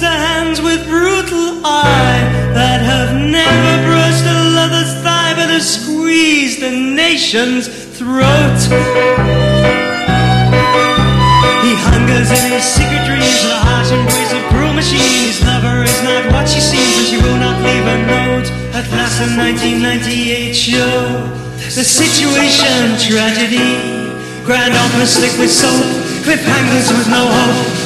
the hands with brutal eye that have never brushed a lover's thigh but have squeezed a nation's throat. He hungers in his secret dreams, the harsh embrace of cruel machine. His lover is not what she seems, and she will not leave a note. At last, the 1998 show, the situation tragedy. Grand opera slick with soap, cliffhangers with no hope.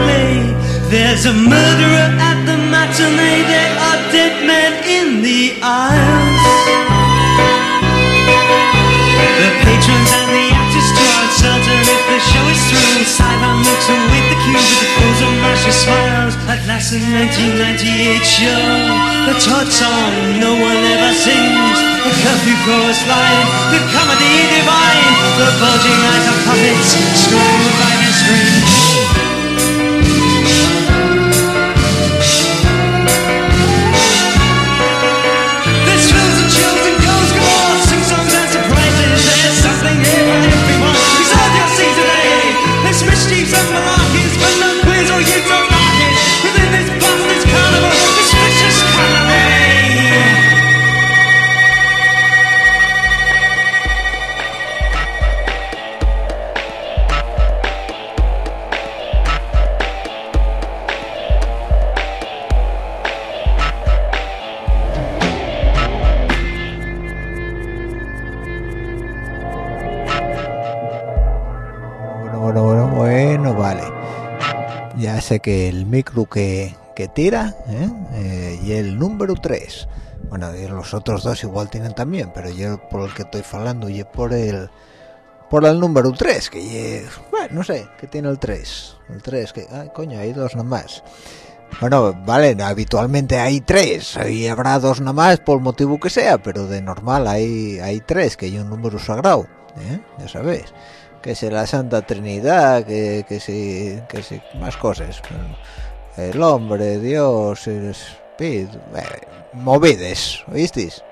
There's a murderer at the matinee. There are dead men in the aisles. The patrons and the actors too uncertain if the show is through. Sideline looks await the cue with the pose of mercy smiles. At last, the 1998 show, the Todd song no one ever sings. The curfew chorus line, the comedy divine, the bulging eyes of puppets, strung by their strings. Que el micro que, que tira ¿eh? Eh, y el número 3. Bueno, y los otros dos igual tienen también, pero yo por el que estoy hablando y por el por el número 3, que bueno, no sé, que tiene el 3. El 3, que, ay, coño, hay dos nomás. Bueno, vale, habitualmente hay tres, y habrá dos nomás por motivo que sea, pero de normal hay, hay tres, que hay un número sagrado, ¿eh? ya sabéis que si la Santa Trinidad, que, que si, que si más cosas. El hombre, Dios, el espíritu, eh, movides, ¿oísteis?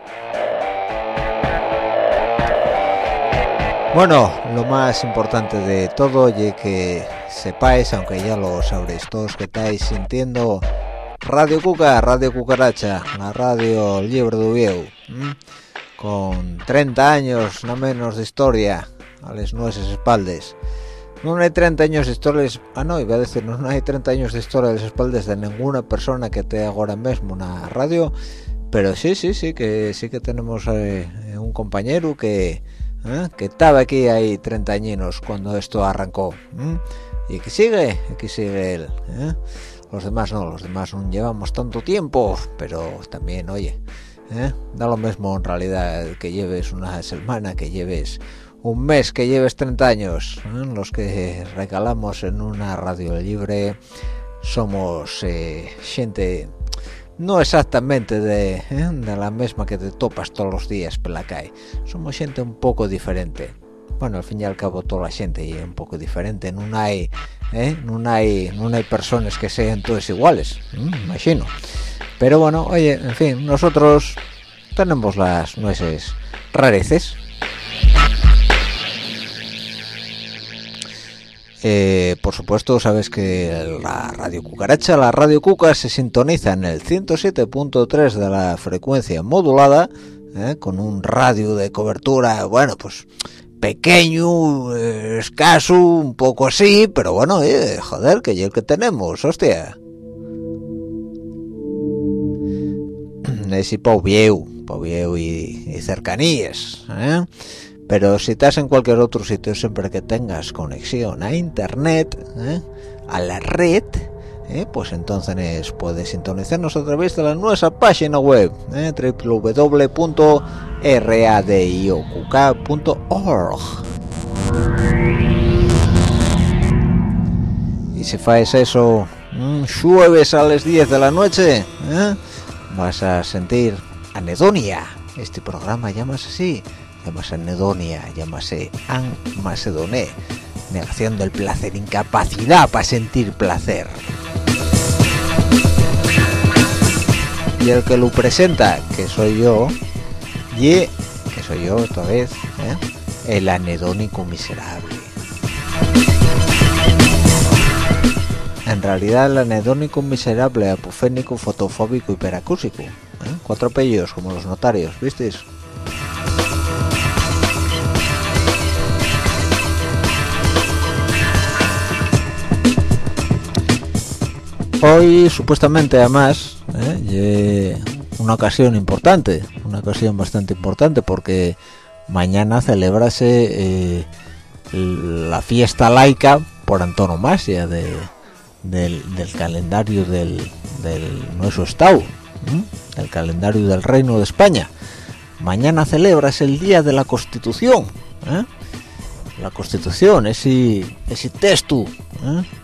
Bueno, lo más importante de todo y que sepáis, aunque ya lo sabréis todos que estáis sintiendo, Radio Cuca, Radio Cucaracha, la radio libre de Uvieu, ¿m? con 30 años, no menos de historia, a las nueces espaldas. No hay 30 años de historias, ah no, iba a decir, no hay 30 años de historia a las espaldas de ninguna persona que esté ahora mismo una radio, pero sí, sí, sí, que sí que tenemos eh, un compañero que, ¿eh? que estaba aquí hay 30 añinos cuando esto arrancó, y que sigue, que sigue él, ¿eh? los demás no, los demás no llevamos tanto tiempo, pero también, oye, da lo mismo en realidad que lleves una semana que lleves un mes que lleves 30 años ¿eh? los que regalamos en una radio libre somos eh, gente no exactamente de, de, la misma que te topas todos los días por la calle. Somos gente un poco diferente. Bueno al fin y al cabo toda la gente es un poco diferente. No hay no hay no hay personas que sean todos iguales imagino. Pero bueno oye en fin nosotros tenemos las nueces rareces Eh, por supuesto, sabes que la radio cucaracha, la radio cuca, se sintoniza en el 107.3 de la frecuencia modulada, eh, con un radio de cobertura, bueno, pues pequeño, eh, escaso, un poco así, pero bueno, joder, que ya el que tenemos, hostia. Es y pau viejo, y, y cercanías, pero si estás en cualquier otro sitio siempre que tengas conexión a internet ¿eh? a la red ¿eh? pues entonces puedes sintonizarnos a través de la nuestra página web ¿eh? y si haces eso jueves a las 10 de la noche vas a sentir anedonia este programa llamas así llámase anedonia, llámase an macedoné, negación del placer, incapacidad para sentir placer. Y el que lo presenta, que soy yo, y que soy yo esta vez, ¿eh? el anedónico miserable. En realidad el anedónico miserable, apofénico, fotofóbico y peracúsico. ¿eh? Cuatro apellidos como los notarios, ¿visteis? Hoy supuestamente además ¿eh? una ocasión importante una ocasión bastante importante porque mañana celebrase eh, la fiesta laica por antonomasia de, del, calendario del, nuestro estado el calendario del reino de España mañana celebras el día de la constitución ¿eh? la constitución ese ese texto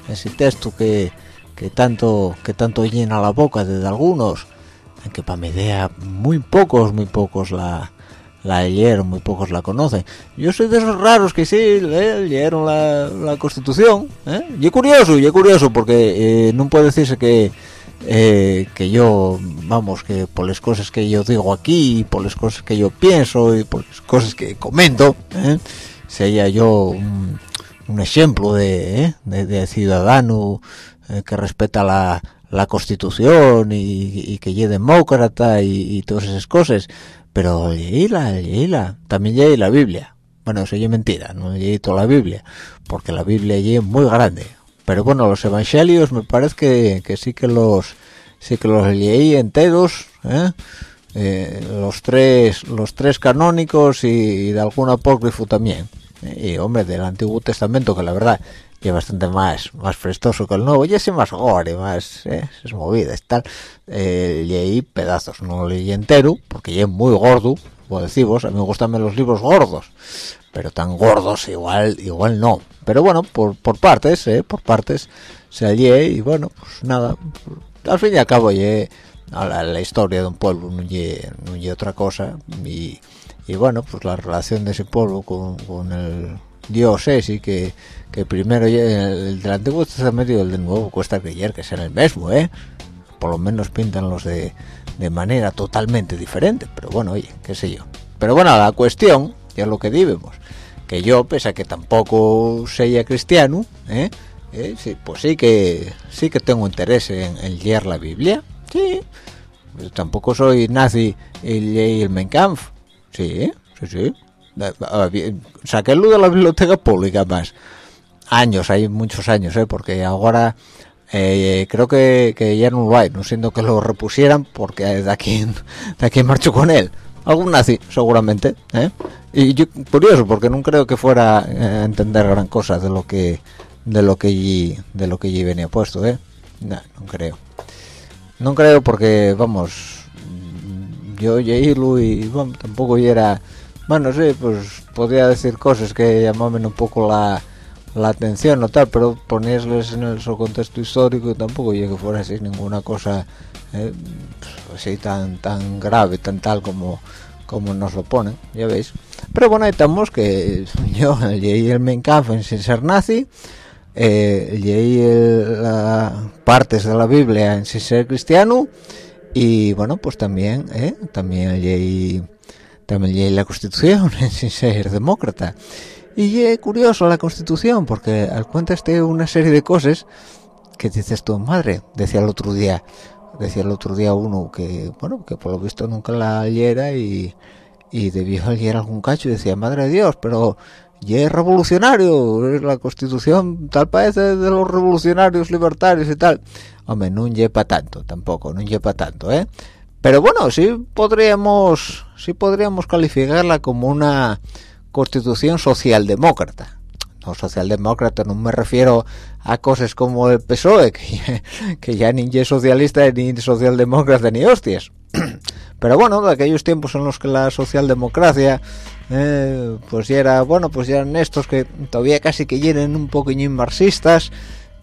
ese texto que que tanto que tanto llena la boca de algunos que para mi idea muy pocos muy pocos la la leyeron muy pocos la conocen yo soy de esos raros que sí leyeron la, la constitución ¿eh? y curioso y curioso porque eh, no puede decirse que eh, que yo vamos que por las cosas que yo digo aquí por las cosas que yo pienso y por las cosas que comento ¿eh? sería yo un, ejemplo de, de, de ciudadano eh, que respeta la, la constitución y, que lleve demócrata y, todas esas cosas. Pero leíla, leíla, también leí la Biblia. Bueno, eso es mentira, no leí toda la Biblia porque la Biblia es muy grande. Pero bueno, los evangelios me parece que, que sí que los sí que los leí enteros ¿eh? Eh, los tres los tres canónicos y, de algún apócrifo también. Y hombre del Antiguo Testamento que la verdad y bastante más más frestoso que el nuevo y ese más gore más eh, es movidas tal. Eh, leí pedazos no leí entero porque es muy gordo como decimos a mí me gustan los libros gordos pero tan gordos igual igual no. Pero bueno por, por partes eh, por partes se hallé y bueno pues nada al fin y al cabo ye, la, la historia de un pueblo no es no otra cosa y, y bueno pues la relación de ese pueblo con, con el Dios es y que, que primero el del Antiguo Testamento y el del Nuevo cuesta creer que sean el mismo, ¿eh? Por lo menos pintan los de, de manera totalmente diferente, pero bueno, oye, qué sé yo. Pero bueno, la cuestión, ya lo que vivimos, que yo, pese a que tampoco sea cristiano, ¿eh? ¿Eh? Sí, pues sí que sí que tengo interés en, leer la Biblia, sí. Pues tampoco soy nazi y leí el Mein Kampf, sí, sí, sí saquélo de la biblioteca pública más años hay muchos años ¿eh? porque ahora eh, creo que, que, ya no lo hay no siendo que lo repusieran porque de aquí de aquí marcho con él algún nazi seguramente ¿eh? y yo curioso porque no creo que fuera a entender gran cosa de lo que de lo que allí de lo que allí venía puesto ¿eh? no, no creo no creo porque vamos yo leílo y bueno, tampoco era bueno sí pues podría decir cosas que llamaban un poco la, la atención o tal pero ponerles en el su contexto histórico tampoco yo que fuera así ninguna cosa eh, así tan tan grave tan tal como como nos lo ponen ya veis. Pero bueno ahí estamos que yo leí el Mein Kampf sin ser nazi eh, leí las partes de la Biblia en sin ser cristiano y bueno pues también eh, también leí también leí la Constitución sin ser demócrata y es curioso la Constitución porque al cuentaste una serie de cosas que dices tu madre decía el otro día decía el otro día uno que bueno que por lo visto nunca la leyera y y debió leer algún cacho y decía madre de Dios pero y es revolucionario, la constitución tal parece de los revolucionarios libertarios y tal. Hombre, no lleva tanto, tampoco, no lleva tanto, ¿eh? Pero bueno, sí podríamos, sí podríamos calificarla como una constitución socialdemócrata. No socialdemócrata, no me refiero a cosas como el PSOE, que, ya ni es socialista ni socialdemócrata ni hostias. Pero bueno, de aquellos tiempos en los que la socialdemocracia eh, pues ya era bueno pues ya eran estos que todavía casi que llenen un poquillo marxistas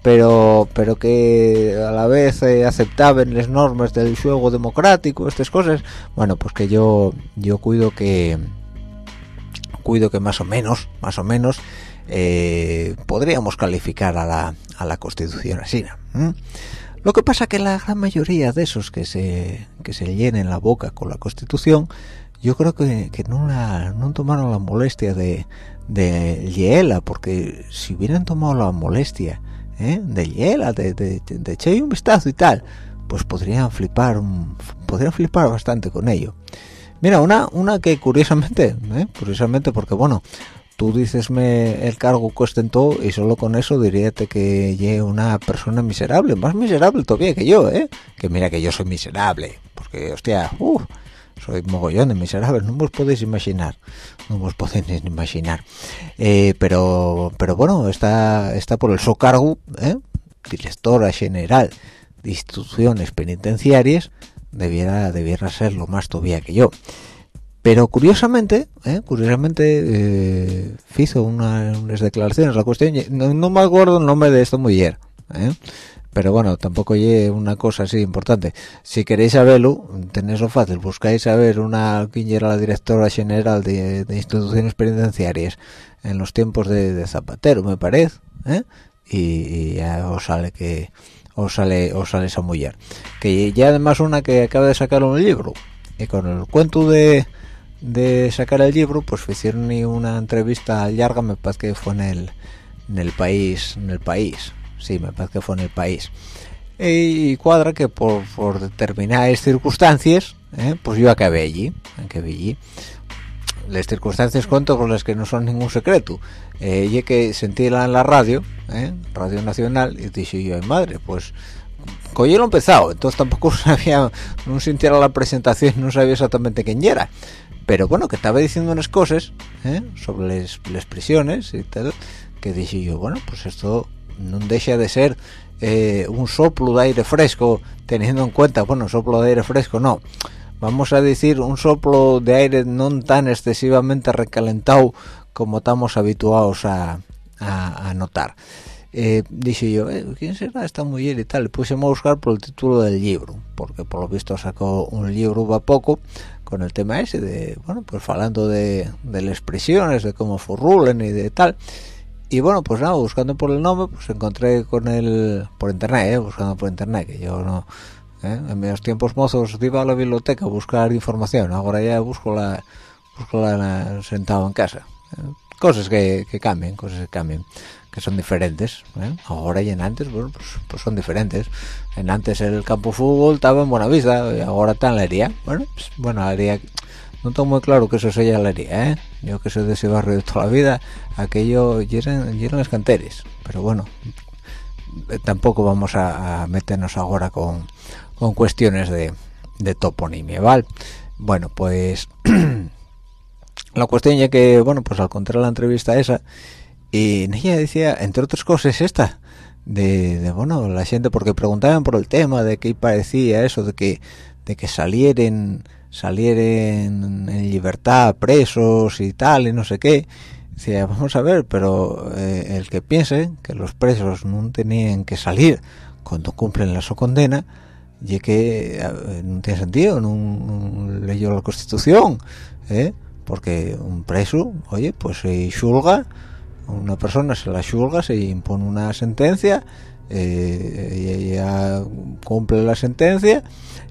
pero pero que a la vez eh, aceptaban las normas del juego democrático estas cosas bueno pues que yo yo cuido que cuido que más o menos más o menos eh, podríamos calificar a la, a la constitución así lo que pasa que la gran mayoría de esos que se que se llenen la boca con la constitución yo creo que, no, la, no tomaron la molestia de, de leerla, porque si hubieran tomado la molestia ¿eh? de leerla, de, de, de, un vistazo y tal, pues podrían flipar, podrían flipar bastante con ello. Mira, una, una que curiosamente, ¿eh? curiosamente porque bueno, tú dicesme el cargo que ostentó y solo con eso diríate que ye una persona miserable, más miserable todavía que yo, ¿eh? Que mira que yo soy miserable, porque hostia, uff soy mogollón de miserables, no os podéis imaginar, no os podéis imaginar. Eh, pero pero bueno, está está por el socargo, ¿eh? directora general de instituciones penitenciarias, debiera debiera ser lo más todavía que yo. Pero curiosamente, ¿eh? curiosamente eh, hizo unas declaraciones, la cuestión, no, no, me acuerdo el nombre de esta mujer, ¿eh? Pero bueno, tampoco hay una cosa así importante. Si queréis saberlo, tenéislo fácil, buscáis saber una quién era la directora general de, instituciones penitenciarias en los tiempos de, Zapatero, me parece, ¿eh? y, ya os sale que os sale os sale esa mujer. Que ya además una que acaba de sacar un libro y con el cuento de de sacar el libro, pues hicieron una entrevista larga, me parece que fue en el en el país, en el país sí, me parece que fue en el país. Y cuadra que por, por determinadas circunstancias, ¿eh? pues yo acabé allí, acabé allí. Las circunstancias cuento con las que no son ningún secreto. Eh, y que sentí en la radio, ¿eh? Radio Nacional, y dije yo, madre, pues yo lo empezado, entonces tampoco sabía, no sintiera la presentación, no sabía exactamente quién era. Pero bueno, que estaba diciendo unas cosas ¿eh? sobre las prisiones y tal, que dije yo, bueno, pues esto no deja de ser eh, un soplo de aire fresco teniendo en cuenta bueno soplo de aire fresco no. Vamos a decir un soplo de aire no tan excesivamente recalentado como estamos habituados a, a, notar. Eh, dije yo eh, quién será esta mujer y tal puse a buscar por el título del libro porque por lo visto sacó un libro va poco con el tema ese de bueno pues hablando de, de las expresiones de cómo forrulen y de tal y bueno pues nada buscando por el nombre pues encontré con el por internet ¿eh? buscando por internet que yo no ¿eh? en mis tiempos mozos iba a la biblioteca a buscar información ahora ya busco la busco la sentado en casa ¿eh? cosas que, que cambian cosas que cambian que son diferentes ¿eh? ahora y en antes bueno, pues, pues, son diferentes en antes el campo fútbol estaba en Buenavista y ahora está en la herida bueno pues, bueno la herida no tengo muy claro que eso sea la herida ¿eh? yo que soy de ese barrio de toda la vida aquello llegan las canteres pero bueno eh, tampoco vamos a, meternos ahora con, con cuestiones de, de toponimia ¿vale? bueno pues la cuestión ya que bueno pues al encontrar la entrevista esa y ella decía entre otras cosas esta de, de, bueno la gente porque preguntaban por el tema de qué parecía eso de que de que salieran salir en, libertad presos y tal y no sé qué decía vamos a ver pero eh, el que piense que los presos no tenían que salir cuando cumplen la su condena y que no tiene sentido no, leyó la constitución ¿eh? porque un preso oye pues se xulga una persona se la xulga se impone una sentencia eh, ella cumple la sentencia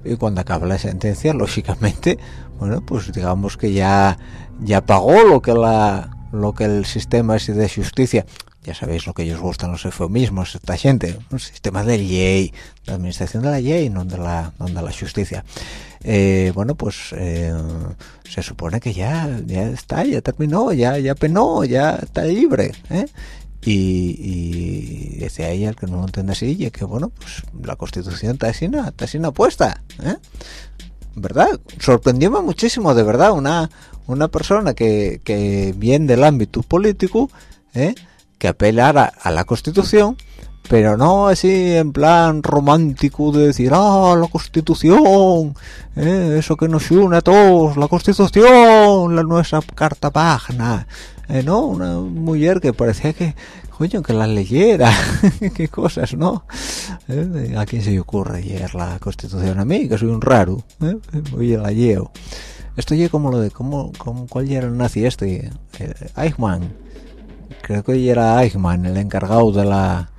y cuando acaba la sentencia lógicamente bueno pues digamos que ya ya pagó lo que la lo que el sistema de justicia ya sabéis lo que ellos gustan los eufemismos esta gente un sistema de ley la administración de la ley no de la no de la justicia eh, bueno pues eh, se supone que ya ya está ya terminó ya ya penó ya está libre ¿eh? Y, y, decía ella el que no lo entiende así y que bueno pues la constitución está así está así puesta ¿eh? verdad sorprendióme muchísimo de verdad una una persona que, que viene del ámbito político ¿eh? que apelara a la constitución pero no así en plan romántico de decir ah la constitución ¿eh? eso que nos une a todos la constitución la nuestra carta página eh, no una mujer que parecía que coño que la leyera. Qué cosas no eh, a quién se le ocurre leer la constitución a mí que soy un raro ¿eh? oye la llevo. Esto ya como lo de cómo, cómo cuál era el nazi este Eichmann. Creo que era Eichmann el encargado de la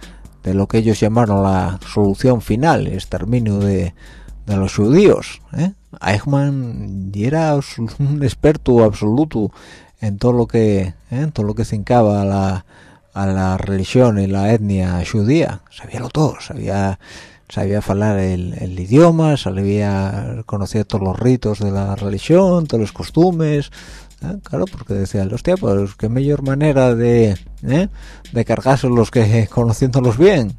de lo que ellos llamaron la solución final exterminio de, de los judíos ¿eh? Eichmann era un experto absoluto en todo lo que ¿eh? todo lo que cincaba a la, a la religión y la etnia judía sabíalo todo sabía sabía hablar el, el, idioma sabía conocer todos los ritos de la religión todos los costumbres ¿eh? claro porque decía hostia pues qué mejor manera de ¿eh? de cargarse los que conociéndolos bien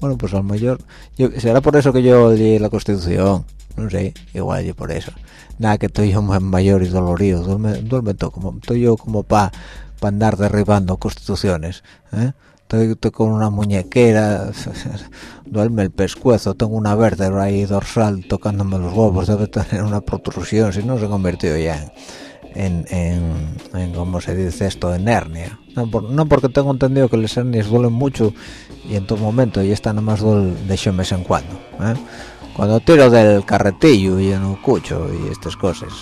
bueno pues al mayor será por eso que yo leí la constitución no sé igual yo por eso nada que estoy yo mayor y dolorido duerme, duerme todo como estoy yo como para pa andar derribando constituciones ¿eh? estoy, con una muñequera duerme el pescuezo tengo una vértebra ahí dorsal tocándome los huevos debe tener una protrusión si no se convirtió ya en, en, en, cómo se dice esto en hernia no, por, no, porque tengo entendido que las hernias duelen mucho y en todo momento y esta nomás duele de vez en cuando ¿eh? Cuando tiro del carretillo y en un cucho y estas cosas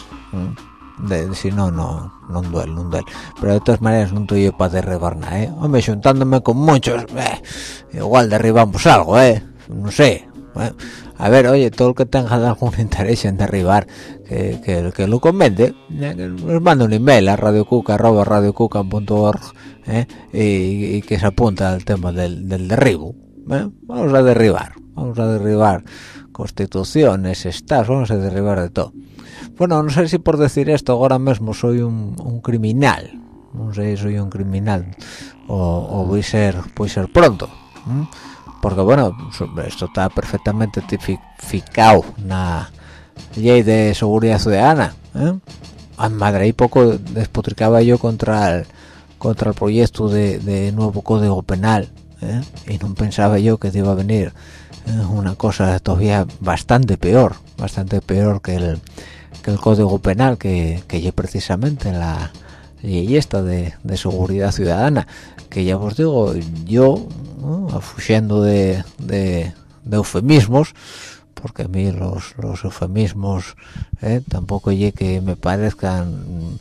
de, si no no no duele no duele pero de todas maneras no estoy yo para derribar nada eh hombre juntándome con muchos eh, igual derribamos algo eh no sé eh. a ver oye todo el que tenga algún interés en derribar que, que, que lo comente nos manda un email a radiocuca@radiocuca.org eh, y, y, que se apunta al tema del, del derribo ¿eh? vamos a derribar vamos a derribar constituciones, estas, vamos a derribar de todo. Bueno, no sé si por decir esto ahora mismo soy un, un criminal, no sé si soy un criminal o, voy a ser, voy a ser pronto, porque bueno, esto está perfectamente tipificado en la ley de seguridad ciudadana. ¿eh? A Madrid poco despotricaba yo contra el, contra el proyecto de, de nuevo código penal ¿eh? y no pensaba yo que iba a venir una cosa todavía bastante peor, bastante peor que el, que el Código Penal, que, que precisamente la ley esta de, seguridad ciudadana, que ya os digo, yo, ¿no? de, de, eufemismos, porque a mí los, eufemismos ¿eh? tampoco ye que me parezcan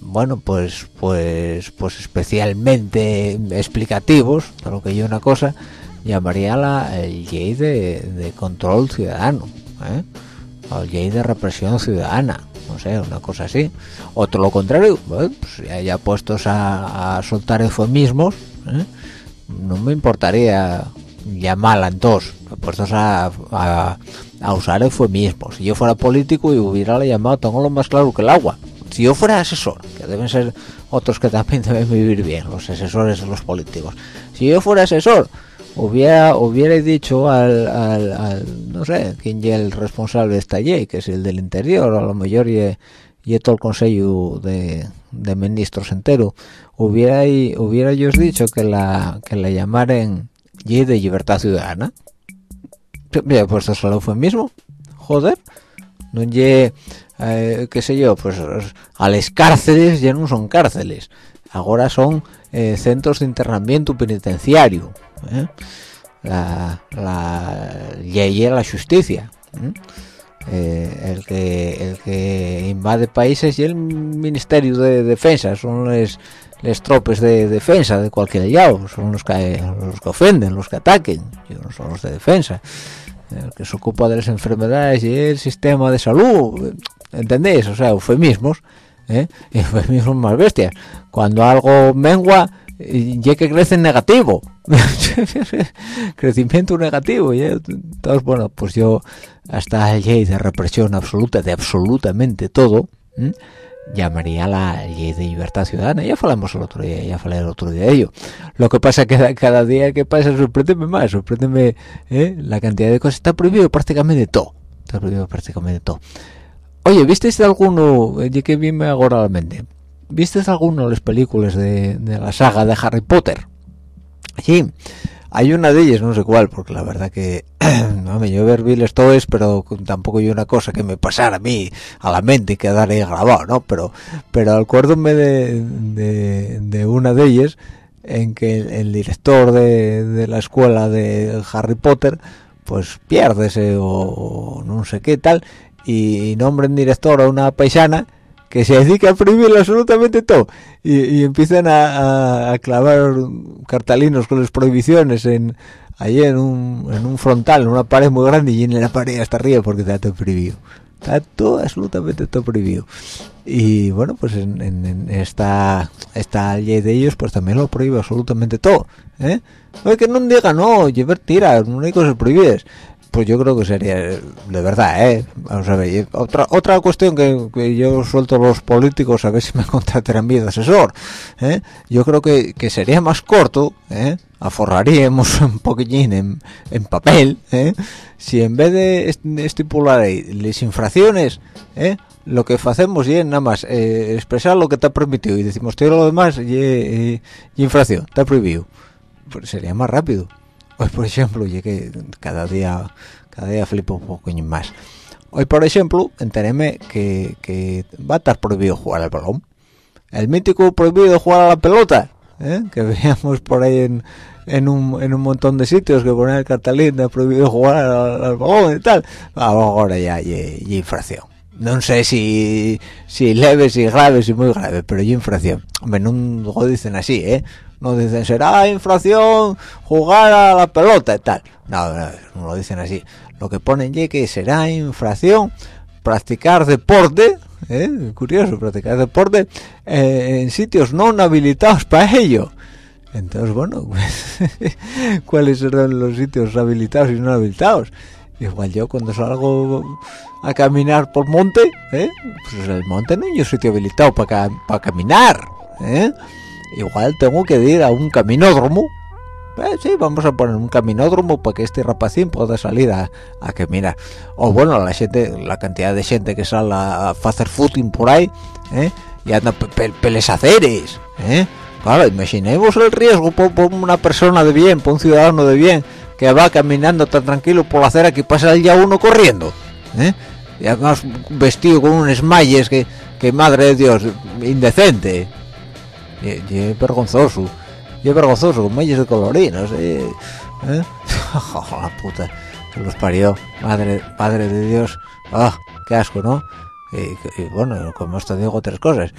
bueno pues pues pues especialmente explicativos de lo que yo una cosa llamaría la ley de, control ciudadano ¿eh? o de represión ciudadana no sé una cosa así otro lo contrario pues ya, puestos a, soltar eufemismos ¿eh? no me importaría llamarla entonces puestos a, a, usar eufemismos si yo fuera político y hubiera llamado tengo lo más claro que el agua si yo fuera asesor que deben ser otros que también deben vivir bien los asesores de los políticos si yo fuera asesor hubiera hubiera dicho al, al, no sé quién es el responsable de esta ley que es el del interior a lo mejor y, y todo el consejo de, ministros entero. Hubiera hubiera yo dicho que la que la llamaren ley de libertad ciudadana. Pues eso lo fue mismo. Joder no ye eh, qué sé yo pues a las cárceles ya no son cárceles. Ahora son eh, centros de internamiento penitenciario ¿eh? la, la ley la justicia el que el que invade países y el ministerio de defensa son les les tropes de defensa de cualquier lado son los que los que ofenden los que ataquen no son los de defensa el que se ocupa de las enfermedades y el sistema de salud ¿entendéis? o sea eufemismos ¿eh? eufemismos más bestias cuando algo mengua ya que crece en negativo. Crecimiento negativo y entonces bueno pues yo hasta la ley de represión absoluta de absolutamente todo llamaría la ley de libertad ciudadana. Ya hablamos el otro día ya hablé el otro día de ello. Lo que pasa que cada día que pasa sorpréndeme más sorpréndeme ¿eh? la cantidad de cosas. Está prohibido prácticamente todo está prohibido prácticamente todo. Oye ¿visteis de alguno eh, que me ahora a la mente ¿visteis alguno de las películas de, la saga de Harry Potter? sí hay una de ellas no sé cuál porque la verdad que no me yo ver Bill Stoes pero tampoco hay una cosa que me pasara a mí a la mente y quedara ahí grabado no pero pero acuérdome de, de, de una de ellas en que el, director de, la escuela de Harry Potter pues piérdese o, no sé qué tal y nombren director a una paisana que se dedica a prohibir absolutamente todo y, empiezan a, clavar cartalinos con las prohibiciones en allí en un, en un frontal, en una pared muy grande y en la pared hasta arriba porque está todo prohibido. Está todo, absolutamente todo prohibido. Y bueno, pues en, esta, esta ley de ellos pues también lo prohíbe absolutamente todo. ¿eh? Oye, que no diga, no, llevar tira, no hay cosas prohibidas pues yo creo que sería de verdad eh vamos a ver otra otra cuestión que, yo suelto los políticos a ver si me contratarán mi de asesor ¿eh? yo creo que, que, sería más corto ¿eh? aforraríamos un poquillín en, en papel ¿eh? si en vez de estipular ahí las infracciones ¿eh? lo que hacemos es nada más eh, expresar lo que está permitido y decimos todo lo demás y, infracción está prohibido pues sería más rápido Hoy, por ejemplo, llegué cada día, cada día flipo un poco más. Hoy, por ejemplo, enteréme que, que va a estar prohibido jugar al balón. El mítico prohibido jugar a la pelota, ¿eh? que veíamos por ahí en, en, un, en un montón de sitios que ponen el cartelín de prohibido jugar al, balón y tal. Ahora ya hay infracción. No sé si, si leve, si grave, si muy grave, pero hay infracción. Hombre, no dicen así, ¿eh? no dicen será infracción jugar a la pelota y tal no, no, lo dicen así lo que ponen ya que será infracción practicar deporte ¿eh? curioso practicar deporte eh, en sitios no habilitados para ello entonces bueno cuáles serán los sitios habilitados y no habilitados igual yo cuando salgo a caminar por monte ¿eh? pues el monte no es un sitio habilitado para para caminar ¿eh? igual tengo que ir a un caminódromo eh, sí, vamos a poner un caminódromo para que este rapacín pueda salir a, a caminar. O bueno, la gente, la cantidad de gente que sale a hacer footing por ahí, ¿eh? y anda pelesaceres, ¿eh? Claro, imaginemos el riesgo por, una persona de bien, por un ciudadano de bien, que va caminando tan tranquilo por la acera que pasa ya uno corriendo, ¿eh? Y además vestido con unos malles que, que madre de Dios, indecente y, es vergonzoso y es vergonzoso con medios de colorinos ¿eh? ¿Eh? la puta que los parió madre padre de dios ah qué asco no y, bueno como esto digo tres cosas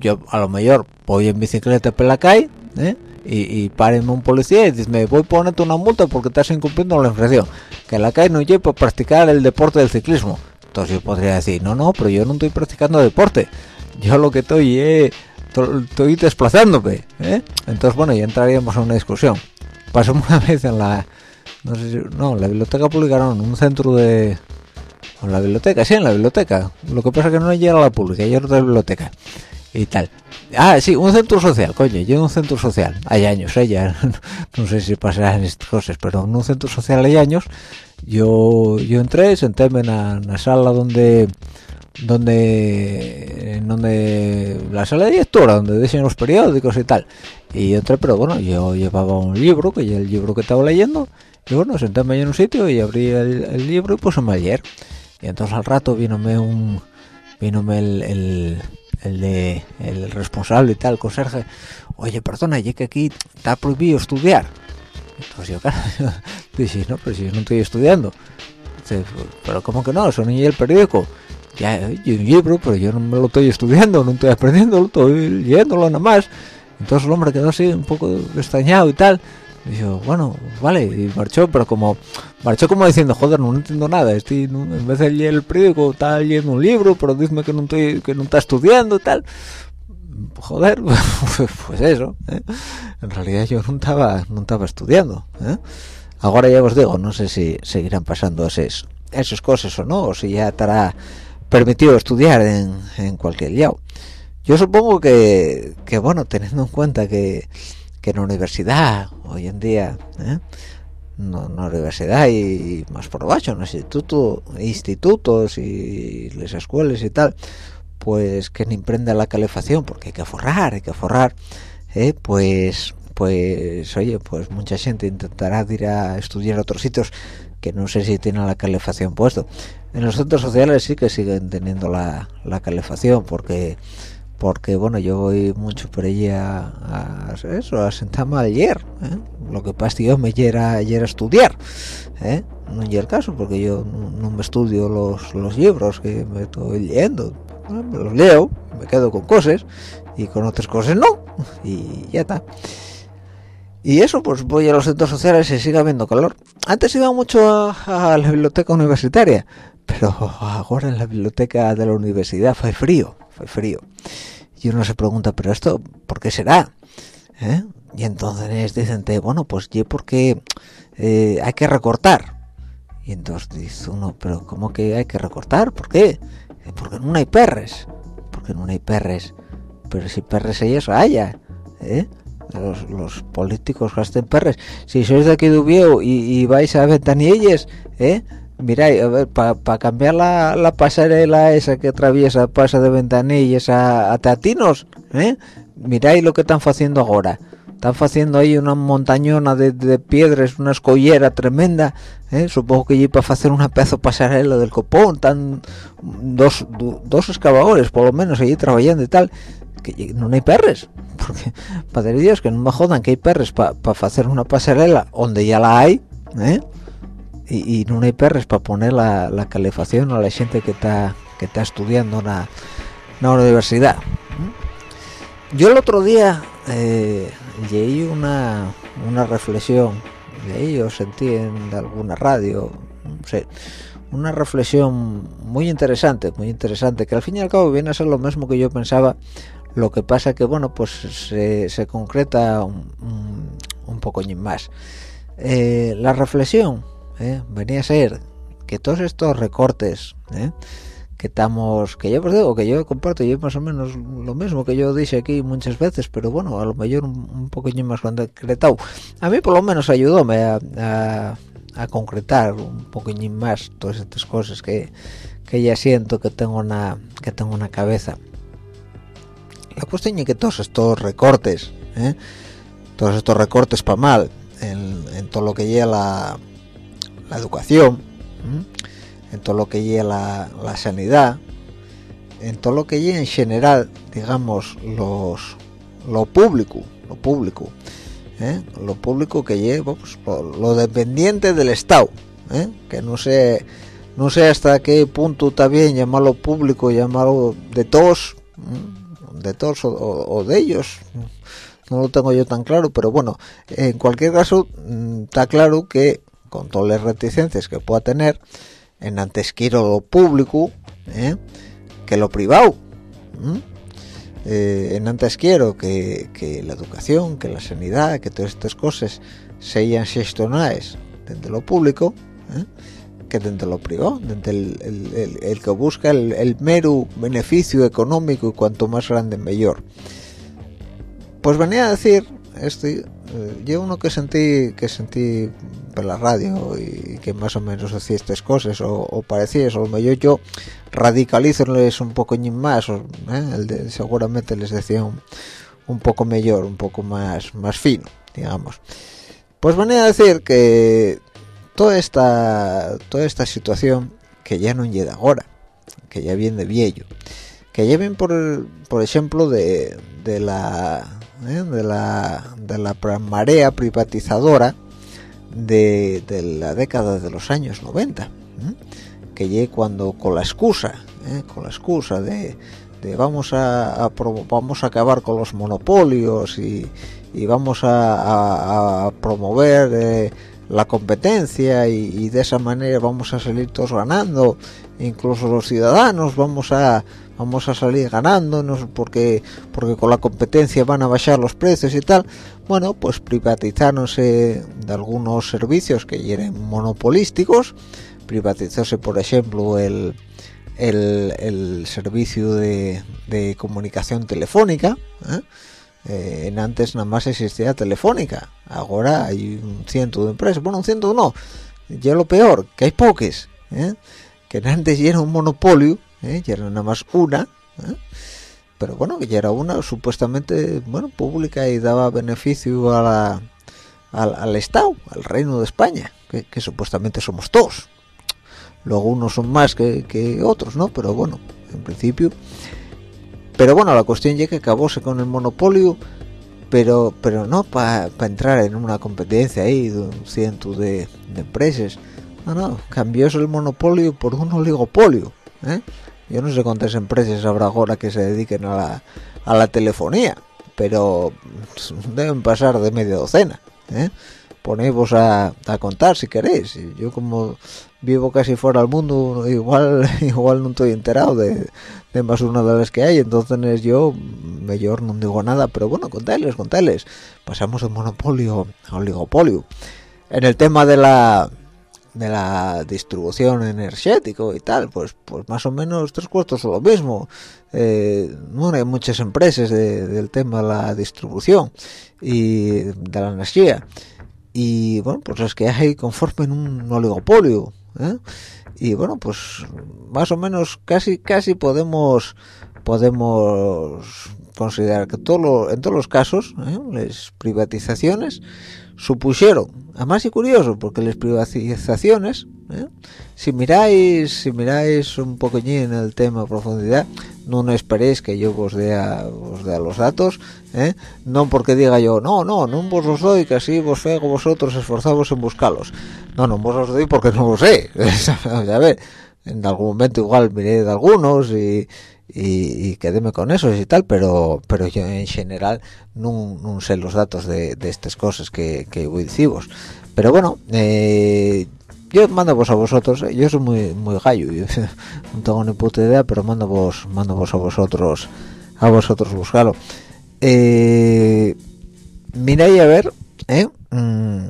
yo a lo mejor voy en bicicleta por la calle ¿eh? Y, y un policía y dice me voy a ponerte una multa porque estás incumpliendo la infracción que la calle no lleve para practicar el deporte del ciclismo. Entonces yo podría decir no no pero yo no estoy practicando deporte. Yo lo que estoy es estoy desplazándome ¿eh? entonces bueno ya entraríamos a una discusión. Pasó una vez en la no sé si, no la biblioteca publicaron un centro de en la biblioteca sí en la biblioteca. Lo que pasa es que no llega a la pública llega a la biblioteca y tal ah sí un centro social coño yo un centro social hay años ¿eh? ya no sé si pasarán estas cosas pero en un centro social hay años yo yo entré sentéme en la sala donde donde en donde la sala de directora donde dicen los periódicos y tal y entré pero bueno yo llevaba un libro que el libro que estaba leyendo y bueno sentéme en un sitio y abrí el, libro y puse a leer y entonces al rato vínome un vínome el, el, el de el responsable y tal conserje oye perdona ya que aquí está prohibido estudiar entonces yo claro dije no pero si yo no estoy estudiando. Pero cómo que no eso ni el periódico ya libro pero yo no me lo estoy estudiando no estoy aprendiendo lo estoy leyéndolo nada más. Entonces el hombre quedó así un poco extrañado y tal y yo, bueno, vale, y marchó, pero como marchó como diciendo, joder, no entiendo nada, estoy en vez de leer el periódico, está leyendo un libro, pero dime que no estoy, que no está estudiando tal. Joder, pues eso, ¿eh? en realidad yo no estaba, no estaba estudiando. ¿eh? Ahora ya os digo, no sé si seguirán pasando esas, esas cosas o no, o si ya estará permitido estudiar en, en cualquier lado. Yo supongo que, que, bueno, teniendo en cuenta que que en universidad hoy en día ¿eh? no, la universidad y, más por bajo en los institutos institutos y las escuelas y tal pues que ni prenda la calefacción porque hay que forrar hay que forrar ¿eh? pues pues oye pues mucha gente intentará ir a estudiar a otros sitios que no sé si tienen la calefacción puesto en los centros sociales sí que siguen teniendo la, la calefacción porque porque bueno yo voy mucho por allí a, eso a sentarme ayer ¿eh? lo que pasa yo me llega ayer a estudiar ¿eh? no es el caso porque yo no, me estudio los, los libros que me estoy leyendo me los leo me quedo con cosas y con otras cosas no y ya está y eso pues voy a los centros sociales y sigue habiendo calor antes iba mucho a, a la biblioteca universitaria pero ahora en la biblioteca de la universidad fue frío fue frío. Y uno se pregunta pero esto por qué será ¿Eh? y entonces dicen bueno pues y porque eh, hay que recortar y entonces dice uno pero cómo que hay que recortar por qué porque no hay perres porque no hay perres pero si perres ellos haya ¿eh? los, los, políticos gasten perres. Si sois de aquí de Ubieu y, y vais a ventanillas ¿eh? Miráis, a ver, para pa cambiar la, la, pasarela esa que atraviesa, pasa de ventanillas a, a Tatinos, ¿eh? Miráis lo que están haciendo ahora. Están haciendo ahí una montañona de, piedras, una escollera tremenda, ¿eh? Supongo que allí para hacer una pedazo pasarela del copón, están dos, do, dos excavadores, por lo menos, allí trabajando y tal, que no hay perres. Porque, padre Dios, que no me jodan que hay perres para pa hacer una pasarela donde ya la hay, ¿eh? Y, no hay perres para poner la, la, calefacción a la gente que está que está estudiando la, la universidad yo el otro día eh, leí una, una reflexión leí o sentí en alguna radio una reflexión muy interesante muy interesante que al fin y al cabo viene a ser lo mismo que yo pensaba. Lo que pasa que bueno pues se, se concreta un, un, un poco más. Eh, la reflexión ¿eh? venía a ser que todos estos recortes ¿eh? que estamos que yo pues digo que yo comparto yo más o menos lo mismo que yo dije aquí muchas veces pero bueno a lo mejor un, un poquillo más concretado a mí por lo menos ayudóme a concretar un poquillo más todas estas cosas que, que ya siento que tengo una que tengo una cabeza la cuestión es que todos estos recortes ¿eh? todos estos recortes para mal en, en todo lo que lleva la la educación, en todo lo que lleva la, sanidad, en todo lo que lleva en general, digamos, los lo público, lo público, ¿eh? lo público que lleva pues, lo, lo, dependiente del Estado, ¿eh? que no sé no sé hasta qué punto está bien llamarlo público, llamarlo de todos, de todos o, o, de ellos, no lo tengo yo tan claro, pero bueno, en cualquier caso mm, está claro que con todas las reticencias que pueda tener, en antes quiero lo público ¿eh? que lo privado. Eh, en antes quiero que, que, la educación, que la sanidad, que todas estas cosas sean gestionadas desde lo público ¿eh? que desde lo privado, desde el, el, que busca el, mero beneficio económico y cuanto más grande mejor. Pues venía a decir, este, yo uno que sentí que sentí por la radio y que más o menos hacía estas cosas o, o parecía eso, lo mejor yo radicalizoles un poco más o, ¿eh? seguramente les decía un, un, poco mejor un poco más más fino digamos pues venía a decir que toda esta toda esta situación que ya no llega ahora que ya viene de viejo que lleven por por ejemplo de, de la ¿eh? de la de la marea privatizadora de, la década de los años 90 que llegue cuando con la excusa ¿eh? con la excusa de, vamos a, vamos a acabar con los monopolios y, vamos a, promover eh, la competencia y, de esa manera vamos a salir todos ganando incluso los ciudadanos vamos a vamos a salir ganando porque porque con la competencia van a bajar los precios y tal. Bueno pues privatizándose de algunos servicios que eran monopolísticos. Privatizarse por ejemplo el el, servicio de, comunicación telefónica ¿eh? Eh, en antes nada más existía telefónica. Ahora hay un ciento de empresas. Bueno un ciento no. Ya lo peor que hay pocas ¿eh? que antes era un monopolio ¿eh? ya era nada más una ¿eh? pero bueno que ya era una supuestamente bueno pública y daba beneficio a la, al, Estado al Reino de España que, supuestamente somos todos luego unos son más que, que, otros no pero bueno en principio pero bueno la cuestión ya que acabóse con el monopolio pero pero no para entrar en una competencia ahí de un ciento de, de empresas no, no, cambióse el monopolio por un oligopolio. ¿eh? Yo no sé cuántas empresas habrá ahora que se dediquen a la, a la telefonía, pero deben pasar de media docena. ¿eh? Ponéis a, a, contar si queréis. Yo como vivo casi fuera del mundo, igual igual no estoy enterado de, de, más una de las que hay, entonces yo mejor no digo nada, pero bueno, contadles, contadles. Pasamos de monopolio a oligopolio. En el tema de la de la distribución energético y tal pues pues más o menos tres cuartos son lo mismo eh, hay muchas empresas del tema de la distribución y de la energía y bueno pues es que hay conformen un oligopolio ¿eh? y bueno pues más o menos casi casi podemos podemos considerar que todo en todos los casos ¿eh? las privatizaciones supusieron además y curioso porque las privatizaciones ¿eh? si miráis si miráis un poquillín el tema a profundidad no, no esperéis que yo os dé a, os dé los datos ¿eh? no porque diga yo no no no vos los doy que así vos fego vosotros esforzamos en buscarlos no no vos los doy porque no lo sé ya ve en algún momento igual miré de algunos y y, y quedéme con eso y tal pero pero yo en general no, sé los datos de, estas cosas que, que pero bueno eh, yo mando vos a vosotros eh, yo soy muy muy gallo no tengo ni puta idea pero mando vos mando vos a vosotros a vosotros buscarlo eh, miráis a ver eh mm,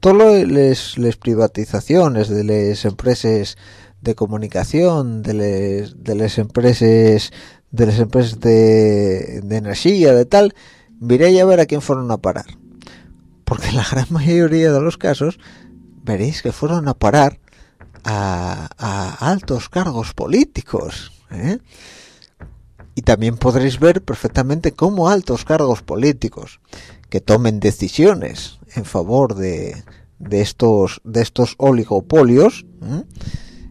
todas las privatizaciones de las empresas de comunicación de las empresas de las empresas de, energía de tal miréis a ver a quién fueron a parar porque la gran mayoría de los casos veréis que fueron a parar a, altos cargos políticos ¿eh? y también podréis ver perfectamente cómo altos cargos políticos que tomen decisiones en favor de, de estos de estos oligopolios ¿eh?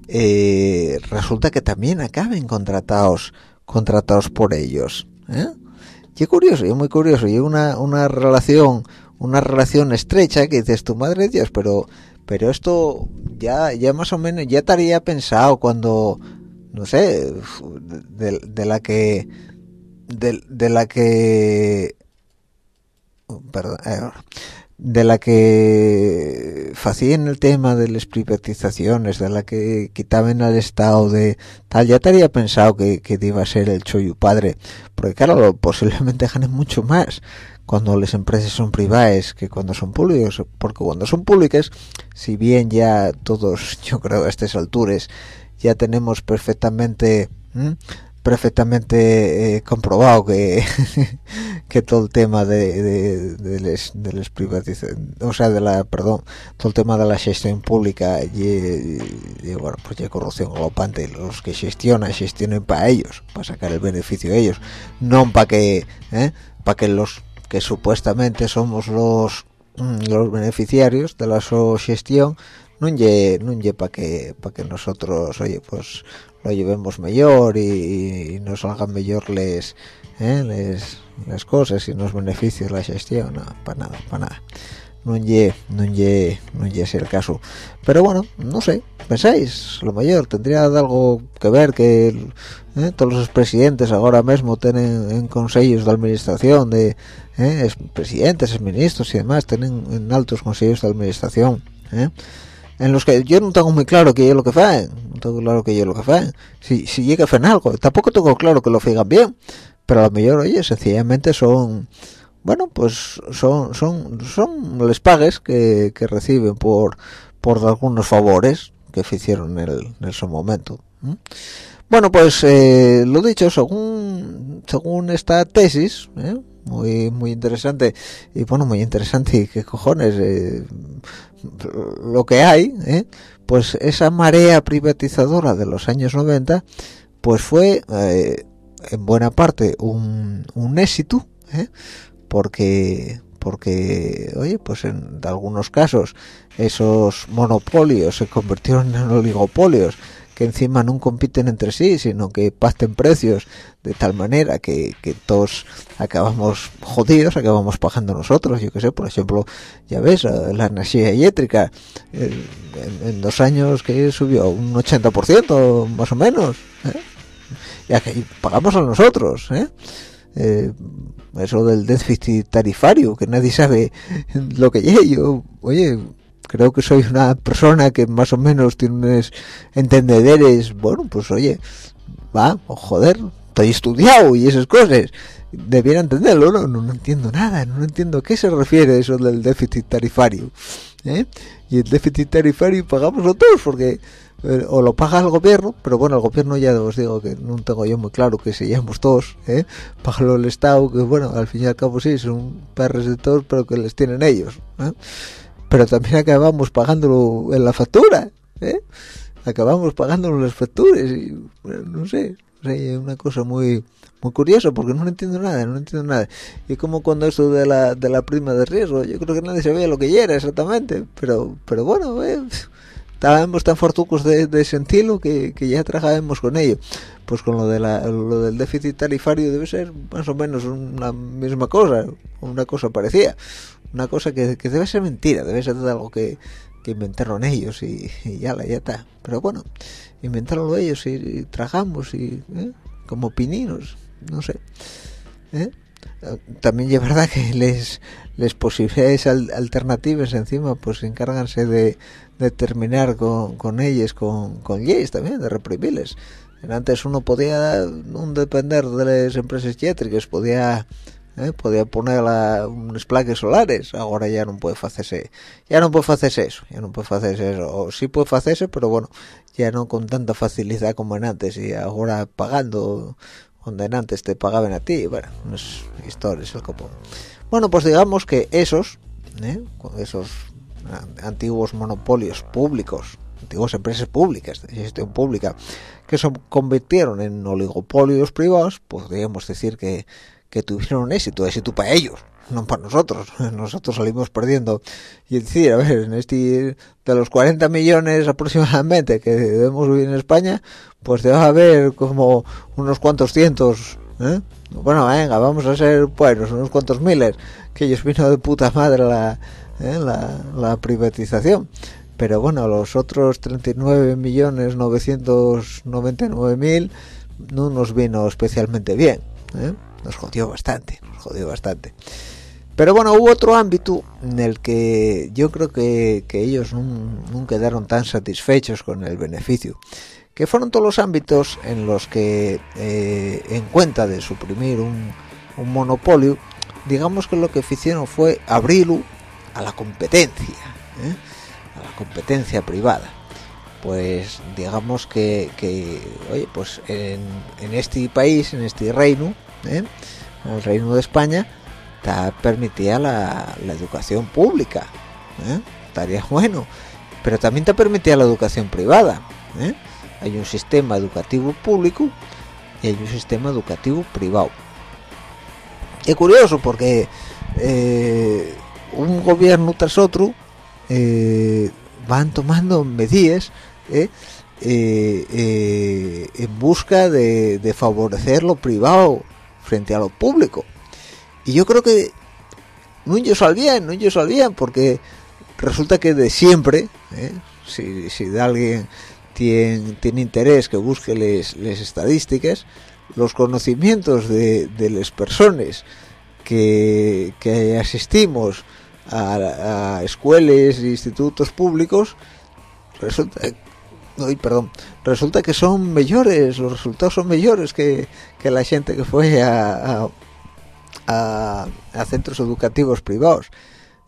Eh, resulta que también acaben contratados contratados por ellos ¿eh? y curioso y muy curioso y una, una relación una relación estrecha que dices tu madre Dios pero pero esto ya ya más o menos ya estaría pensado cuando no sé de, la que de, la que perdón eh, de la que hacían el tema de las privatizaciones, de la que quitaban al Estado de tal, ya te había pensado que, que iba a ser el choyu padre, porque claro, posiblemente ganen mucho más cuando las empresas son privadas que cuando son públicas, porque cuando son públicas, si bien ya todos, yo creo a estas alturas, ya tenemos perfectamente perfectamente eh, comprobado que que todo el tema de de, de les, de les o sea de la perdón todo el tema de la gestión pública y, bueno pues ya corrupción galopante los que gestionan gestionen para ellos para sacar el beneficio de ellos no para que ¿eh? para que los que supuestamente somos los mm, los beneficiarios de la gestión no ye no para que para que nosotros oye pues lo llevemos mejor y, nos salgan mejor les, ¿eh? les las cosas y nos beneficios la gestión no para nada para nada no ye no ye no ese el caso pero bueno no sé pensáis lo mayor tendría algo que ver que ¿eh? todos los presidentes ahora mismo tienen en consejos de administración de ¿eh? presidentes ministros y demás tienen en altos consejos de administración ¿eh? en los que yo no tengo muy claro qué es lo que hacen no tengo claro qué es lo que hacen. Si, si llega a hacer algo tampoco tengo claro que lo hagan bien pero a lo mejor oye sencillamente son bueno pues son son son les pagues que, que reciben por por algunos favores que hicieron en, el, en su momento bueno pues eh, lo dicho según según esta tesis ¿eh? muy muy interesante y bueno muy interesante y qué cojones eh, lo que hay pues esa marea privatizadora de los años 90 pues fue en buena parte un, un éxito porque porque oye pues en algunos casos esos monopolios se convirtieron en oligopolios que encima no compiten entre sí, sino que pacten precios de tal manera que, todos acabamos jodidos, acabamos pagando nosotros, yo que sé, por ejemplo, ya ves, la energía eléctrica en, dos años que subió un 80% más o menos, ¿eh? ya que pagamos a nosotros, ¿eh? Eh, eso del déficit tarifario, que nadie sabe lo que es. Yo, oye, creo que soy una persona que más o menos tiene unos entendederes, bueno, pues oye, va, oh, joder, estoy estudiado y esas cosas. Debiera entenderlo, ¿no? No, entiendo nada, no entiendo a qué se refiere eso del déficit tarifario. ¿eh? Y el déficit tarifario pagamos todos porque eh, o lo paga el gobierno, pero bueno, el gobierno ya os digo que no tengo yo muy claro que seamos todos, ¿eh? Págalo el Estado, que bueno, al fin y al cabo sí, son perres de todos, pero que les tienen ellos, ¿eh? Pero también acabamos pagándolo en la factura, ¿eh? Acabamos pagándolo en las facturas y, no sé, es una cosa muy muy curiosa porque no entiendo nada, no entiendo nada. Y como cuando eso de la, de la prima de riesgo, yo creo que nadie sabía lo que era exactamente, pero pero bueno, eh, estábamos tan fortucos de, de sentirlo que, ya trabajábamos con ello pues con lo de la, lo del déficit tarifario debe ser más o menos una misma cosa una cosa parecida una cosa que, que debe ser mentira debe ser algo que, que inventaron ellos y, ya la ya está pero bueno inventaron ellos y, trabajamos y ¿eh? como pininos no sé ¿eh? también es verdad que les les posibilidades alternativas encima pues encárganse de, de terminar con, con ellas con, con leyes también de reprimirles antes uno podía no depender de las empresas eléctricas podía eh, podía poner unas placas solares. Ahora ya no puede hacerse ya no puede hacerse eso ya no puede hacerse eso. O sí puede hacerse pero bueno ya no con tanta facilidad como antes. Y ahora pagando donde antes te pagaban a ti bueno unas historias el copo bueno pues digamos que esos ¿eh? esos antiguos monopolios públicos antiguas empresas públicas de gestión pública que se convirtieron en oligopolios privados podríamos decir que, que tuvieron éxito éxito para ellos no para nosotros nosotros salimos perdiendo y decir a ver en este de los 40 millones aproximadamente que debemos vivir en España pues debe haber como unos cuantos cientos ¿eh? bueno venga vamos a ser buenos unos cuantos miles que ellos vino de puta madre la, ¿eh? la, la, privatización pero bueno los otros 39 millones 999 mil no nos vino especialmente bien ¿eh? Nos jodió bastante nos jodió bastante pero bueno hubo otro ámbito en el que yo creo que, que ellos no quedaron tan satisfechos con el beneficio que fueron todos los ámbitos en los que eh, en cuenta de suprimir un, monopolio digamos que lo que hicieron fue abrirlo a la competencia ¿eh? a la competencia privada pues digamos que, oye pues en, este país en este reino ¿eh? el reino de España está permitida la, educación pública estaría bueno pero también te permitía la educación privada hay un sistema educativo público y hay un sistema educativo privado es curioso porque eh, un gobierno tras otro eh, van tomando medidas ¿eh? en busca de, favorecer lo privado frente a lo público. Y yo creo que ellos al bien ellos al bien porque resulta que de siempre si, si de alguien tiene, tiene interés que busque las estadísticas los conocimientos de, las personas que, asistimos a, escuelas e institutos públicos resulta perdón resulta que son mejores los resultados son mejores que, la gente que fue a, a, centros educativos privados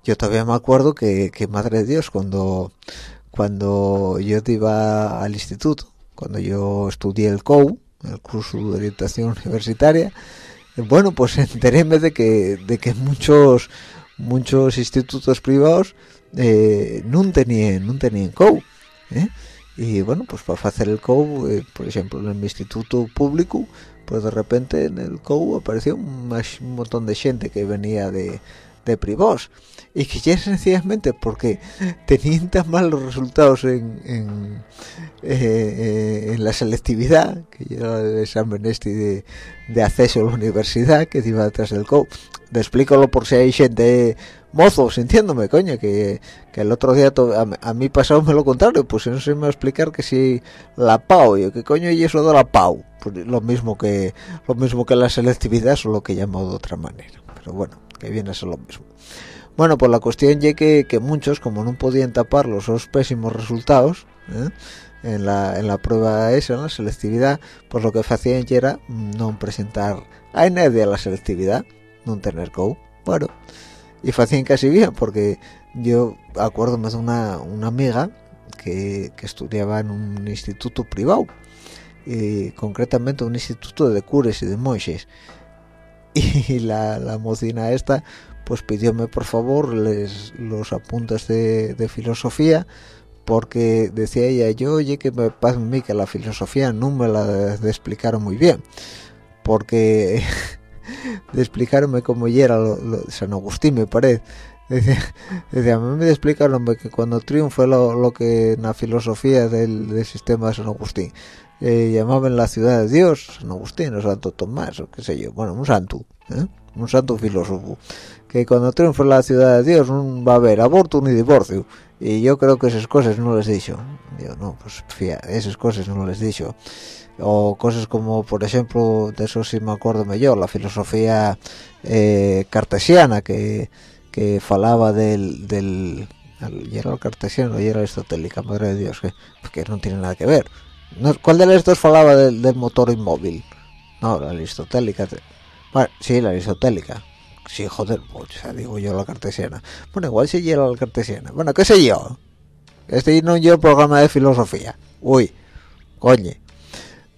yo todavía me acuerdo que, que madre de Dios cuando cuando yo iba al instituto cuando yo estudié el COU el curso de orientación universitaria bueno pues enteréme de que de que muchos muchos institutos privados eh, no tenían no tenían COU ¿eh? y bueno, pues para hacer el COU, eh, por exemplo, el instituto público, pues de repente en el COU apareció un, un montón de xente que venía de, de privados y que ya sencillamente porque tenían tan malos resultados en, en, eh, en la selectividad que era el examen este de, acceso a la universidad que iba detrás del COU te explícalo por si hay gente mozos entiéndome coño que, que el otro día a, mí pasado me lo contrario pues no sé me va a explicar que si la PAU yo que coño y eso de la PAU. Pues lo mismo que lo mismo que la selectividad solo que llamado de otra manera. Pero bueno que viene a ser lo mismo. Bueno pues la cuestión es que, que muchos como no podían tapar los pésimos resultados ¿eh? en, la, en la prueba esa, en la selectividad pues lo que hacían era no presentar a nadie a la selectividad no tener co bueno y hacían casi bien porque yo acuerdo de una, una amiga que, que estudiaba en un instituto privado y concretamente un instituto de cures y de monjes y la, la mocina esta pues pidióme por favor les, los apuntes de, filosofía porque decía ella yo oye que me pasa a mí que la filosofía no me la de, explicaron muy bien porque de explicarme era San Agustín me parece decía, a mí me explicaron que cuando triunfó lo, lo que en la filosofía del, del sistema de San Agustín eh, llamaban la ciudad de Dios, San Agustín o Santo Tomás o qué sé yo, bueno, un santo, ¿eh? un santo filósofo, que cuando triunfe la ciudad de Dios no va a haber aborto ni divorcio, y yo creo que esas cosas no les dicho, yo no, pues fía, esas cosas no les he dicho, o cosas como, por ejemplo, de eso sí me acuerdo mejor, la filosofía eh, cartesiana, que, que falaba del, del y era el cartesiano y era aristotélica, madre de Dios, que no tiene nada que ver, ¿Cuál de las dos falaba del, motor inmóvil? No, la aristotélica. Bueno, sí, la aristotélica. Sí, joder, pues, digo yo la cartesiana. Bueno, igual si llega la cartesiana. Bueno, qué sé yo. Este no yo programa de filosofía. Uy, coñe.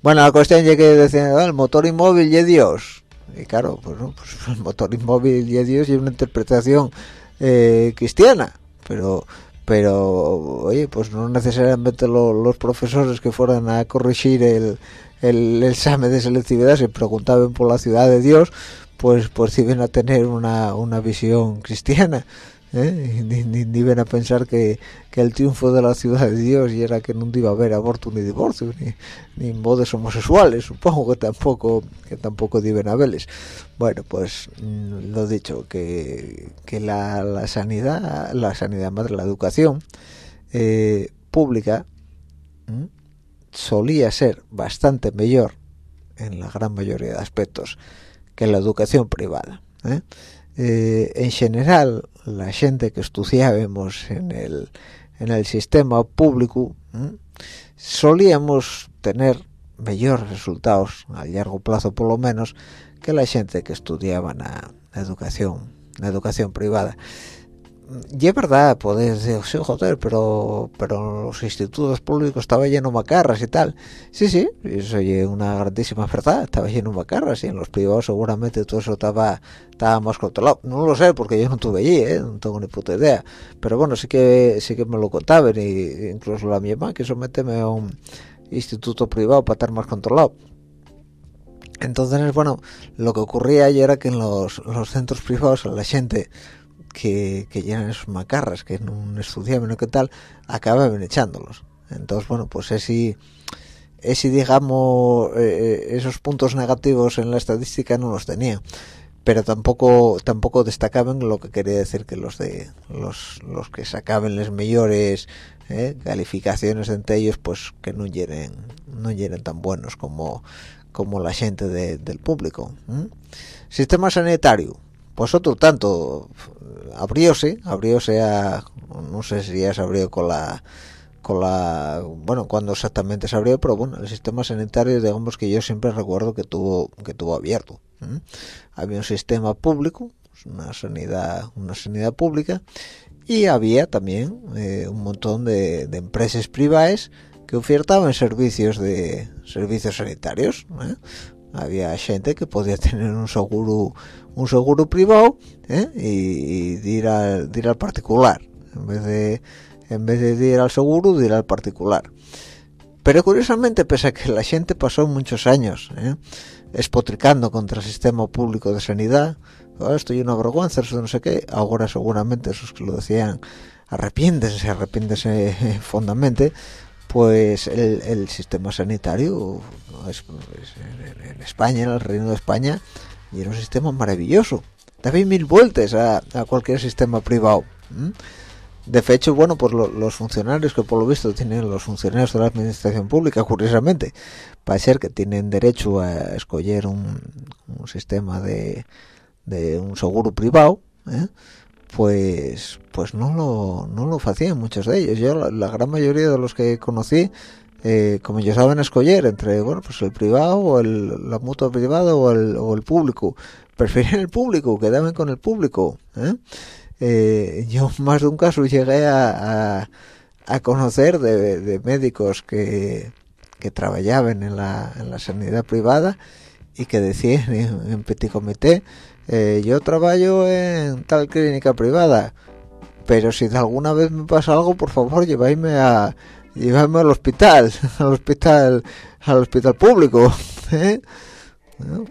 Bueno, la cuestión es que decían, ah, el motor inmóvil y Dios. Y claro, pues, no, pues el motor inmóvil y Dios y una interpretación eh, cristiana. Pero pero oye pues no necesariamente los profesores que fueran a corregir el, el, examen de selectividad se preguntaban por la ciudad de Dios pues pues iban a tener una, una visión cristiana ¿eh? ni, iban a pensar que, el triunfo de la ciudad de Dios y era que no iba a haber aborto ni divorcio ni, ni modos homosexuales supongo que tampoco que tampoco iban a verles bueno pues mm, lo dicho que, que la, sanidad la sanidad madre la educación eh, pública solía ser bastante mejor en la gran mayoría de aspectos que la educación privada ¿eh? Eh, en general la gente que estudiábamos en el, en el sistema público ¿eh? solíamos tener mejores resultados a largo plazo por lo menos que la gente que estudiaba na, na educación na educación privada y es verdad, podés decir, sí, joder, pero, pero los institutos públicos estaba lleno de macarras y tal. Sí, sí, eso es una grandísima verdad, estaba lleno de macarras y en los privados seguramente todo eso estaba, estaba más controlado. No lo sé porque yo no estuve allí, ¿eh? no tengo ni puta idea. Pero bueno, sí que sí que me lo contaban, y incluso la mi mamá quiso meterme a un instituto privado para estar más controlado. Entonces, bueno, lo que ocurría ayer era que en los, los centros privados la gente que, que llenan esos macarras que no estudiaban o qué tal acababan echándolos. Entonces bueno pues ese ese digamos eh, eh, esos puntos negativos en la estadística no los tenía. Pero tampoco tampoco destacaban lo que quería decir que los de los, los que sacaban las mejores eh, calificaciones entre ellos pues que no llenen no llenen tan buenos como como la gente del público sistema sanitario pues otro tanto abrióse abrióse a no sé si ya se abrió con la con la bueno cuando exactamente se abrió pero bueno el sistema sanitario digamos que yo siempre recuerdo que tuvo que tuvo abierto había un sistema público una sanidad una sanidad pública y había también eh, un montón de, empresas privadas que ofertaban servicios de servicios sanitarios ¿eh? Había gente que podía tener un seguro un seguro privado ¿eh? y, y ir, al, ir al particular en vez de en vez de ir al seguro ir al particular pero curiosamente pese a que la gente pasó muchos años ¿eh? espotricando contra el sistema público de sanidad oh, esto es una vergüenza eso no sé qué ahora seguramente esos que lo decían arrepiéntense arrepiéntense fondamente pues el, sistema sanitario en España, en el Reino de España, y era un sistema maravilloso. Daba mil vueltas a, cualquier sistema privado. De hecho, bueno, pues los funcionarios que por lo visto tienen los funcionarios de la administración pública, curiosamente, parece ser que tienen derecho a escoger un, sistema de, de, un seguro privado, ¿eh? Pues pues no lo, no lo hacían muchos de ellos. Yo, la, gran mayoría de los que conocí, eh, como yo saben escoger entre bueno pues el privado o el, la mutua privada o el, público, preferían el público, quedaban con el público. ¿eh? Eh, yo más de un caso llegué a, a, conocer de, médicos que, que trabajaban en la, en la sanidad privada y que decían en, en petit comité eh, yo trabajo en tal clínica privada pero si de alguna vez me pasa algo por favor lleváisme a llevarme al hospital al hospital al hospital público ¿eh?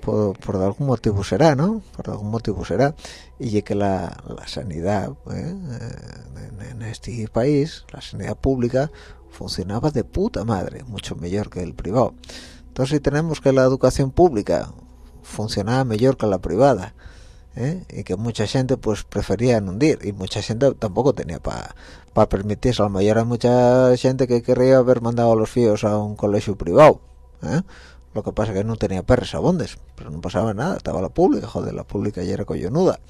por, algún motivo será no por algún motivo será y que la, sanidad ¿eh? en, este país la sanidad pública funcionaba de puta madre mucho mejor que el privado entonces si tenemos que la educación pública funcionaba mejor que la privada ¿eh? y que mucha gente pues prefería hundir y mucha gente tampoco tenía para pa permitirse a lo mejor hay mucha gente que querría haber mandado a los fíos a un colegio privado ¿eh? lo que pasa que no tenía perres abondes pero no pasaba nada estaba la pública joder la pública ya era coyonuda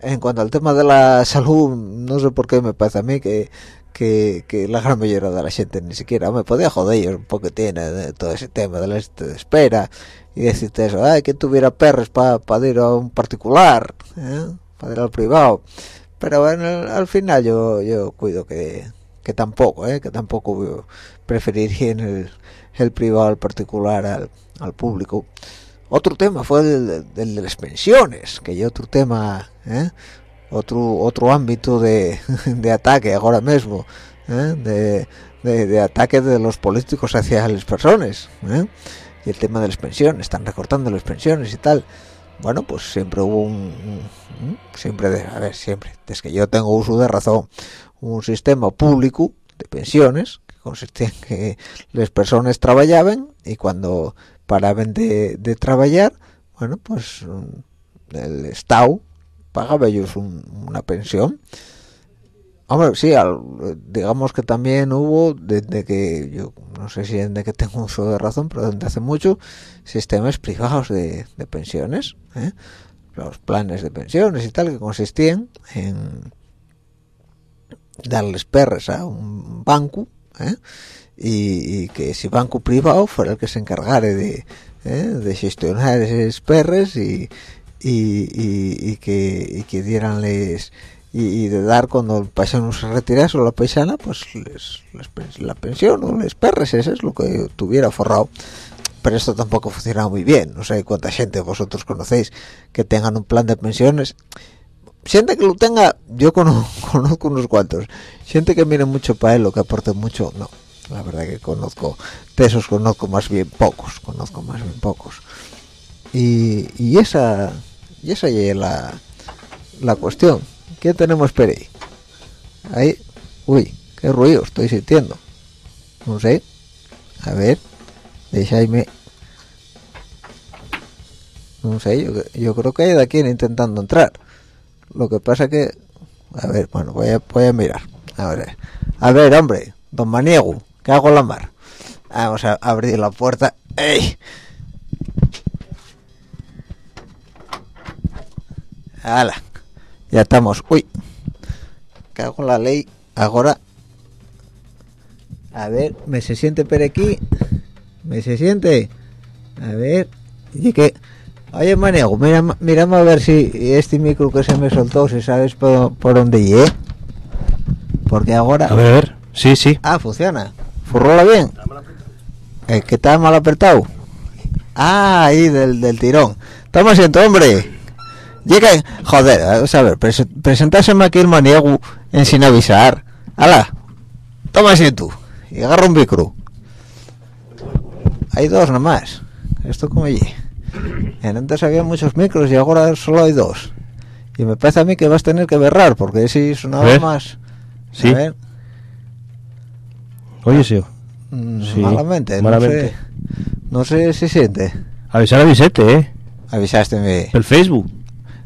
en cuanto al tema de la salud no sé por qué me parece a mí que que, la gran mayoría de la gente ni siquiera me podía joder un poco tiene todo ese tema de la espera y decirte eso, ay, que tuviera perros para ir a un particular, ¿eh? para ir al privado. Pero bueno, al final yo, yo cuido que, que tampoco, ¿eh? que tampoco preferiría el, el privado al particular al, al público. Otro tema fue el, de las pensiones, que yo otro tema, ¿eh? Otro otro ámbito de, de ataque ahora mismo, ¿eh? de, de, de, ataque de los políticos hacia las personas. ¿eh? y el tema de las pensiones, están recortando las pensiones y tal. Bueno, pues siempre hubo un, siempre, de, a ver, siempre, desde que yo tengo uso de razón, un sistema público de pensiones que consistía en que las personas trabajaban y cuando paraban de, de trabajar, bueno, pues el Estado pagaba ellos una pensión Hombre, sí, digamos que también hubo, desde que yo no sé si desde que tengo uso de razón, pero desde hace mucho, sistemas privados de, pensiones, ¿eh? los planes de pensiones y tal, que consistían en darles perres a un banco, ¿eh? y, que si banco privado fuera el que se encargara de, ¿eh? de gestionar esos perres y, y, y, que, y que dieranles y, de dar cuando el paisano se retirase o la paisana pues la pensión o les perres ese es lo que tuviera forrado. Pero esto tampoco funciona muy bien. No sé cuánta gente vosotros conocéis que tengan un plan de pensiones. Gente que lo tenga yo conozco unos cuantos. Gente que mire mucho para él o que aporte mucho no. La verdad que conozco de esos conozco más bien pocos conozco más bien pocos. Y esa y esa es la, la cuestión ¿Qué tenemos por ahí? Uy, qué ruido estoy sintiendo. No sé. A ver. Déjame. No sé, yo, yo creo que hay de aquí intentando entrar. Lo que pasa que... A ver, bueno, voy a, voy a mirar. A ver, a ver, hombre. Don Maniego, ¿qué hago la mar? Vamos a abrir la puerta. ¡Ey! ¡Hala! Ya estamos. ¡Uy! Cago en la ley. Ahora... A ver, ¿me se siente por aquí? ¿Me se siente? A ver... Y que... Oye, Manego, mira, mírame a ver si este micro que se me soltó, si sabes por, por dónde llegué. Porque ahora... A ver, sí, sí. Ah, funciona. Furrola bien. Eh, que está mal apretado. Ah, ahí, del, del tirón. Toma asiento, hombre. Llega, joder, vamos a ver, pres presentáseme aquí el maniego en sin avisar. ¡Hala! Toma asiento. Y agarra un micro. Hay dos nomás. Esto como allí. En antes había muchos micros y ahora solo hay dos. Y me parece a mí que vas a tener que berrar, porque si sonaba ¿Ver? más... Sí. A ver, Oye, sí. mm, Sí, malamente, malamente. No sé, no sé si siente. Avisar a Vicente, ¿eh? Avisásteme. El Facebook.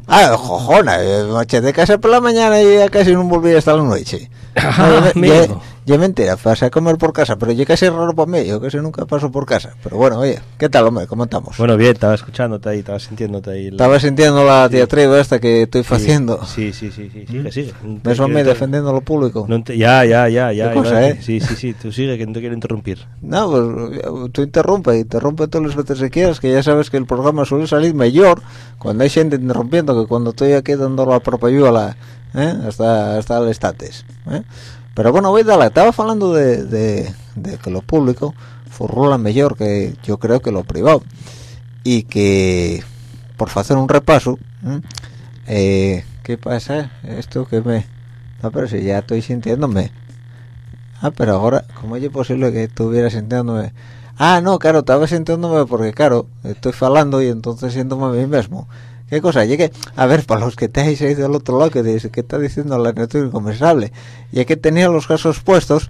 Ah, jojona, eh, marché de casa por la mañana y ya casi no volví hasta la noche. Ah, No, amigo. ya mentira, pasé a comer por casa, pero ya casi raro para mí, yo casi nunca paso por casa. Pero bueno, oye, ¿qué tal, hombre? ¿Cómo estamos? Bueno, bien, estaba escuchándote ahí, estaba sintiéndote ahí. la- Estaba sintiendo la diatriba esta que estoy Sí, haciendo. Sí, sí, sí, sí, sigue, sigue. No Me son me defendiendo lo público. no te- Ya, ya, ya, ya. Qué cosa, ¿eh? Sí, sí, sí, tú sigue, que no te quiero interrumpir. No, pues tú interrumpe, interrumpe todas las veces que quieras, que ya sabes que el programa suele salir mejor cuando hay gente interrumpiendo que cuando estoy aquí dando la propaganda ¿eh? hasta, hasta el estates. ¿eh? Pero bueno, voy a darle, estaba hablando de, de, que lo público furrula mejor que yo creo que lo privado. Y que, por hacer un repaso. Eh, ¿qué pasa? Esto que me... No, pero si ya estoy sintiéndome... Ah, pero ahora, ¿cómo es posible que estuviera sintiéndome? Ah, no, claro, estaba sintiéndome porque, claro, estoy falando y entonces siéndome a mí mismo. ¿Qué cosa? Llegué, a ver, para los que estáis ahí del otro lado, que, dice, que está diciendo la neto inconmensurable, y que tenía los cascos puestos,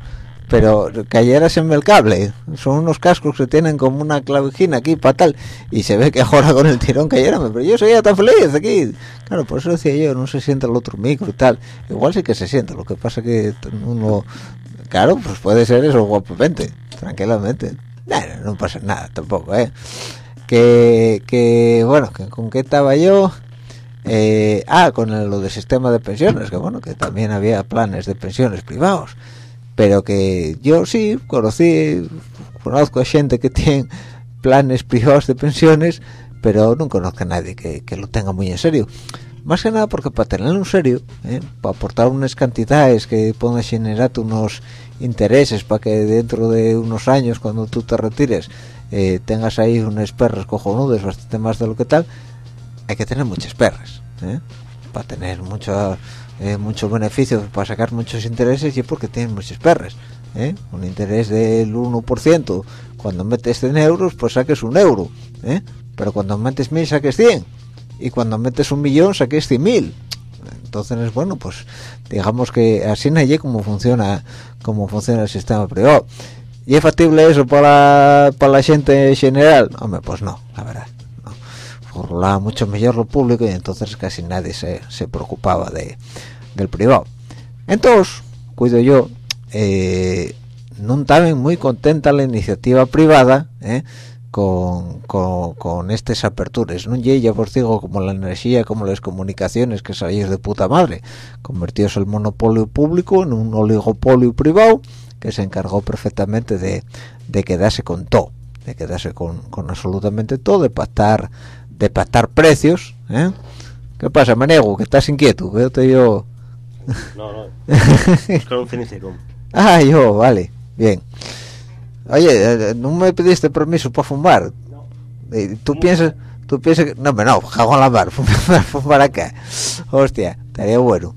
pero cayeras en el cable. Son unos cascos que tienen como una clavijina aquí para tal, y se ve que ahora con el tirón cayérame, pero yo soy tan feliz aquí. Claro, por eso decía yo, no se siente el otro micro y tal. Igual sí que se siente, lo que pasa que uno Claro, pues puede ser eso guapamente, tranquilamente. No pasa nada tampoco, ¿eh? Que, que bueno, que con qué estaba yo... Eh, ah, con lo del sistema de pensiones, que bueno, que también había planes de pensiones privados. Pero que yo sí conocí, conozco a gente que tiene planes privados de pensiones, pero no conozco a nadie que, que lo tenga muy en serio. Más que nada porque para tenerlo en serio, ¿eh? para aportar unas cantidades que puedan generar unos intereses para que dentro de unos años, cuando tú te retires, eh, tengas ahí unas perras cojonudas, bastante más de lo que tal, hay que tener muchas perras, ¿eh? para tener mucho, eh, mucho beneficio, para sacar muchos intereses y es porque tienen muchas perras. ¿eh? Un interés del 1%, cuando metes 100 euros, pues saques un euro, ¿eh? pero cuando metes 1000 saques 100 y cuando metes un millón saques 100.000 entonces bueno pues digamos que así hay cómo funciona cómo funciona el sistema privado y factible eso para para la gente en general hombre pues no la verdad no. Mucho mejor lo público y entonces casi nadie se, se preocupaba de del privado. Entonces cuido yo eh, no estaban muy contenta la iniciativa privada ¿eh? con, con, con estas aperturas. No y ya os digo como la energía como las comunicaciones que sabéis de puta madre. Convirtióse el monopolio público en un oligopolio privado que se encargó perfectamente de, de quedarse con todo de quedarse con, con absolutamente todo de pactar de pactar precios ¿eh? ¿qué pasa Manego? que estás inquieto veo yo No, no. Es con un cenicero. Ah, yo, vale, bien. Oye, eh, no me pediste permiso para fumar. Eh, ¿Tú piensas, tú piensas que... No, hombre, no, en la mar, fumar, fumar acá. Hostia, estaría bueno.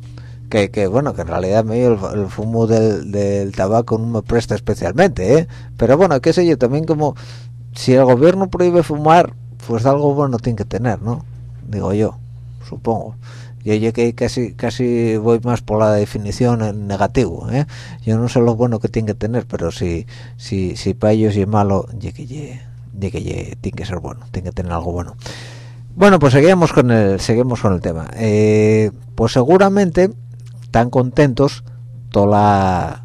Que, bueno, que en realidad el, fumo del, tabaco no me presta especialmente, ¿eh? Pero bueno, qué sé yo, también como... Si el gobierno prohíbe fumar, pues algo bueno tiene que tener, ¿no? Digo yo, supongo. yo que casi casi voy más por la definición en negativo ¿eh? yo no sé lo bueno que tiene que tener pero si si si para ellos es malo que tiene que ser bueno tiene que tener algo bueno bueno pues seguimos con el seguimos con el tema eh, pues seguramente están contentos toda la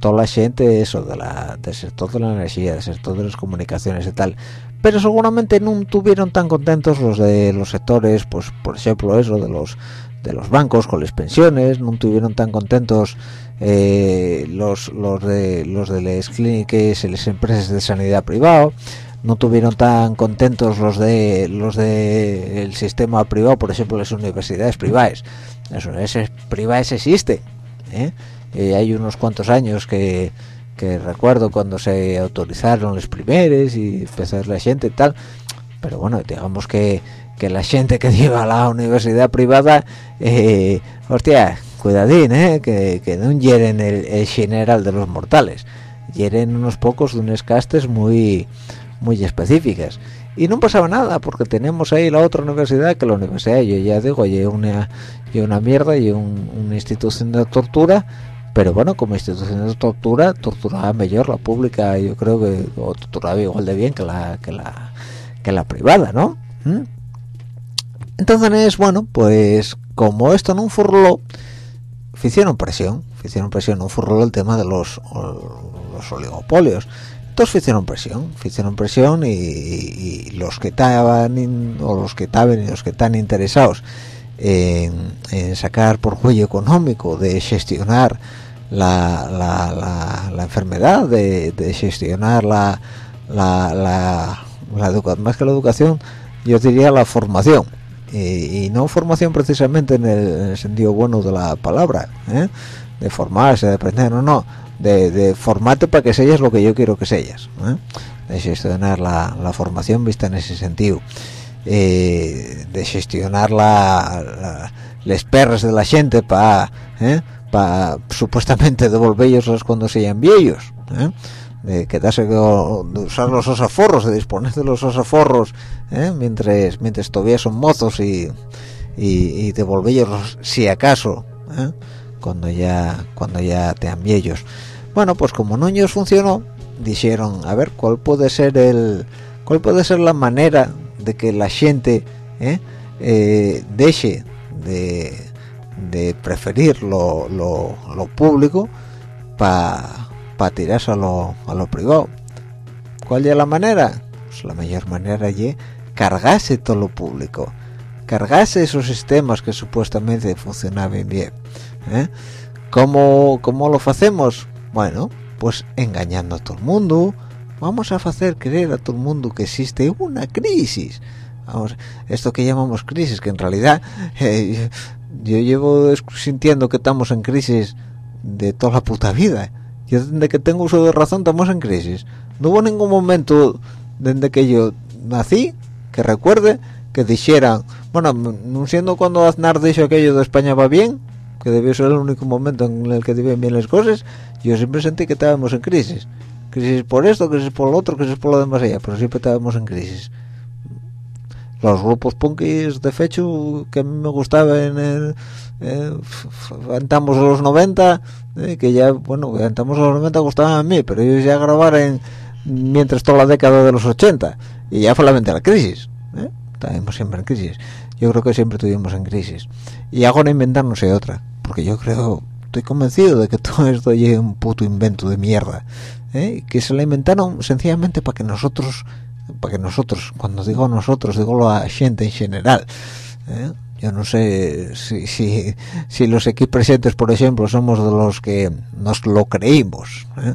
toda la gente eso de la del sector de la energía del sector de las comunicaciones y tal. Pero seguramente no tuvieron tan contentos los de los sectores pues por ejemplo eso de los de los bancos con las pensiones no tuvieron tan contentos eh, los los de los de las clínicas y las empresas de sanidad privado no tuvieron tan contentos los de los de el sistema privado por ejemplo las universidades privadas las universidades privadas existen ¿eh? Eh, hay unos cuantos años que, que recuerdo cuando se autorizaron los primeros y empezó la gente y tal. Pero bueno digamos que, que la gente que lleva a la universidad privada eh, hostia cuidadín eh, que, que no hieren el, general de los mortales. Hieren unos pocos de unas castes muy muy específicas y no pasaba nada porque tenemos ahí la otra universidad que la universidad yo ya digo y una y una mierda y un, una institución de tortura pero bueno como institución de tortura torturaba mejor la pública yo creo que torturaba igual de bien que la que la que la privada no ¿Mm? entonces bueno pues como esto no furló hicieron presión hicieron presión no furló el tema de los los oligopolios entonces hicieron presión hicieron presión y, los que estaban o los que estaban y los que están interesados en, sacar por juego económico de gestionar la, la, la, enfermedad, de, gestionar la, la, más que la educación, yo diría la formación. Y, no formación precisamente en el, sentido bueno de la palabra, ¿eh? de formarse, de aprender, no, no, de, de formarte para que seas lo que yo quiero que seas, ¿eh? de gestionar la, la, formación vista en ese sentido, eh, de gestionar la, las perras de la gente para para supuestamente devolverlos cuando sean viejos de quedarse de usar los osaforros de disponer de los osaforros ¿eh? mientras mientras todavía son mozos y y, devolverlos si acaso ¿eh? cuando ya cuando ya tean viejos bueno pues como no funcionó dijeron a ver cuál puede ser el cuál puede ser la manera de que la gente deje de preferir lo, público para pa tirarse a lo, privado. ¿Cuál es la manera? Pues la mejor manera es cargarse todo lo público, cargarse esos sistemas que supuestamente funcionaban bien. ¿eh? ¿Cómo, ¿Cómo lo hacemos? Bueno, pues engañando a todo el mundo, vamos a hacer creer a todo el mundo que existe una crisis. Vamos, esto que llamamos crisis, que en realidad eh, yo llevo sintiendo que estamos en crisis de toda la puta vida. Yo desde que tengo uso de razón estamos en crisis. No hubo ningún momento desde que yo nací que recuerde que dijeran, bueno, no siendo cuando Aznar dijo aquello de España va bien, que debió ser el único momento en el que debían bien las cosas, yo siempre sentí que estábamos en crisis. Crisis por esto, crisis por lo otro, crisis por lo demás allá, pero siempre estábamos en crisis los grupos punkis de fecho que a mí me gustaban en eh, los 90 eh, que ya bueno cantamos los 90 gustaban a mí pero ellos ya grabaron mientras toda la década de los 80 y ya fue la crisis ¿eh? estábamos siempre en crisis yo creo que siempre estuvimos en crisis y ahora sé otra porque yo creo estoy convencido de que todo esto es un puto invento de mierda ¿eh? que se la inventaron sencillamente para que nosotros para que nosotros, cuando digo nosotros, digo a gente en general, ¿eh? yo no sé si, si, los aquí presentes, por ejemplo, somos de los que nos lo creímos, ¿eh?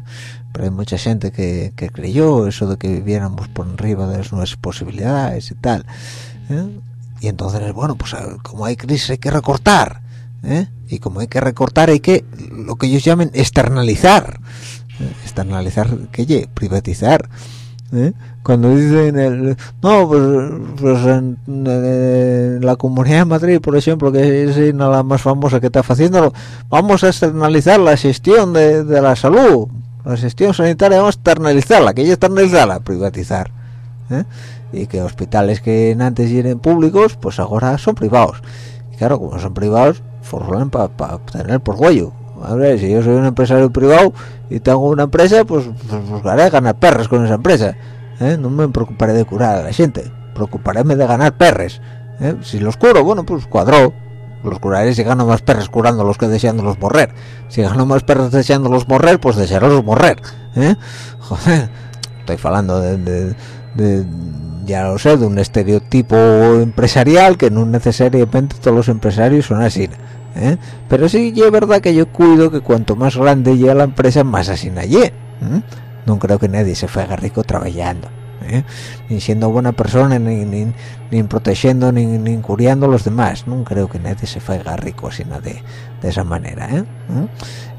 pero hay mucha gente que, creyó eso de que viviéramos por arriba de nuestras posibilidades y tal. ¿eh? Y entonces, bueno, pues como hay crisis hay que recortar, y como hay que recortar hay que, lo que ellos llaman externalizar, externalizar, ¿qué? Privatizar. ¿eh? cuando dicen no pues, pues en, la comunidad de Madrid por ejemplo que es la más famosa que está haciéndolo vamos a externalizar la gestión de, la salud la gestión sanitaria vamos a externalizarla que ya externalizarla privatizar ¿eh? y que hospitales que antes eran públicos pues ahora son privados claro como son privados formulan para tener por ver si yo soy un empresario privado y tengo una empresa pues, pues buscaré ganar perros con esa empresa ¿eh? no me preocuparé de curar a la gente preocuparéme de ganar perres ¿eh? si los curo bueno pues cuadró los curaré si gano más perros curándolos que deseándolos morrer si gano más perros deseándolos morrer pues desearlos morrer ¿eh? joder estoy hablando de- ya lo sé de un estereotipo empresarial que no necesariamente todos los empresarios son así ¿eh? pero sí es verdad que yo cuido que cuanto más grande llega la empresa más así allí no creo que nadie se fuega rico trabajando ¿eh? Ni siendo buena persona ni, ni, ni protegiendo ni, ni curiando a los demás. No creo que nadie se fuega rico así de, de esa manera ¿eh? ¿Mm?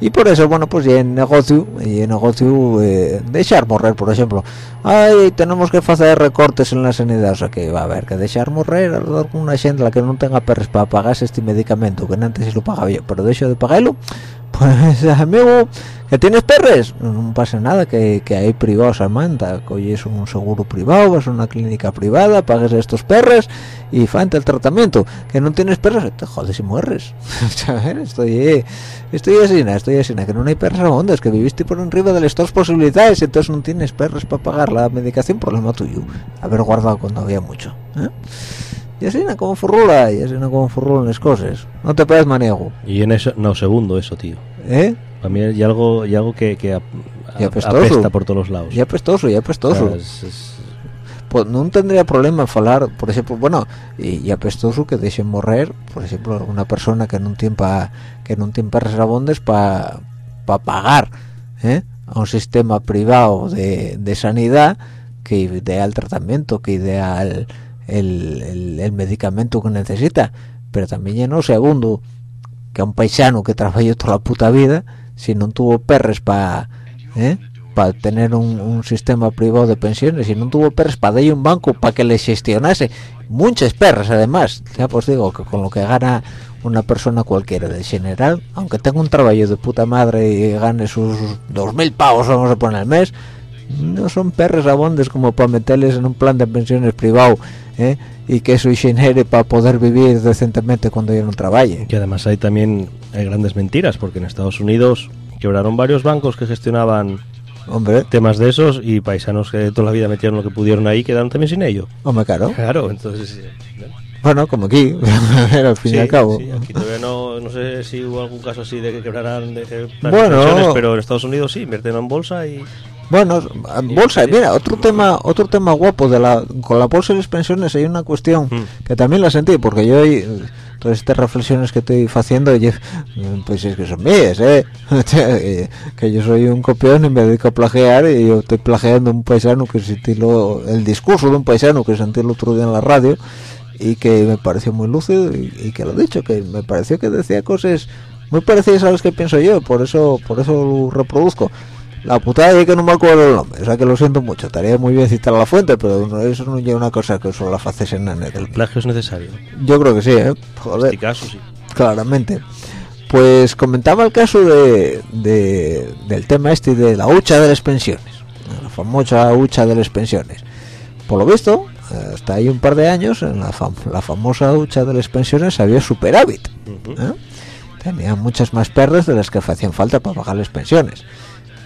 y por eso bueno pues ya en negocio y en negocio eh, dejar morrer por ejemplo. Ay tenemos que hacer recortes en la sanidad. O sea que va a haber que dejar morrer a alguna gente la que no tenga perres para pagarse este medicamento que antes sí lo pagaba yo pero dejo de pagarlo. Pues amigo que tienes perres no pasa nada que, que hay privados a manta coges un seguro privado vas a una clínica privada pagues estos perres y fante el tratamiento que no tienes perros te jodes y mueres estoy estoy así estoy así que no hay perros a ondas que viviste por arriba de las dos posibilidades entonces no tienes perros para pagar la medicación problema tuyo haber guardado cuando había mucho ¿eh? y así como furrula y así como furrulan las cosas no te pegas manejo Y en eso, no, segundo eso, tío. ¿eh? Para mí hay algo, y algo que, que ap- Y apestoso. apesta por todos los lados. ya apestoso ya apestoso O sea, es- es- pues no tendría problema en falar, por ejemplo, bueno, y, y apestoso que dejen morrer, por ejemplo, una persona que no tiene pa, que no tiene reservondes para pagar ¿eh? a un sistema privado de, de sanidad que idea el tratamiento, que idea el, el, el- medicamento que necesita, pero también ya no segundo que a un paisano que trabajó toda la puta vida, si no tuvo perres para para tener un, un sistema privado de pensiones y no tuvo perres para darle un banco para que le gestionase. Muchas perras además. Ya pues digo que con lo que gana una persona cualquiera de general aunque tenga un trabajo de puta madre y gane sus dos mil pavos vamos a poner al mes no son perres abondes como para meterles en un plan de pensiones privado ¿eh? y que eso genere para poder vivir decentemente cuando ya no trabaje. Que además hay también hay grandes mentiras, porque en Estados Unidos quebraron varios bancos que gestionaban hombre temas de esos y paisanos que toda la vida metieron lo que pudieron ahí quedaron también sin ello. hombre claro Claro, entonces... eh, bueno como aquí al fin y al cabo sí, aquí todavía no, no sé si hubo algún caso así de que quebraran de Bueno. pero en Estados Unidos sí, invierten en bolsa y... Bueno, en bolsa, mira, otro tema, otro tema guapo de la con la bolsa y las pensiones hay una cuestión Mm. que también la sentí porque yo todas estas reflexiones que estoy haciendo yo, pues es que son mías, eh, que yo soy un copión y me dedico a plagiar y yo estoy plagiando un paisano que sentí el discurso de un paisano que sentí el otro día en la radio y que me pareció muy lúcido y, y que lo he dicho que me pareció que decía cosas muy parecidas a las que pienso yo por eso por eso lo reproduzco la putada es que no me acuerdo el nombre o sea que lo siento mucho estaría muy bien citar la fuente pero eso no es una cosa que solo la haces en la net El plagio es necesario. yo creo que sí ¿eh? En joder este caso sí. claramente pues comentaba el caso de, de- del tema este de la hucha de las pensiones la famosa hucha de las pensiones por lo visto hasta ahí un par de años en la, fam- la famosa hucha de las pensiones había superávit. ¿eh? tenía muchas más perras de las que hacían falta para pagar las pensiones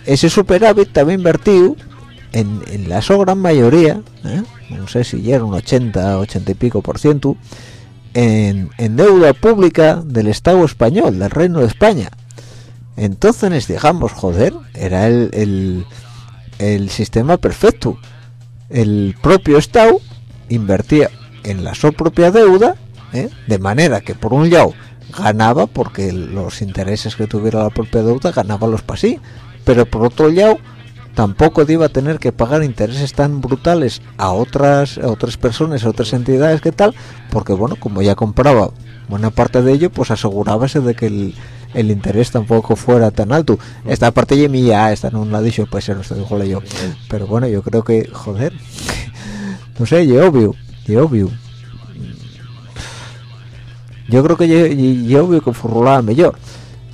ese superávit estaba invertido en, en la so gran mayoría ¿eh? no sé si ya era un 80 80 y pico por ciento en, en deuda pública del Estado español del Reino de España entonces digamos joder era el, el, el sistema perfecto el propio Estado invertía en la su propia deuda ¿eh? de manera que por un lado ganaba porque los intereses que tuviera la propia deuda ganaba los pasí pero por otro lado tampoco iba a tener que pagar intereses tan brutales a otras a otras personas a otras entidades que tal porque bueno como ya compraba buena parte de ello pues asegurábase de que el, el interés tampoco fuera tan alto. Esta parte ya mía esta no la ha dicho pues no esto dijo yo. Pero bueno yo creo que joder no sé y obvio y obvio. Yo creo que yo, yo- yo obvio que formulaba mejor.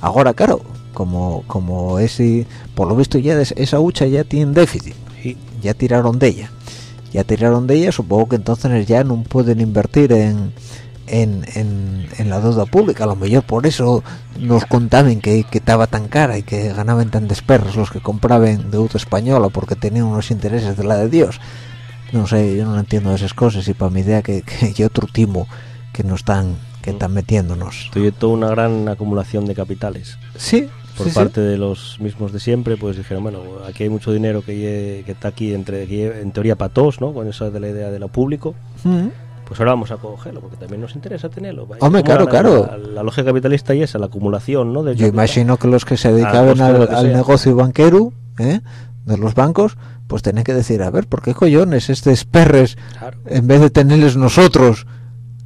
Ahora claro como como ese por lo visto ya esa hucha ya tiene déficit Sí. ya tiraron de ella ya tiraron de ella supongo que entonces ya no pueden invertir en en, en, en la deuda pública a lo mejor por eso nos contaban que, que estaba tan cara y que ganaban tan desperros los que compraban deuda española porque tenían unos intereses de la de Dios. No sé yo no entiendo esas cosas y para mi idea que, que hay otro timo que nos están que están metiéndonos. Estoy toda una gran acumulación de capitales. Sí por sí, sí. parte de los mismos de siempre, pues dijeron, bueno, aquí hay mucho dinero que, está aquí entre que en teoría para todos, ¿no? Con eso de la idea de lo público. Mm. Pues ahora vamos a cogerlo, porque también nos interesa tenerlo. Hombre, claro, la- claro. La, la lógica capitalista y esa, la acumulación, ¿no? del Yo capital. imagino que los que se dedicaban de al, negocio banquero, ¿eh? de los bancos, pues tienen que decir, a ver, ¿por qué cojones estos perres, Claro. en vez de tenerles nosotros,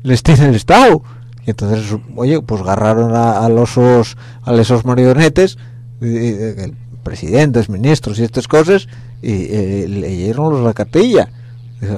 les tiene el Estado? Y entonces, oye, pues agarraron a, a los os- a esos marionetes, y- y- presidentes, ministros y estas cosas, y eh, leyeron la cartilla.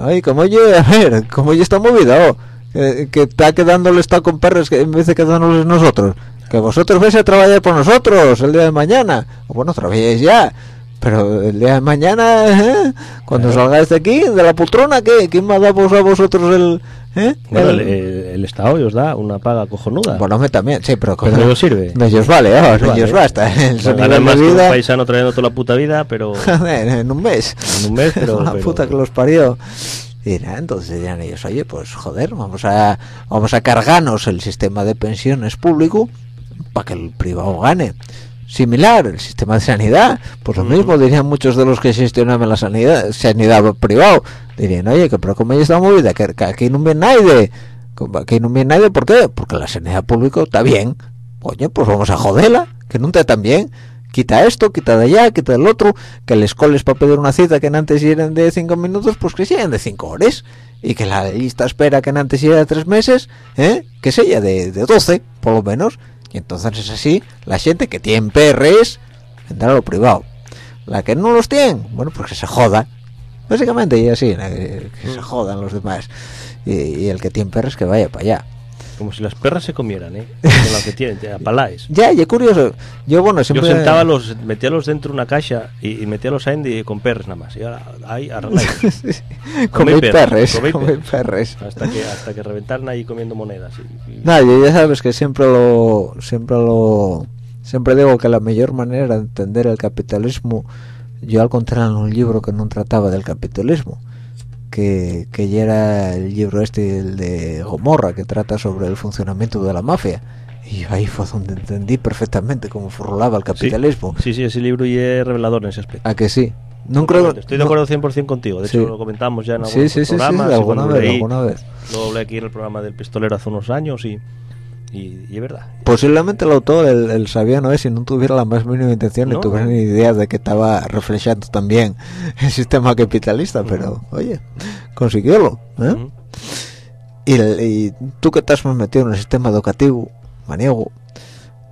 Ay, como oye, a ver, como oye está movida, oh, que, que está quedándole está con perros que en vez de quedándoles nosotros. Que vosotros vais a trabajar por nosotros el día de mañana. O bueno, trabajéis ya. Pero el día de mañana, ¿eh? cuando salgáis de aquí, de la poltrona, ¿qué? ¿Quién me ha dado a vosotros el...? ¿Eh? Bueno, el, El- el- Estado os da una paga cojonuda. Bueno, me también, sí, pero... Pero no sirve. De ellos vale, ahora, de Vale. ellos basta. El Bueno, más que un vida, paisano trayendo toda la puta vida, pero joder, en un mes. en un mes, pero... la pero- puta que los parió. Y nada, entonces dirán ellos, oye, pues joder, vamos a vamos a cargarnos el sistema de pensiones público para que el privado gane. Similar, el sistema de sanidad, pues lo mismo dirían muchos de los que gestionaban la sanidad, sanidad privado. Dirían, oye, que pero como ya está movida, que, que aquí no viene nadie. Que aquí no viene nadie, ¿por qué? Porque la sanidad pública está bien. Oye, pues vamos a joderla, que no está tan bien. Quita esto, quita de allá, quita del otro, que les coles para pedir una cita que en antes eran de cinco minutos, pues que sean de cinco horas. Y que la lista espera que en antes era de tres meses, ¿eh? que sea de, de 12, por lo menos. Y entonces es así, la gente que tiene PRs, vendrá a lo privado. La que no los tiene, bueno, pues que se joda. Básicamente, y así, eh, que se jodan los demás. Y, y el que tiene PRs que vaya para allá. Como si las perras se comieran, ¿eh? Con lo que tienen, te apaláis. Ya, y es curioso. Yo, bueno, Yo siempre... sentaba los, metía los dentro de una caja y, y metía los ahí con perros nada más. Y ahora ahí arregláis. Comí Comí perres, perres, perres. perres. hasta que hasta que reventaran ahí comiendo monedas. Y, yo ya sabes que siempre lo, siempre lo, siempre digo que la mejor manera de entender el capitalismo, yo al encontrar en un libro que no trataba del capitalismo, que, que ya era el libro este, el de Gomorra, que trata sobre el funcionamiento de la mafia. Y ahí fue donde entendí perfectamente cómo formulaba el capitalismo. Sí, sí, ese libro y es revelador en ese aspecto. ¿A que sí? No creo. Estoy de acuerdo 100% contigo. De Sí. hecho, lo comentamos ya en algunos sí, sí, y alguna vez, leí- alguna vez. Lo hablé aquí en el programa del pistolero hace unos años y, y, y es verdad. Posiblemente el autor, el, el sabiano es, si no tuviera la más mínima intención, ni No. tuviera ni idea de que estaba reflejando también el sistema capitalista, pero oye, consiguiólo. ¿eh? Ujú. y, el- y tú que estás más metido en el sistema educativo, maniego,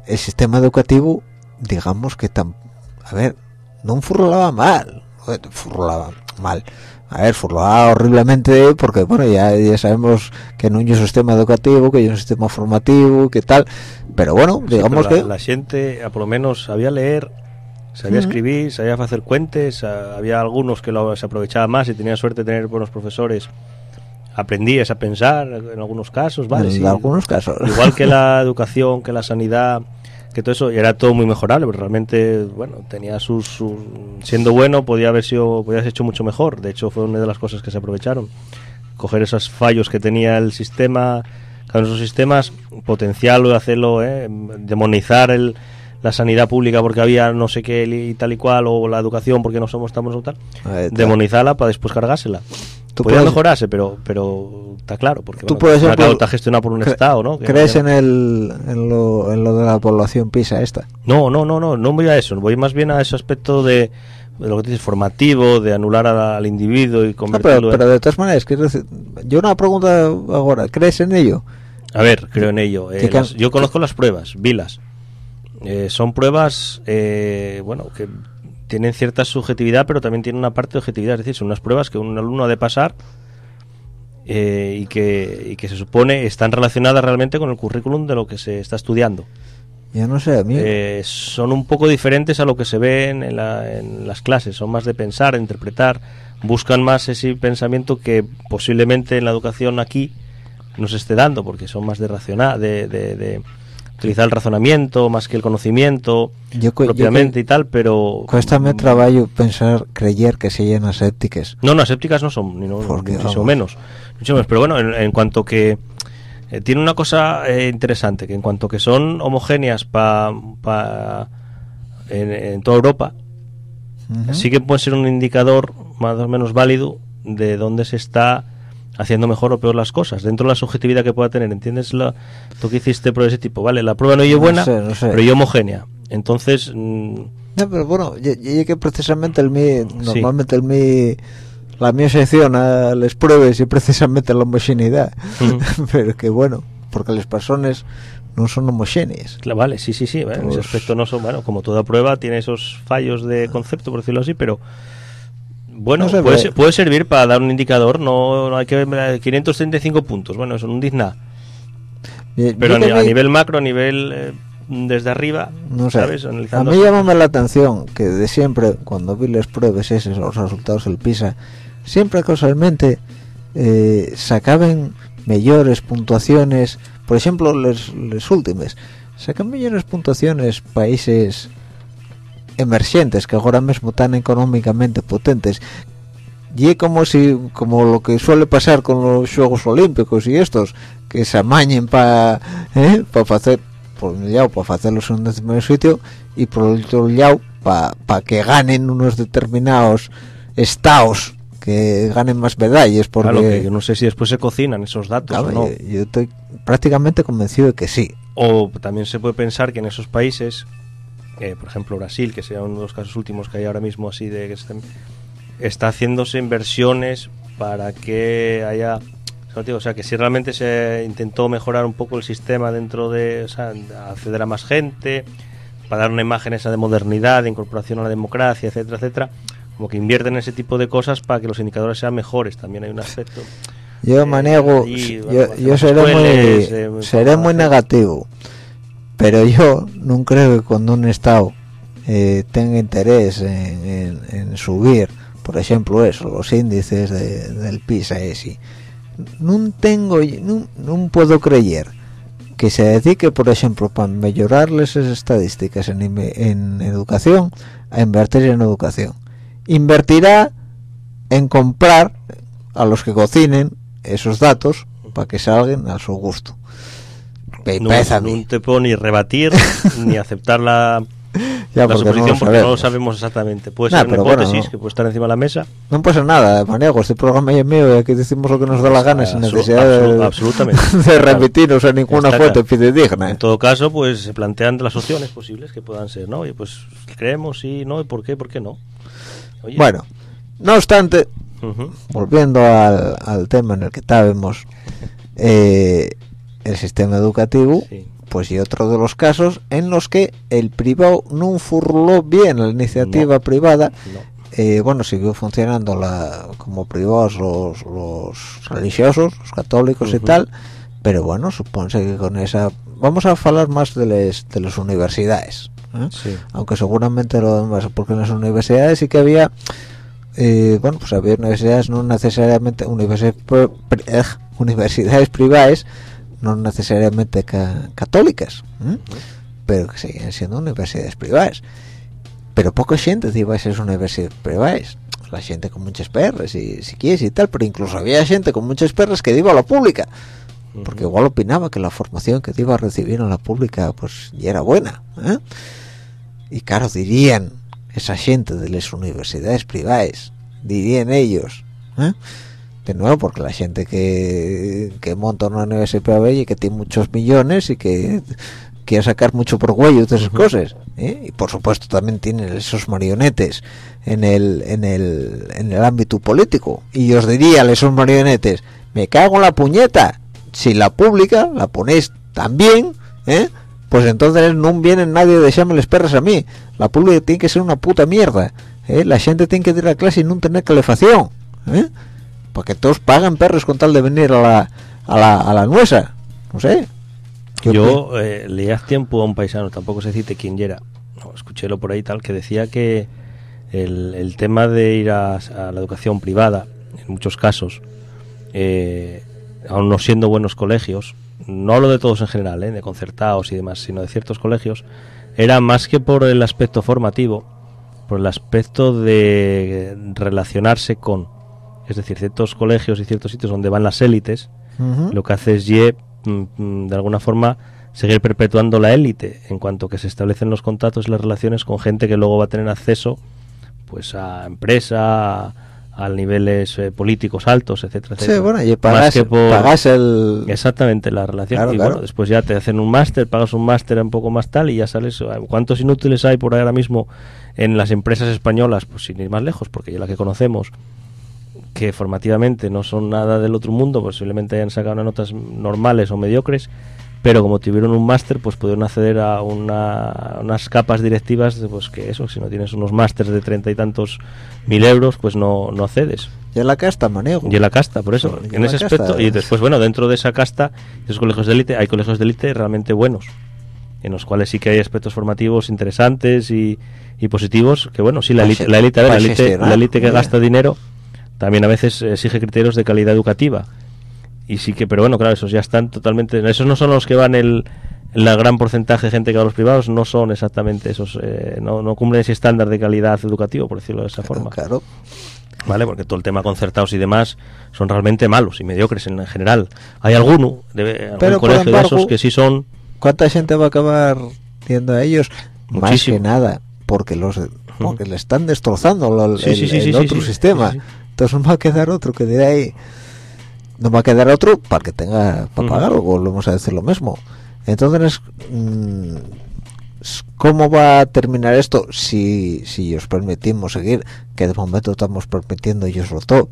el sistema educativo, digamos que tan, a ver, no furlaba mal, furlaba mal. A ver, furlaba horriblemente porque, bueno, ya, ya sabemos que no hay un sistema educativo, que hay un sistema formativo, que tal. Pero bueno, Sí, digamos pero que... la, gente, a por lo menos, sabía leer, sabía escribir, sabía hacer cuentes. a- había algunos que lo, se aprovechaban más y tenían suerte de tener buenos profesores. Aprendías a pensar en algunos casos, ¿vale? en sí. algunos casos. Igual que la educación, que la sanidad, que todo eso, y era todo muy mejorable, pero realmente, bueno, tenía sus, sus- siendo bueno, podía haber sido, podía haber hecho mucho mejor. De hecho, fue una de las cosas que se aprovecharon. Coger esos fallos que tenía el sistema, cada uno de esos sistemas, potenciarlo y hacerlo, ¿eh? demonizar el, la sanidad pública porque había no sé qué y tal y cual, o la educación porque no somos tan buenos o tal, demonizarla para después cargársela. Tú puedes- mejorarse, pero pero está claro, porque Tú, bueno, ejemplo, cabo está gestionado por un Estado, ¿no? Que ¿Crees en, el, en, lo, en lo de la población PISA esta? No, no, no, no, no voy a eso, voy más bien a ese aspecto de, de lo que dices, formativo, de anular al individuo y No, pero, convertirlo en- pero de todas maneras, quiero decir, yo una pregunta ahora, ¿crees en ello? A ver, creo en ello. Eh, ¿Qué ca- las- yo conozco las pruebas, vilas. Eh, son pruebas, eh, bueno, que tienen cierta subjetividad, pero también tienen una parte de objetividad. Es decir, son unas pruebas que un alumno ha de pasar eh, y, que, y que se supone están relacionadas realmente con el currículum de lo que se está estudiando. Yo no sé, a mí... Eh, son un poco diferentes a lo que se ve en, la- en las clases, son más de pensar, de interpretar, buscan más ese pensamiento que posiblemente en la educación aquí no se esté dando, porque son más de racional, de, de, de utilizar el razonamiento más que el conocimiento Yo propiamente y tal, pero Cuéstame trabajo pensar, creyer que se llenan sépticas. no, no, asépticas no son, ni no, Porque, muchísimo menos. Muchísimo menos. Pero bueno, en, en cuanto que. eh, tiene una cosa eh, interesante, que en cuanto que son homogéneas pa, pa- en, en toda Europa, sí que puede ser un indicador más o menos válido de dónde se está haciendo mejor o peor las cosas, dentro de la subjetividad que pueda tener. ¿Entiendes lo, tú que hiciste de ese tipo? Vale, la prueba no es No buena, sé, no sé. pero es homogénea. Entonces, mm, No, pero bueno, yo, yo que precisamente el mi, normalmente el mi, la mi sección a las pruebas y precisamente la homogeneidad. Ujú. pero que bueno, porque las personas no son homogéneas. Claro, Vale, sí, sí, sí. bueno, en ese Pues- aspecto no son, bueno, como toda prueba tiene esos fallos de concepto, por decirlo así, pero bueno, No puede, puede servir para dar un indicador, no, hay que ver 535 puntos, bueno, no dice nada. Yo- Pero a, nivel macro, a nivel eh, desde arriba, no sé, ¿sabes? a mí así. llamame la atención que de siempre, cuando vi las pruebas esos, los resultados del PISA, siempre casualmente eh, sacaban mejores puntuaciones, por ejemplo, les últimas, sacan mejores puntuaciones países emergentes que ahora mismo están económicamente potentes y como si como lo que suele pasar con los Juegos Olímpicos y estos que se amañen para ¿eh? para hacer por un lado para hacerlos en un determinado sitio y por otro lado para que ganen unos determinados estados que ganen más medallas porque Claro, que no sé si después se cocinan esos datos Claro, o no. yo, yo estoy prácticamente convencido de que sí O también se puede pensar que en esos países, eh, por ejemplo Brasil, que sea uno de los casos últimos que hay ahora mismo así de que estén- está haciéndose inversiones para que haya o sea, que si realmente se intentó mejorar un poco el sistema dentro de, o sea, acceder a más gente, para dar una imagen esa de modernidad, de incorporación a la democracia, etcétera, etcétera, como que invierten en ese tipo de cosas para que los indicadores sean mejores. También hay un aspecto. yo Eh, allí, bueno, yo, seré muy eh, seré muy hacer- negativo pero yo no creo que cuando un estado eh, tenga interés en, subir por ejemplo eso los índices de- del PISA ese no tengo no, puedo creer que se dedique por ejemplo para mejorarles esas estadísticas en, en educación a invertir en educación. Invertirá en comprar a los que cocinen esos datos para que salgan a su gusto Me No, no te puedo ni rebatir ni aceptar la, Ya, la porque no suposición lo porque no lo sabemos. exactamente. Puede Nah, ser una pero bueno, hipótesis no. que puede estar encima de la mesa. No pasa nada, Manego, este programa es mío y aquí decimos lo que nos da la gana sin necesidad de, absolutamente. de remitirnos a ninguna Está fuente claro. fidedigna. En todo caso, pues se plantean las opciones posibles que puedan ser, ¿no? Y pues creemos, sí, no, y por qué, por qué no. Oye, Bueno, no obstante, ujú, volviendo al, al tema en el que estábamos, eh, el sistema educativo, sí. pues y otro de los casos en los que el privado no furló bien la iniciativa No. privada, No. eh, bueno, siguió funcionando la, como privados los, los religiosos, los católicos y tal, pero bueno, supone que con esa... Vamos a hablar más de las de las universidades, ¿eh? Sí. aunque seguramente lo demás, porque en las universidades sí que había, eh, bueno, pues había universidades no necesariamente, universidades, pri- pri- eh, universidades privadas, no necesariamente ca- católicas, ¿eh? pero que seguían siendo universidades privadas. Pero poca gente iba a esas universidades privadas. La gente con muchas perras, y si quieres y tal, pero incluso había gente con muchas perras que iba a la pública porque igual opinaba que la formación que te iba a recibir en la pública pues ya era buena ¿eh? y claro dirían esa gente de las universidades privadas dirían ellos ¿eh? De nuevo porque la gente que, que monta una universidad y que tiene muchos millones y que quiere sacar mucho provecho de esas cosas ¿eh? y por supuesto también tienen esos marionetes en el en el en el ámbito político y os diría a esos marionetes me cago en la puñeta si la pública la ponéis también ¿eh? pues entonces no viene nadie de echarme las perras a mí la pública tiene que ser una puta mierda ¿eh? la gente tiene que ir a clase y no tener calefacción ¿eh? Porque todos pagan perros con tal de venir a la a la, a la nuestra no sé. ¿Qué opin- Yo eh, leí hace tiempo a un paisano, tampoco se cite quién era, no, escuchélo por ahí tal, que decía que el, el tema de ir a, a la educación privada, en muchos casos, eh, aún no siendo buenos colegios, no hablo de todos en general, ¿eh? de concertados y demás, sino de ciertos colegios, era más que por el aspecto formativo, por el aspecto de relacionarse con, es decir, ciertos colegios y ciertos sitios donde van las élites, lo que hace es ye, mm, mm, de alguna forma seguir perpetuando la élite en cuanto que se establecen los contactos y las relaciones con gente que luego va a tener acceso pues a empresa a, a niveles eh, políticos altos etcétera Sí, etcétera. bueno, y Más pagas, que por- pagas el... exactamente la relación Claro, y claro. bueno después ya te hacen un máster pagas un máster un poco más tal y ya sales cuántos inútiles hay por ahí ahora mismo en las empresas españolas pues sin ir más lejos porque ya la que conocemos que formativamente no son nada del otro mundo, posiblemente hayan sacado unas notas normales o mediocres, pero como tuvieron un máster, pues pudieron acceder a una- unas capas directivas, de, pues que eso, si no tienes unos másters de treinta y tantos mil euros, pues no, no accedes. Ya la casta, manejo. Y en la casta, por eso, Y en en ese casta, aspecto. Y es- después, bueno, dentro de esa casta, esos colegios de élite, hay colegios de élite realmente buenos, en los cuales sí que hay aspectos formativos interesantes y, y positivos, que bueno, sí, la élite, la élite, la élite, que gasta dinero también a veces exige criterios de calidad educativa. Y sí que, pero bueno, claro, esos ya están totalmente, esos no son los que van el, el gran porcentaje de gente que va a los privados, no son exactamente esos, eh, no, no cumplen ese estándar de calidad educativo, por decirlo de esa forma. Claro. ¿vale? Porque todo el tema concertados y demás son realmente malos y mediocres en general. Hay alguno, de, algún Pero, colegio de esos que sí son... ¿Cuánta gente va a acabar yendo a ellos? Más que nada, porque los porque le están destrozando lo- el, Sí, sí, sí, el otro sistema. Entonces no va a quedar otro que dirá ahí. No va a quedar otro para que tenga para Ujú. pagar, o volvemos a decir lo mismo. Entonces, mm, ¿cómo va a terminar esto si, si os permitimos seguir? Que de momento estamos permitiendo y os lo todo.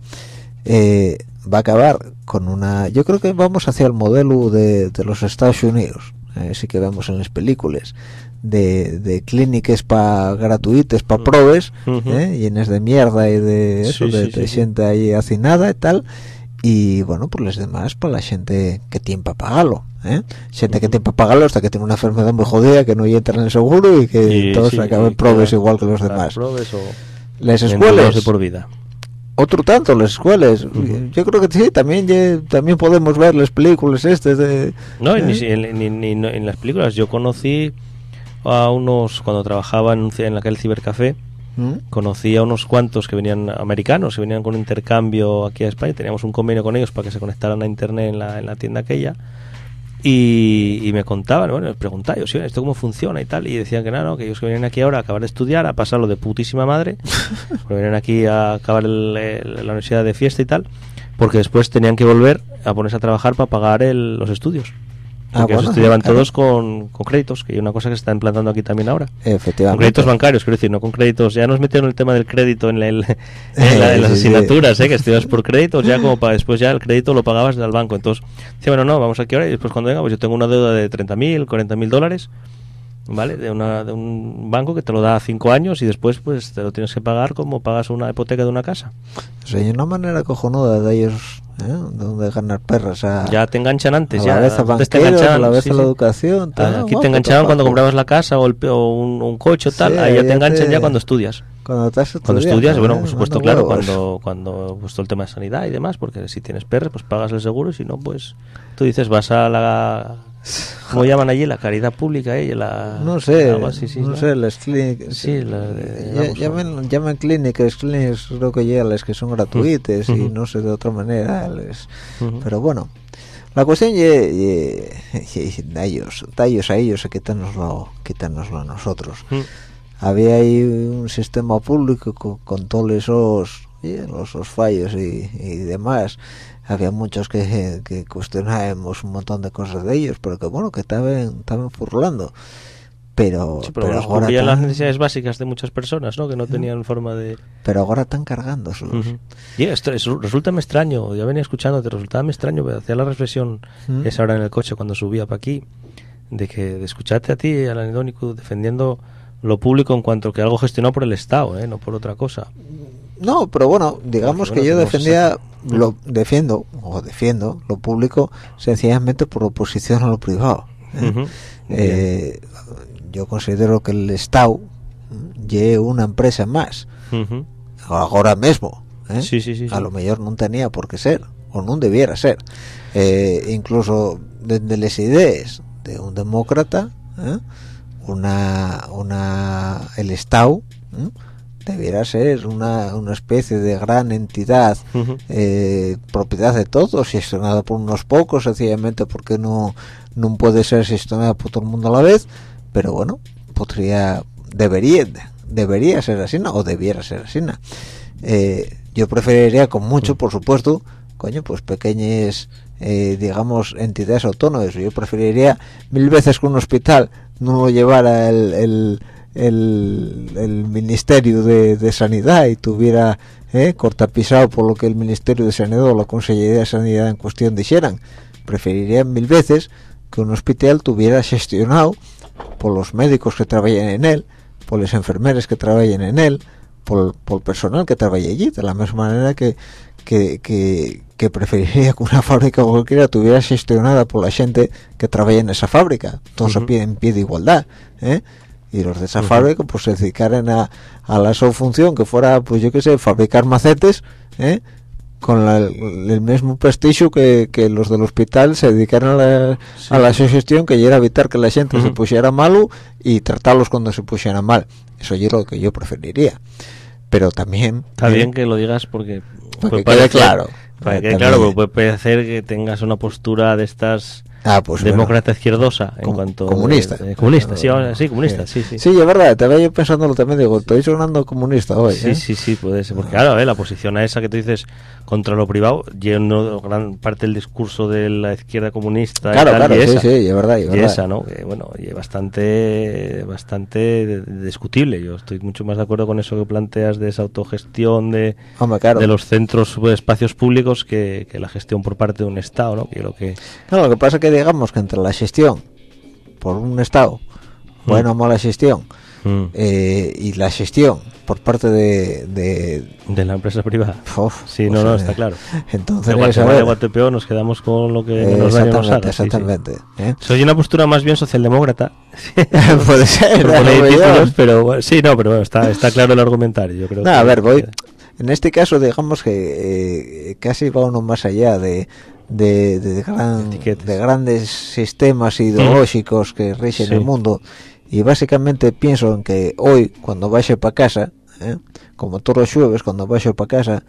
Eh, va a acabar con una yo creo que vamos hacia el modelo de, de los Estados Unidos eh, sí que vemos en las películas de, de clínicas para gratuitas para probes Ujú. eh, llenas de mierda y de eso Sí, de, sí, de sí, gente ahí hacinada y tal. Y bueno pues los demás para la gente que tiene para pagarlo ¿eh? gente que tiene para pagarlo hasta que tiene una enfermedad muy jodida que no entra en el seguro y que todos acaben probes igual que los demás. las escuelas. de por vida. otro tanto las escuelas. Yo creo que sí también ye- también podemos ver las películas estas de No, ni, ¿eh? en, ni- ni- no, en las películas. Yo conocí a unos, cuando trabajaba en, un en aquel cibercafé, ¿Mm? conocí a unos cuantos que venían americanos, que venían con intercambio aquí a España, teníamos un convenio con ellos para que se conectaran a internet en la, en la tienda aquella y, y me contaban, bueno, les preguntaba yo, "Sí, ¿esto cómo funciona y tal? Y decían que nada, no, que ellos que vienen aquí ahora a acabar de estudiar, a pasarlo de putísima madre, porque vienen aquí a acabar el- el- la universidad de fiesta y tal, porque después tenían que volver a ponerse a trabajar para pagar el- los estudios. Ah, Porque claro. todos con, con créditos, que hay una cosa que se está implantando aquí también ahora. Con efectivamente créditos bancarios, quiero decir, no con créditos. Ya nos metieron el tema del crédito en, la- el- en la- en las asignaturas, ¿eh? que estudias por créditos, ya como para después ya el crédito lo pagabas al banco. Entonces, decía, bueno, no, vamos aquí ahora y después cuando venga, pues yo tengo una deuda de 30.000, 40.000 dólares, ¿vale? De, una, de un banco que te lo da a 5 años y después pues te lo tienes que pagar como pagas una hipoteca de una casa. o sea, hay una manera cojonuda de ellos ¿eh? donde ganar perras a, Ya te enganchan antes, a ya. la vez a antes te banqueros, a la vez sí, a la educación tal, ¿no? Aquí te enganchaban cuando comprabas la casa o, el, o un, un coche o tal, Sí, ahí ya te enganchan te- ya cuando estudias. cuando estás Cuando estudiando, estudias, bueno, ¿eh? por supuesto, claro, huevos. cuando, cuando pues, todo el tema de sanidad y demás, porque si tienes perres, pues pagas el seguro y si no, pues tú dices, vas a la... ¿Cómo llaman allí? La caridad pública, ¿eh? La, no sé sí, no sé las clínicas Sí, la de- Ya- vamos, llamen, llamen clínicas clínicas creo que ya las que son gratuitas y no sé de otra manera les- pero bueno la cuestión ye- da ellos da ellos a ellos a quitárnoslo quitárnoslo a nosotros había ahí un sistema público co- con, todos esos, los, fallos y, y demás. Había muchos que, que cuestionábamos un montón de cosas de ellos, pero que bueno, que estaban, estaban furlando. Pero, Sí, pero, pero, ahora las necesidades básicas de muchas personas, ¿no? Que no tenían forma de... pero ahora están cargando sus. Ujú. Y esto es, resulta extraño, ya venía escuchando, te resultaba extraño, pero hacía la reflexión esa hora en el coche cuando subía para aquí, de que de escucharte a ti, al anedónico, defendiendo lo público en cuanto que algo gestionado por el Estado, ¿eh? no por otra cosa. No, pero bueno, digamos que yo defendía, lo defiendo, o defiendo lo público sencillamente por oposición a lo privado. ¿eh? Eh, yo considero que el Estado lleve una empresa más ahora mismo ¿eh? Sí, sí, sí, a lo mejor no tenía por qué ser o no debiera ser Eh, incluso desde las ideas de un demócrata, una, una, el Estado. Debiera ser una, una especie de gran entidad, eh, propiedad de todos, gestionada por unos pocos, sencillamente porque no, no puede ser gestionada por todo el mundo a la vez, pero bueno, podría, debería, debería ser así, ¿no? o debiera ser así. ¿no? Eh, yo preferiría con mucho, por supuesto, coño, pues pequeñas, eh, digamos, entidades autónomas. Yo preferiría mil veces que un hospital no llevara el, el, el, el Ministerio de, de Sanidad y tuviera eh, cortapisado por lo que el Ministerio de Sanidad o la Consejería de Sanidad en cuestión dijeran. Preferiría mil veces que un hospital tuviera gestionado por los médicos que trabajan en él, por las enfermeras que trabajan en él, por, por el personal que trabaja allí, de la misma manera que, que, que, que preferiría que una fábrica cualquiera tuviera gestionada por la gente que trabaja en esa fábrica, todos Ujú. a pie, en pie de igualdad, ¿eh? Y los de esa fábrica pues se dedicaran a, a la su función que fuera pues yo qué sé fabricar macetes ¿eh? con la- el mismo prestigio que, que los del hospital se dedicaran a la, a la su gestión que era evitar que la gente se pusiera malo y tratarlos cuando se pusieran mal eso es lo que yo preferiría pero también Está ¿eh? bien que lo digas porque... Para puede que quede claro. Para que quede claro, también. porque puede parecer que tengas una postura de estas... ah, pues bueno. demócrata izquierdosa en Com- cuanto comunista. eh, comunista sí ahora sí comunista sí sí sí es verdad te veo pensándolo también digo estoy sonando comunista hoy Sí, ¿eh? sí, sí, puede ser. Porque claro, eh, la posición a esa que tú dices contra lo privado, lleno gran parte del discurso de la izquierda comunista. y claro tal, claro y sí esa, sí es verdad es y verdad esa, ¿no? Que, bueno, y bastante, bastante de- de- discutible. Yo estoy mucho más de acuerdo con eso que planteas de esa autogestión de, Hombre, claro. de los centros de espacios públicos que, que la gestión por parte de un Estado, ¿no? Que creo que... Claro, lo que pasa es que digamos que entre la gestión por un Estado, buena o mala gestión, mm, eh, y la gestión por parte de... de de la empresa privada. uf, Sí, pues, no, no, eh, está claro. Entonces, De Guatepeo nos quedamos con lo que eh, nos exactamente, sí, sí. exactamente. ¿eh? Soy una postura más bien socialdemócrata. Puede ser, títulos, pero bueno, sí, no, pero bueno, está, está claro el argumentario. Yo creo No, que- a ver, voy. En este caso, digamos que eh, casi va uno más allá de de, de, gran- de grandes sistemas ideológicos que rigen Sí. el mundo. Y básicamente pienso en que hoy, cuando vaya para casa, ¿eh? como todos los jueves, cuando vaya para casa,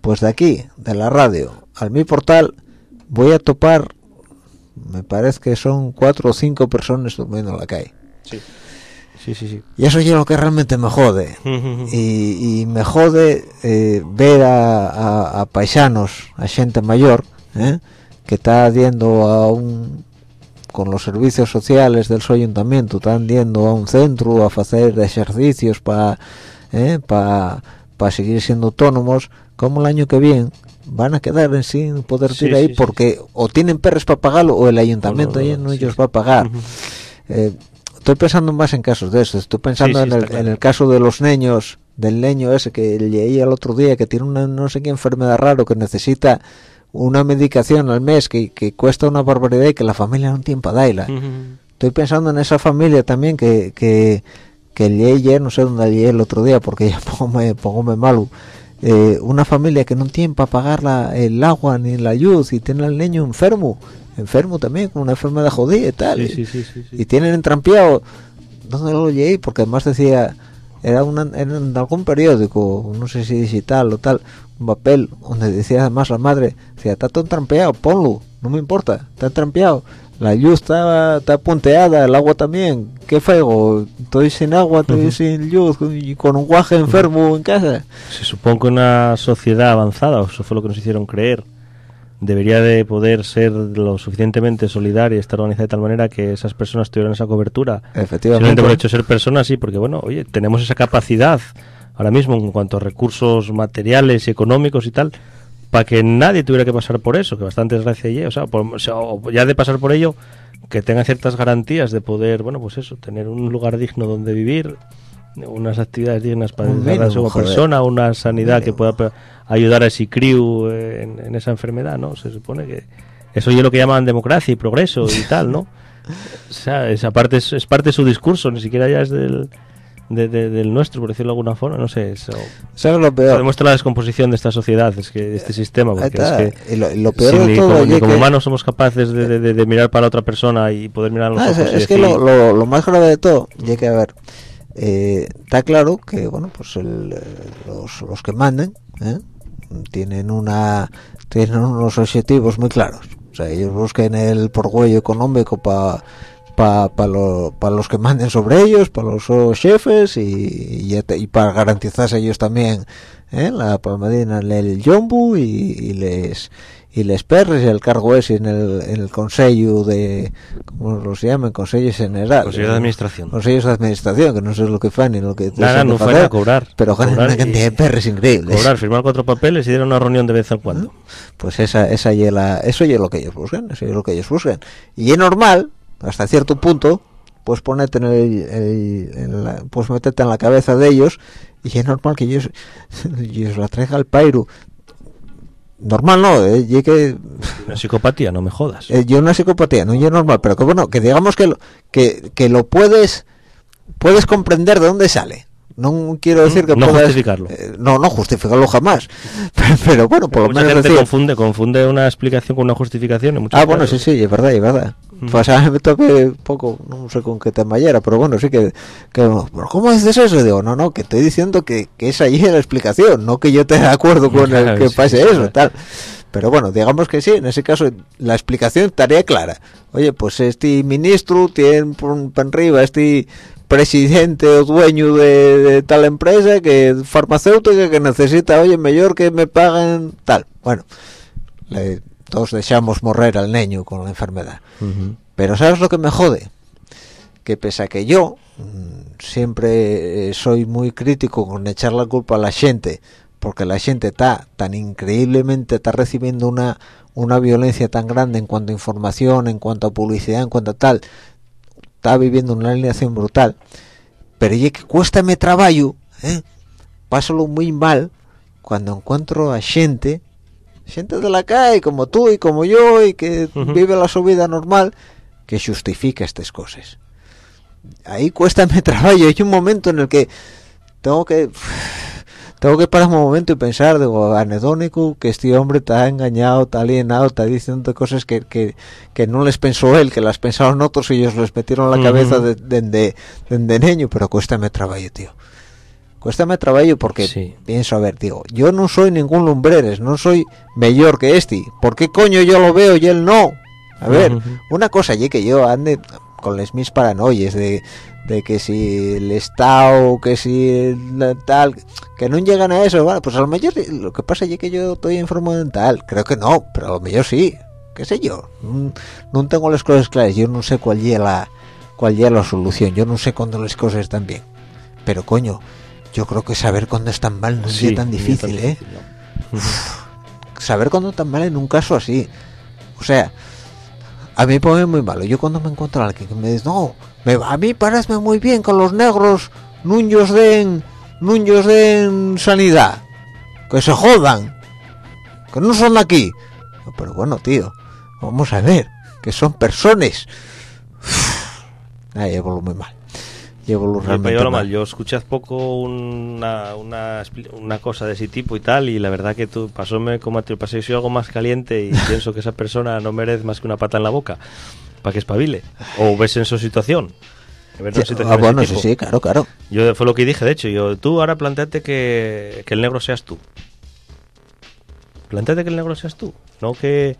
pues de aquí, de la radio, al mi portal, voy a topar, me parece que son cuatro o cinco personas durmiendo en la calle. Sí, sí, sí. sí. Y eso es lo que realmente me jode y, y me jode eh, ver a, a- a paisanos, a gente mayor, ¿eh? que está yendo a un con los servicios sociales del su ayuntamiento, están yendo a un centro a hacer ejercicios para para seguir siendo autónomos, como el año que viene van a quedar en sin poder Sí, ir ahí sí, sí, porque o tienen perros para pagarlo o el ayuntamiento no, ya no sí, ellos sí. va a pagar. Eh, estoy pensando más en casos de eso. Estoy pensando Sí, sí, en, el, claro. en el caso de los niños, del niño ese que leí el otro día, que tiene una no sé qué enfermedad raro, que necesita una medicación al mes que, que cuesta una barbaridad y que la familia no tiene para darla. Estoy pensando en esa familia también que, que, que leí ayer, no sé dónde leí el otro día, porque ya póngome, póngome malo. Eh, una familia que no tiene para pagar la, el agua ni la luz y tiene al niño enfermo, enfermo también, con una enfermedad jodida y tal. Sí, y- sí, sí. y tienen entrampeado ¿dónde lo leí? porque además decía era, una, en algún periódico no sé si digital o tal un papel donde decía además la madre decía está todo entrampeado ponlo no me importa está entrampeado la luz está, está punteada el agua también qué feo estoy sin agua estoy Ujú. sin luz y con un guaje enfermo en casa Se supone que una sociedad avanzada, eso fue lo que nos hicieron creer, debería de poder ser lo suficientemente solidaria y estar organizada de tal manera que esas personas tuvieran esa cobertura. efectivamente Simplemente por hecho ser personas, sí, porque bueno, oye, tenemos esa capacidad ahora mismo en cuanto a recursos materiales y económicos y tal, para que nadie tuviera que pasar por eso, que bastante desgracia y o sea, por- o sea, o ya de pasar por ello, que tenga ciertas garantías de poder, bueno, pues eso, tener un lugar digno donde vivir, unas actividades dignas para como joder. persona, una sanidad que pueda ayudar a ese criu eh, en, en esa enfermedad, ¿no? Se supone que eso es lo que llaman democracia y progreso y tal, ¿no? O sea, esa parte es, es parte de su discurso, ni siquiera ya es del, de- de- del nuestro, por decirlo de alguna forma, no sé, eso, ¿Sabes lo peor? demuestra la descomposición de esta sociedad, es que de este sistema, porque es que lo, lo peor si de ni todo como, ni como que- humanos somos capaces de, de- mirar para otra persona y poder mirar a los Ah, es, ojos y es que decir, lo, lo- lo más grave de todo, y que a ver, eh, está claro que bueno, pues el, eh, los, los que manden ¿eh? tienen una tienen unos objetivos muy claros. O sea, ellos buscan el porgüello económico para pa, pa lo- pa los que manden sobre ellos, para los oh, jefes y, para garantizarse ellos también ¿eh? la palmadina en el yombu y, y les y les perres y el cargo ese en el, en el consejo de ¿cómo los llaman? consejo general Consejo de Administración. consejos de administración que no sé lo que fan ni lo que Nada, no fue facer, a cobrar. pero ganan una cantidad de perres increíbles cobrar, firmar cuatro papeles y dar una reunión de vez en cuando. pues esa esa y la, eso y es lo que ellos buscan eso es lo que ellos buscan y es normal hasta cierto punto pues ponerte en el, el- en la- pues meterte en la cabeza de ellos y es normal que ellos ellos la traiga al pairo. Normal no eh, y que Una psicopatía, no me jodas. eh, yo una psicopatía no y es normal pero que bueno que digamos que lo, que, que lo puedes puedes comprender de dónde sale no quiero decir que No puedas- justificarlo. eh, no no justificarlo jamás pero, pero bueno por lo Mucha menos decir confunde, confunde una explicación con una justificación. en Ah, bueno, sí, sí, es verdad, es verdad. Pues a mí me toque poco, no sé con qué tema era, pero bueno, sí que, que ¿pero ¿cómo dices eso? Digo, no, no, que estoy diciendo que, que es la explicación, no que yo esté de acuerdo con el que sí, pase sí, eso, claro. tal. Pero bueno, digamos que sí, en ese caso la explicación estaría clara. Oye, pues este ministro tiene por por arriba este presidente o dueño de, de tal empresa que farmacéutica que necesita, oye, mejor que me paguen tal. Bueno, le, todos dejamos morrer al niño con la enfermedad. Pero ¿sabes lo que me jode? Que pese a que yo mm, siempre eh, soy muy crítico con echar la culpa a la gente, porque la gente está tan increíblemente, está recibiendo una, una violencia tan grande en cuanto a información, en cuanto a publicidad, en cuanto a tal, está viviendo una alienación brutal. Pero y que cuéstame trabajo, ¿eh? pásalo muy mal cuando encuentro a gente, gente de la calle como tú y como yo y que vive la su vida normal, que justifica estas cosas. Ahí cuéstame trabajo, hay un momento en el que tengo que tengo que parar un momento y pensar, digo, anedónico, que este hombre está engañado, está alienado, está diciendo cosas que, que, que no les pensó él, que las pensaron otros y ellos les metieron la cabeza de, de, de, de- de niño, pero cuéstame trabajo, tío. Cuéstame trabajo porque Sí. pienso, a ver, digo, yo no soy ningún lumbreres, no soy mejor que este. ¿Por qué coño yo lo veo y él no? A ver, una cosa allí que yo ande con las mis paranoias de, de que si el Estado, que si la tal, que no llegan a eso, bueno, pues a lo mejor lo que pasa allí que yo estoy enfermo mental, creo que no, pero a lo mejor sí, qué sé yo, no, no tengo las cosas claras, yo no sé cuál es la, cuál es la solución, yo no sé cuándo las cosas están bien, pero coño, yo creo que saber cuándo están mal no Sí, es tan difícil, ¿eh? ¿no? saber cuándo están mal en un caso así. O sea, a mí me pone muy malo. Yo cuando me encuentro a alguien que me dice, no, me, a mí parece muy bien con los negros nuños den, nuños den sanidad. Que se jodan. Que no son aquí. Pero bueno, tío, vamos a ver, que son personas. Ah, llevo muy mal. Realmente mal. yo escuché hace poco una, una, cosa de ese tipo y tal, y la verdad que tú pasóme como a ti, pasé yo soy algo más caliente y pienso que esa persona no merece más que una pata en la boca para que espabile o ves en su situación. Sí, ah, bueno, sí, sí, claro, claro. Yo fue lo que dije, de hecho, yo tú ahora planteate que, que el negro seas tú. Planteate que el negro seas tú, no que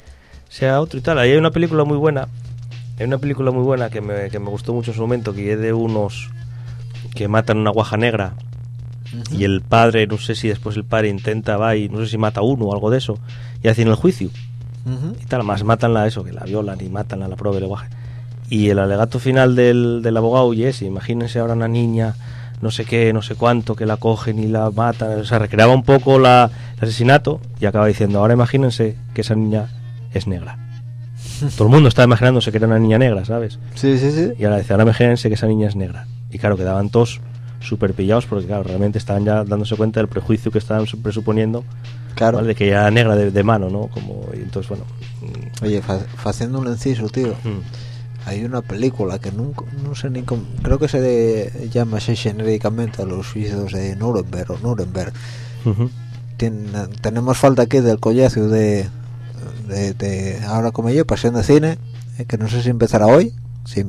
sea otro y tal. Ahí hay una película muy buena, hay una película muy buena que me, que me gustó mucho en su momento, que es de unos que matan una guaja negra y el padre, no sé si después el padre intenta, va y no sé si mata a uno o algo de eso, y hacen el juicio y tal, más matan la eso, que la violan y matan a la prueba del lenguaje. Y el alegato final del, del abogado y ese, imagínense ahora una niña, no sé qué, no sé cuánto, que la cogen y la matan, o sea, recreaba un poco la, el asesinato y acaba diciendo, ahora imagínense que esa niña es negra. Todo el mundo estaba imaginándose que era una niña negra, ¿sabes? Sí, sí, sí. Y ahora dice, ahora imagínense que esa niña es negra. Y claro, quedaban todos súper pillados porque, claro, realmente estaban ya dándose cuenta del prejuicio que estaban su- presuponiendo, Claro. ¿vale? de que era negra de, de mano, ¿no? Como, y entonces, bueno. mm, Oye, haciendo un inciso, tío. mm. hay una película que nunca, no sé ni cómo, creo que se de, llama así genéricamente a los suizos de Nuremberg o Nuremberg. Tenemos falta aquí del collacio de, de, de ahora como yo, pasión de cine, eh, que no sé si empezará hoy. Si,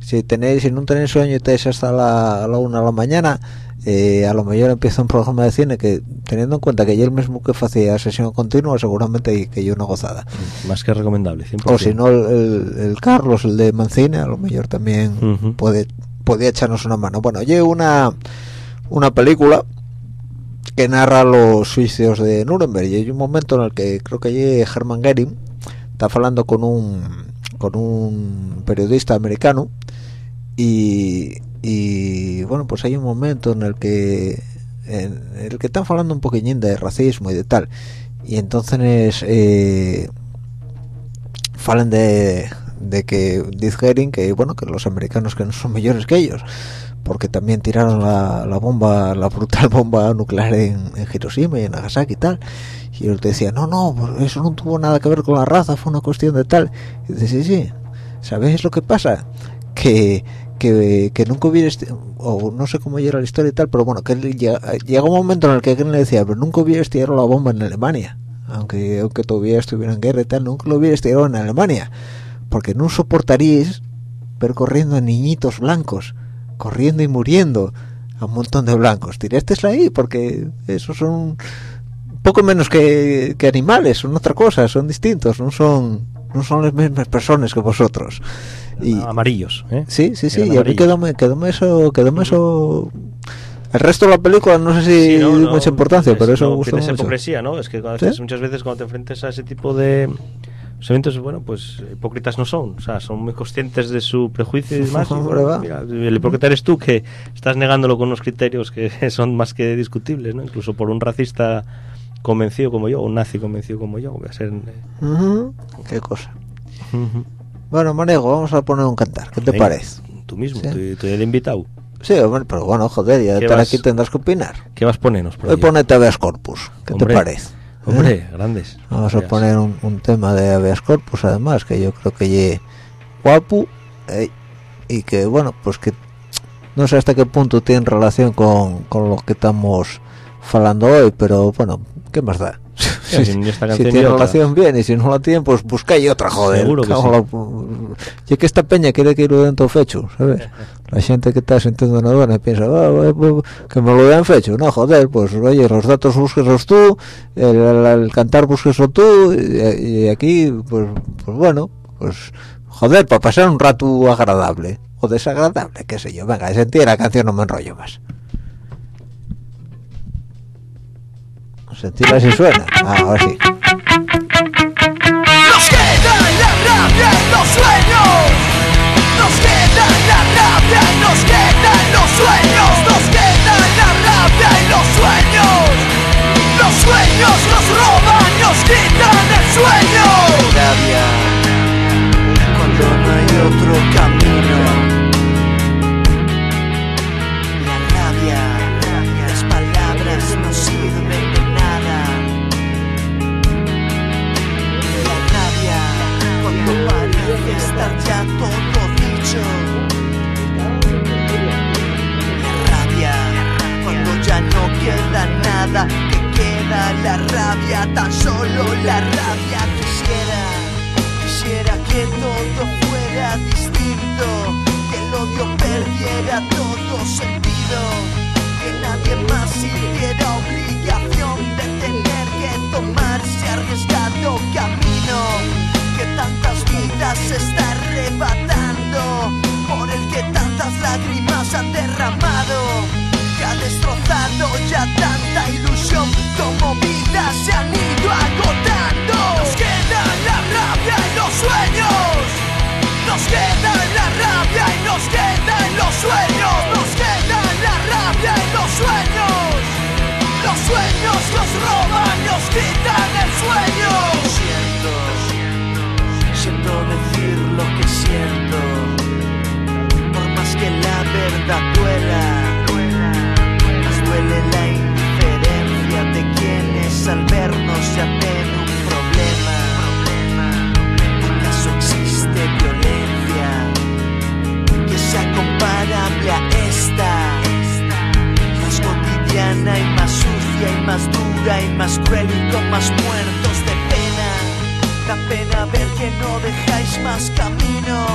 si tenéis, si no tenéis sueño y estáis hasta la, la una de la mañana, eh, a lo mejor empieza un programa de cine que, teniendo en cuenta que yo el mismo que hacía sesión continua, seguramente que yo una gozada. Más que recomendable, 100%. O si no, el, el- el Carlos, el de Mancine, a lo mejor también Ujú. puede podía echarnos una mano. Bueno, oye, una, una película que narra los suicidios de Nuremberg. Y hay un momento en el que creo que allí Hermann Goering está hablando con un con un periodista americano y, y bueno pues hay un momento en el que en el que están hablando un poquillín de racismo y de tal. Y entonces eh, falan de, de que dice Goering que bueno que los americanos que no son mayores que ellos porque también tiraron la, bomba la brutal bomba nuclear en, en Hiroshima y en Nagasaki y tal. Y él te decía no no pues eso no tuvo nada que ver con la raza fue una cuestión de tal y dice sí sí sabéis lo que pasa que que, que nunca hubiera o no sé cómo era la historia y tal pero bueno que llega, un momento en el que alguien le decía pero nunca hubiera tirado la bomba en Alemania aunque aunque todavía estuviera en guerra y tal nunca lo hubiera tirado en Alemania porque no soportaríais ver corriendo a niñitos blancos corriendo y muriendo a un montón de blancos. Tirasteis ahí porque esos son poco menos que, que animales son otra cosa son distintos no son no son las mismas personas que vosotros. Y Amarillos, ¿eh? sí sí sí Eran y a mí quedóme, quedóme eso quedóme eso. El resto de la película no sé si Sí, no, di no, mucha importancia pero eso no, me gustó mucho. hipocresía, ¿no? Es que cuando muchas veces cuando te enfrentas a ese tipo de los eventos, bueno, pues hipócritas no son, o sea, son muy conscientes de su prejuicio y demás. y, Hombre, bueno, va. mira, el hipócrita eres tú que estás negándolo con unos criterios que son más que discutibles, ¿no? Incluso por un racista convencido como yo, o un nazi convencido como yo, voy a ser... eh, qué cosa bueno Manego vamos a poner un cantar ¿qué te Venga, parece? Tú mismo, Sí. tú, tú eres el invitado. sí hombre pero bueno joder ya de ¿Qué estar vas- aquí tendrás que opinar ¿Qué vas a ponernos por hoy ponete habeas corpus ¿qué Hombre, te parece? Hombre, ¿Eh? grandes. Vamos a poner un, un tema de habeas corpus además que yo creo que ye guapo eh, y que bueno pues que no sé hasta qué punto tiene relación con, con lo que estamos falando hoy pero bueno qué más da Sí, si esta si canción tiene relación bien y si no la tiene pues buscáis otra joder. Seguro que sí. y que esta peña quiere que lo den todo fecho ¿sabes? la gente que está sintiendo una aduana piensa "Ah, ah, ah, que me lo den fecho no joder pues oye los datos búsquesos tú el, el- el cantar búsqueso tú y, y aquí pues pues bueno pues joder para pasar un rato agradable o desagradable qué sé yo. Venga sentí la canción no me enrollo más sentirla si suena ah, ahora sí Nos queda la rabia en los sueños. Nos queda la rabia y nos quedan los sueños. Nos queda la rabia y los sueños. Los sueños nos roban, nos quitan el sueño. Rabia cuando no hay otro camino. Ya todo dicho. La rabia cuando ya no queda nada, que queda la rabia, tan solo la rabia quisiera, quisiera que todo fuera distinto, que el odio perdiera todo sentido, que nadie más sintiera obligación de tener que tomarse arriesgado camino, se está arrebatando, por el que tantas lágrimas han derramado, que ha destrozado ya tanta ilusión, como vidas se han ido agotando. Nos queda la rabia y los sueños. Nos queda la rabia y nos quedan los sueños. Nos queda la rabia y los sueños. Los sueños nos roban, nos quitan el sueño. por más que la verdad duela, nos duele la indiferencia de quienes al vernos se aten un problema. ¿Acaso existe violencia que sea comparable a esta? Más cotidiana y más sucia y más dura y más cruel y con más muertos de fe da pena ver que no dejáis más camino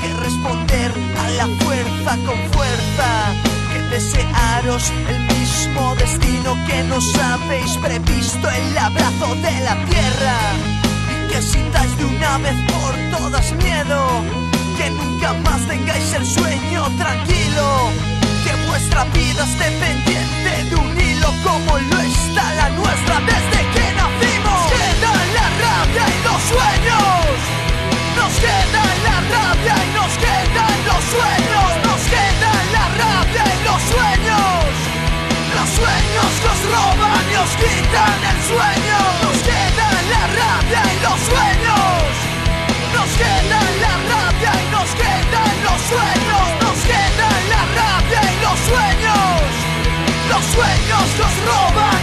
que responder a la fuerza con fuerza, que desearos el mismo destino que nos habéis previsto, el abrazo de la tierra, que sintáis de una vez por todas miedo, que nunca más tengáis el sueño tranquilo, que vuestra vida esté pendiente de un hilo como lo está la nuestra desde que nacimos sueños, nos queda la rabia y nos quedan los sueños, nos queda la rabia y los sueños, los sueños que os roban y os quitan el sueño, nos queda la rabia y los sueños, nos queda la rabia y nos quedan los sueños, nos queda la rabia y los sueños, los sueños que os roban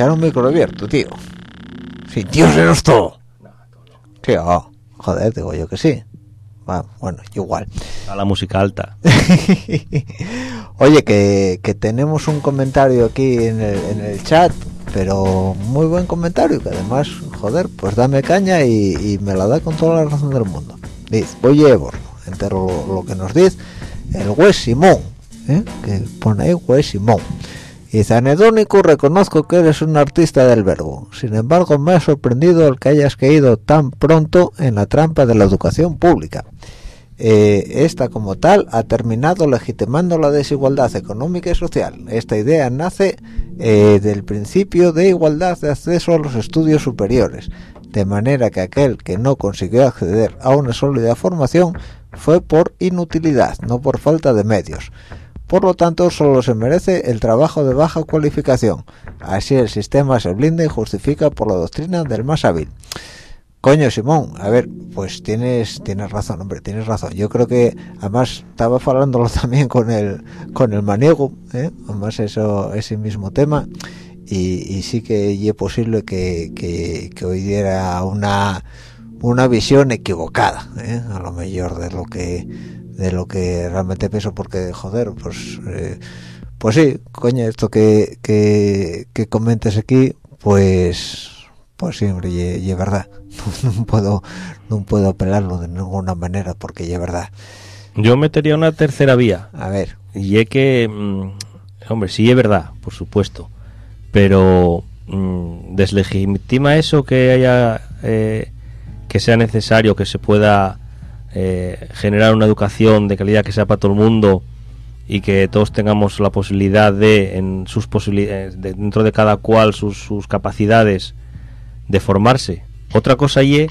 dejaron un micro abierto, tío. Sí, tío, eres todo. Sí, oh, joder, digo yo que sí. Bueno, igual. A la música alta. Oye, que, que tenemos un comentario aquí en el, en el chat, pero muy buen comentario, que además, joder, pues dame caña y, y me la da con toda la razón del mundo. Dice, oye, Ebor, entero lo, lo que nos dice el güey Simón, ¿eh? que pone ahí güey Simón. Y reconozco que eres un artista del verbo. Sin embargo, me ha sorprendido el que hayas caído tan pronto en la trampa de la educación pública. Eh, esta como tal ha terminado legitimando la desigualdad económica y social. Esta idea nace eh, del principio de igualdad de acceso a los estudios superiores, de manera que aquel que no consiguió acceder a una sólida formación fue por inutilidad, no por falta de medios. Por lo tanto, solo se merece el trabajo de baja cualificación. Así el sistema se blinda y justifica por la doctrina del más hábil. Coño, Simón, a ver, pues tienes tienes razón, hombre, tienes razón. Yo creo que además estaba hablándolo también con el con el maniego, ¿eh? además eso ese mismo tema y, sí que es posible que, que, que hoy diera una una visión equivocada, ¿eh? a lo mejor de lo que de lo que realmente pienso porque joder, pues eh, pues sí, coño, esto que, que, que comentes aquí, pues pues sí, hombre, y, y es verdad. No, puedo no puedo apelarlo de ninguna manera porque es verdad. Yo metería una tercera vía. A ver, Y es que, mm, hombre, sí es verdad, por supuesto, pero mm, deslegitima eso que haya, eh, que sea necesario, que se pueda eh, generar una educación de calidad que sea para todo el mundo y que todos tengamos la posibilidad de, en sus posibilidades, dentro de cada cual sus, sus capacidades, de formarse. Otra cosa y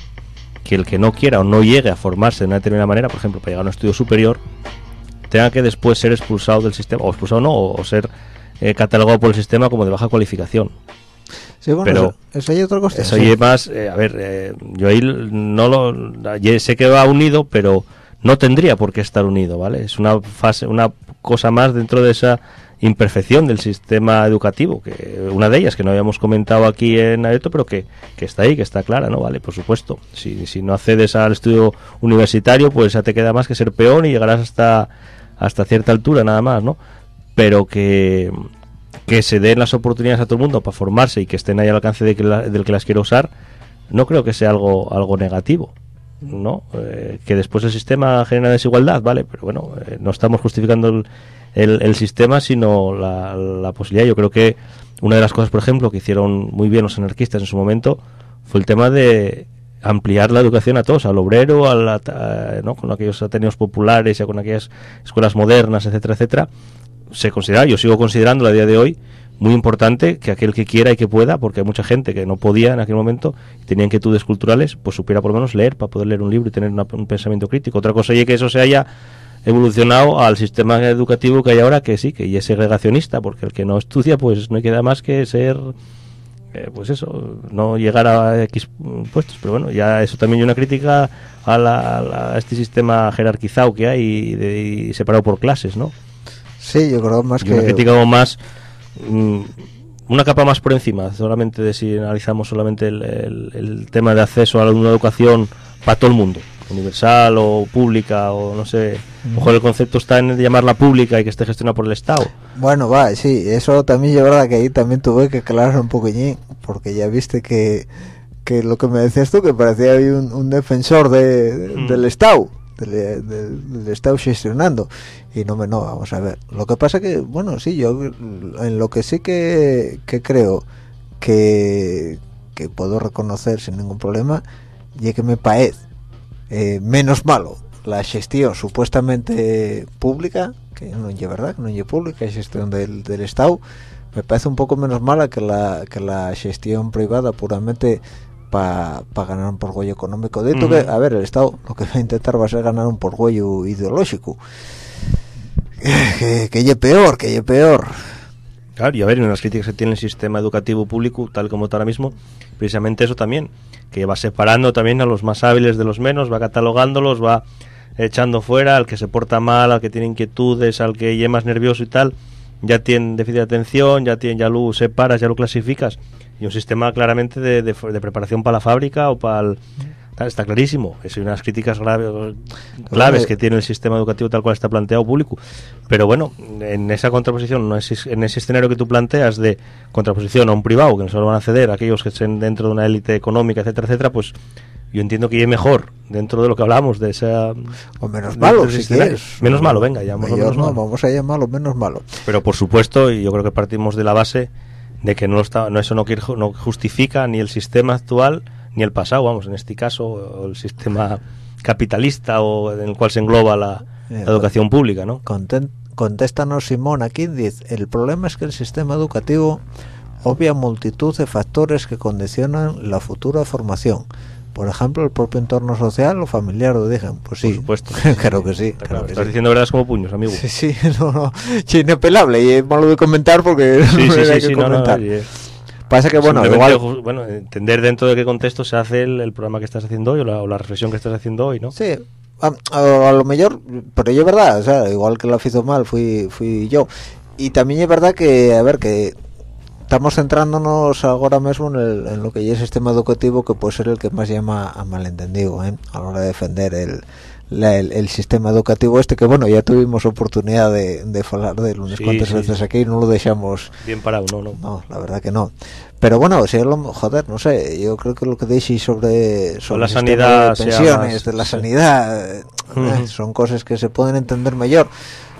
que el que no quiera o no llegue a formarse de una determinada manera, por ejemplo, para llegar a un estudio superior, tenga que después ser expulsado del sistema, o expulsado no, o, o ser eh, catalogado por el sistema como de baja cualificación. Sí, bueno, Pero- eso, eso hay otra cosa. Eso sí. más, eh, a ver, eh, yo ahí no lo sé que va unido, pero no tendría por qué estar unido, ¿vale? Es una fase, una cosa más dentro de esa imperfección del sistema educativo, que una de ellas que no habíamos comentado aquí en Areto, pero que, que está ahí, que está clara, ¿no? Vale, por supuesto. Si, si no accedes al estudio universitario, pues ya te queda más que ser peón y llegarás hasta hasta cierta altura nada más, ¿no? Pero que que se den las oportunidades a todo el mundo para formarse y que estén ahí al alcance de que la- del que las quiera usar, no creo que sea algo algo negativo, ¿no? Eh, que después el sistema genera desigualdad, ¿vale? Pero bueno, eh, no estamos justificando el, el, sistema, sino la, posibilidad. Yo creo que una de las cosas, por ejemplo, que hicieron muy bien los anarquistas en su momento fue el tema de ampliar la educación a todos, al obrero, a la- a- ¿no? con aquellos ateneos populares, y con aquellas escuelas modernas, etcétera, etcétera. Se considera, yo sigo considerando a día de hoy, muy importante que aquel que quiera y que pueda, porque hay mucha gente que no podía en aquel momento tenía inquietudes culturales, pues supiera por lo menos leer, para poder leer un libro y tener una- un pensamiento crítico. Otra cosa es que eso se haya evolucionado al sistema educativo que hay ahora, que sí, que es segregacionista, porque el que no estudia, pues no queda más que ser eh, pues eso, no llegar a X puestos, pero bueno, ya eso también es una crítica a, la- a este sistema jerarquizado que hay de- y separado por clases, ¿no? Sí, yo creo más que... crítica como más, mm, una capa más por encima, solamente de si analizamos solamente el, el- el tema de acceso a una educación para todo el mundo, universal o pública o no sé, a lo mejor el concepto está en llamarla pública y que esté gestionada por el Estado. Bueno, va, sí, eso también yo verdad que ahí también tuve que aclarar un poquillín, porque ya viste que, que lo que me decías tú, que parecía un, un defensor de, de- Mm. del Estado, del, del- del Estado gestionando, y no me no, vamos a ver. Lo que pasa que, bueno, sí, yo en lo que sí que, que creo que, que puedo reconocer sin ningún problema, y que me parece eh, menos malo la gestión supuestamente pública que no es verdad que no es pública es gestión del, del Estado me parece un poco menos mala que la que la gestión privada puramente para ganar un porgüello económico. De hecho Ujú. que a ver el Estado lo que va a intentar va a ser ganar un porgüello ideológico. Que, que peor que ye peor. Claro, y a ver, en las críticas que tiene el sistema educativo público, tal como está ahora mismo, precisamente eso también, que va separando también a los más hábiles de los menos, va catalogándolos, va echando fuera al que se porta mal, al que tiene inquietudes, al que es más nervioso y tal, ya tiene déficit de atención, ya tiene, ya lo separas, ya lo clasificas, y un sistema claramente de, de- de preparación para la fábrica o para el... Está clarísimo, es unas críticas graves, claves que tiene el sistema educativo tal cual está planteado público. Pero bueno, en esa contraposición, no es- en ese escenario que tú planteas de contraposición a un privado, que no solo van a ceder aquellos que estén dentro de una élite económica, etcétera, etcétera, pues yo entiendo que es mejor dentro de lo que hablamos, de esa... o menos malo si quieres Menos malo, venga, Mayor menos no, malo. vamos a llamarlo menos malo Pero por supuesto, y yo creo que partimos de la base de que no está, no eso no, no justifica ni el sistema actual ni el pasado, vamos, en este caso, o el sistema capitalista o en el cual se engloba la, Eh, la educación pública, ¿no? Conten- contéstanos Simón aquí dice el problema es que el sistema educativo obvia multitud de factores que condicionan la futura formación por ejemplo el propio entorno social o familiar lo dije pues sí Por supuesto. claro que sí Está claro claro, que estás sí. diciendo verdades como puños, amigo. Sí, sí, no, no, sí, inapelable y es malo de comentar porque Sí, no sí, hay sí, que sí, no, no, comentar. Pasa que bueno, igual bueno, entender dentro de qué contexto se hace el, el programa que estás haciendo hoy o la, o la reflexión que estás haciendo hoy, ¿no? Sí, a, a- a lo mejor, pero yo es verdad, o sea, igual que la hizo mal fui fui yo. Y también es verdad que, a ver, que estamos centrándonos ahora mismo en, el- en lo que ya es el sistema educativo que puede ser el que más llama a malentendido ¿eh? a la hora de defender el, la- el, el sistema educativo este que bueno ya tuvimos oportunidad de, de hablar de unas Sí, cuantas sí, veces sí. aquí y no lo dejamos Bien parado, no, no. no la verdad que no pero bueno si lo joder no sé yo creo que lo que decís sobre sobre la el sistema sanidad de sea pensiones más- de la sanidad eh, son cosas que se pueden entender mejor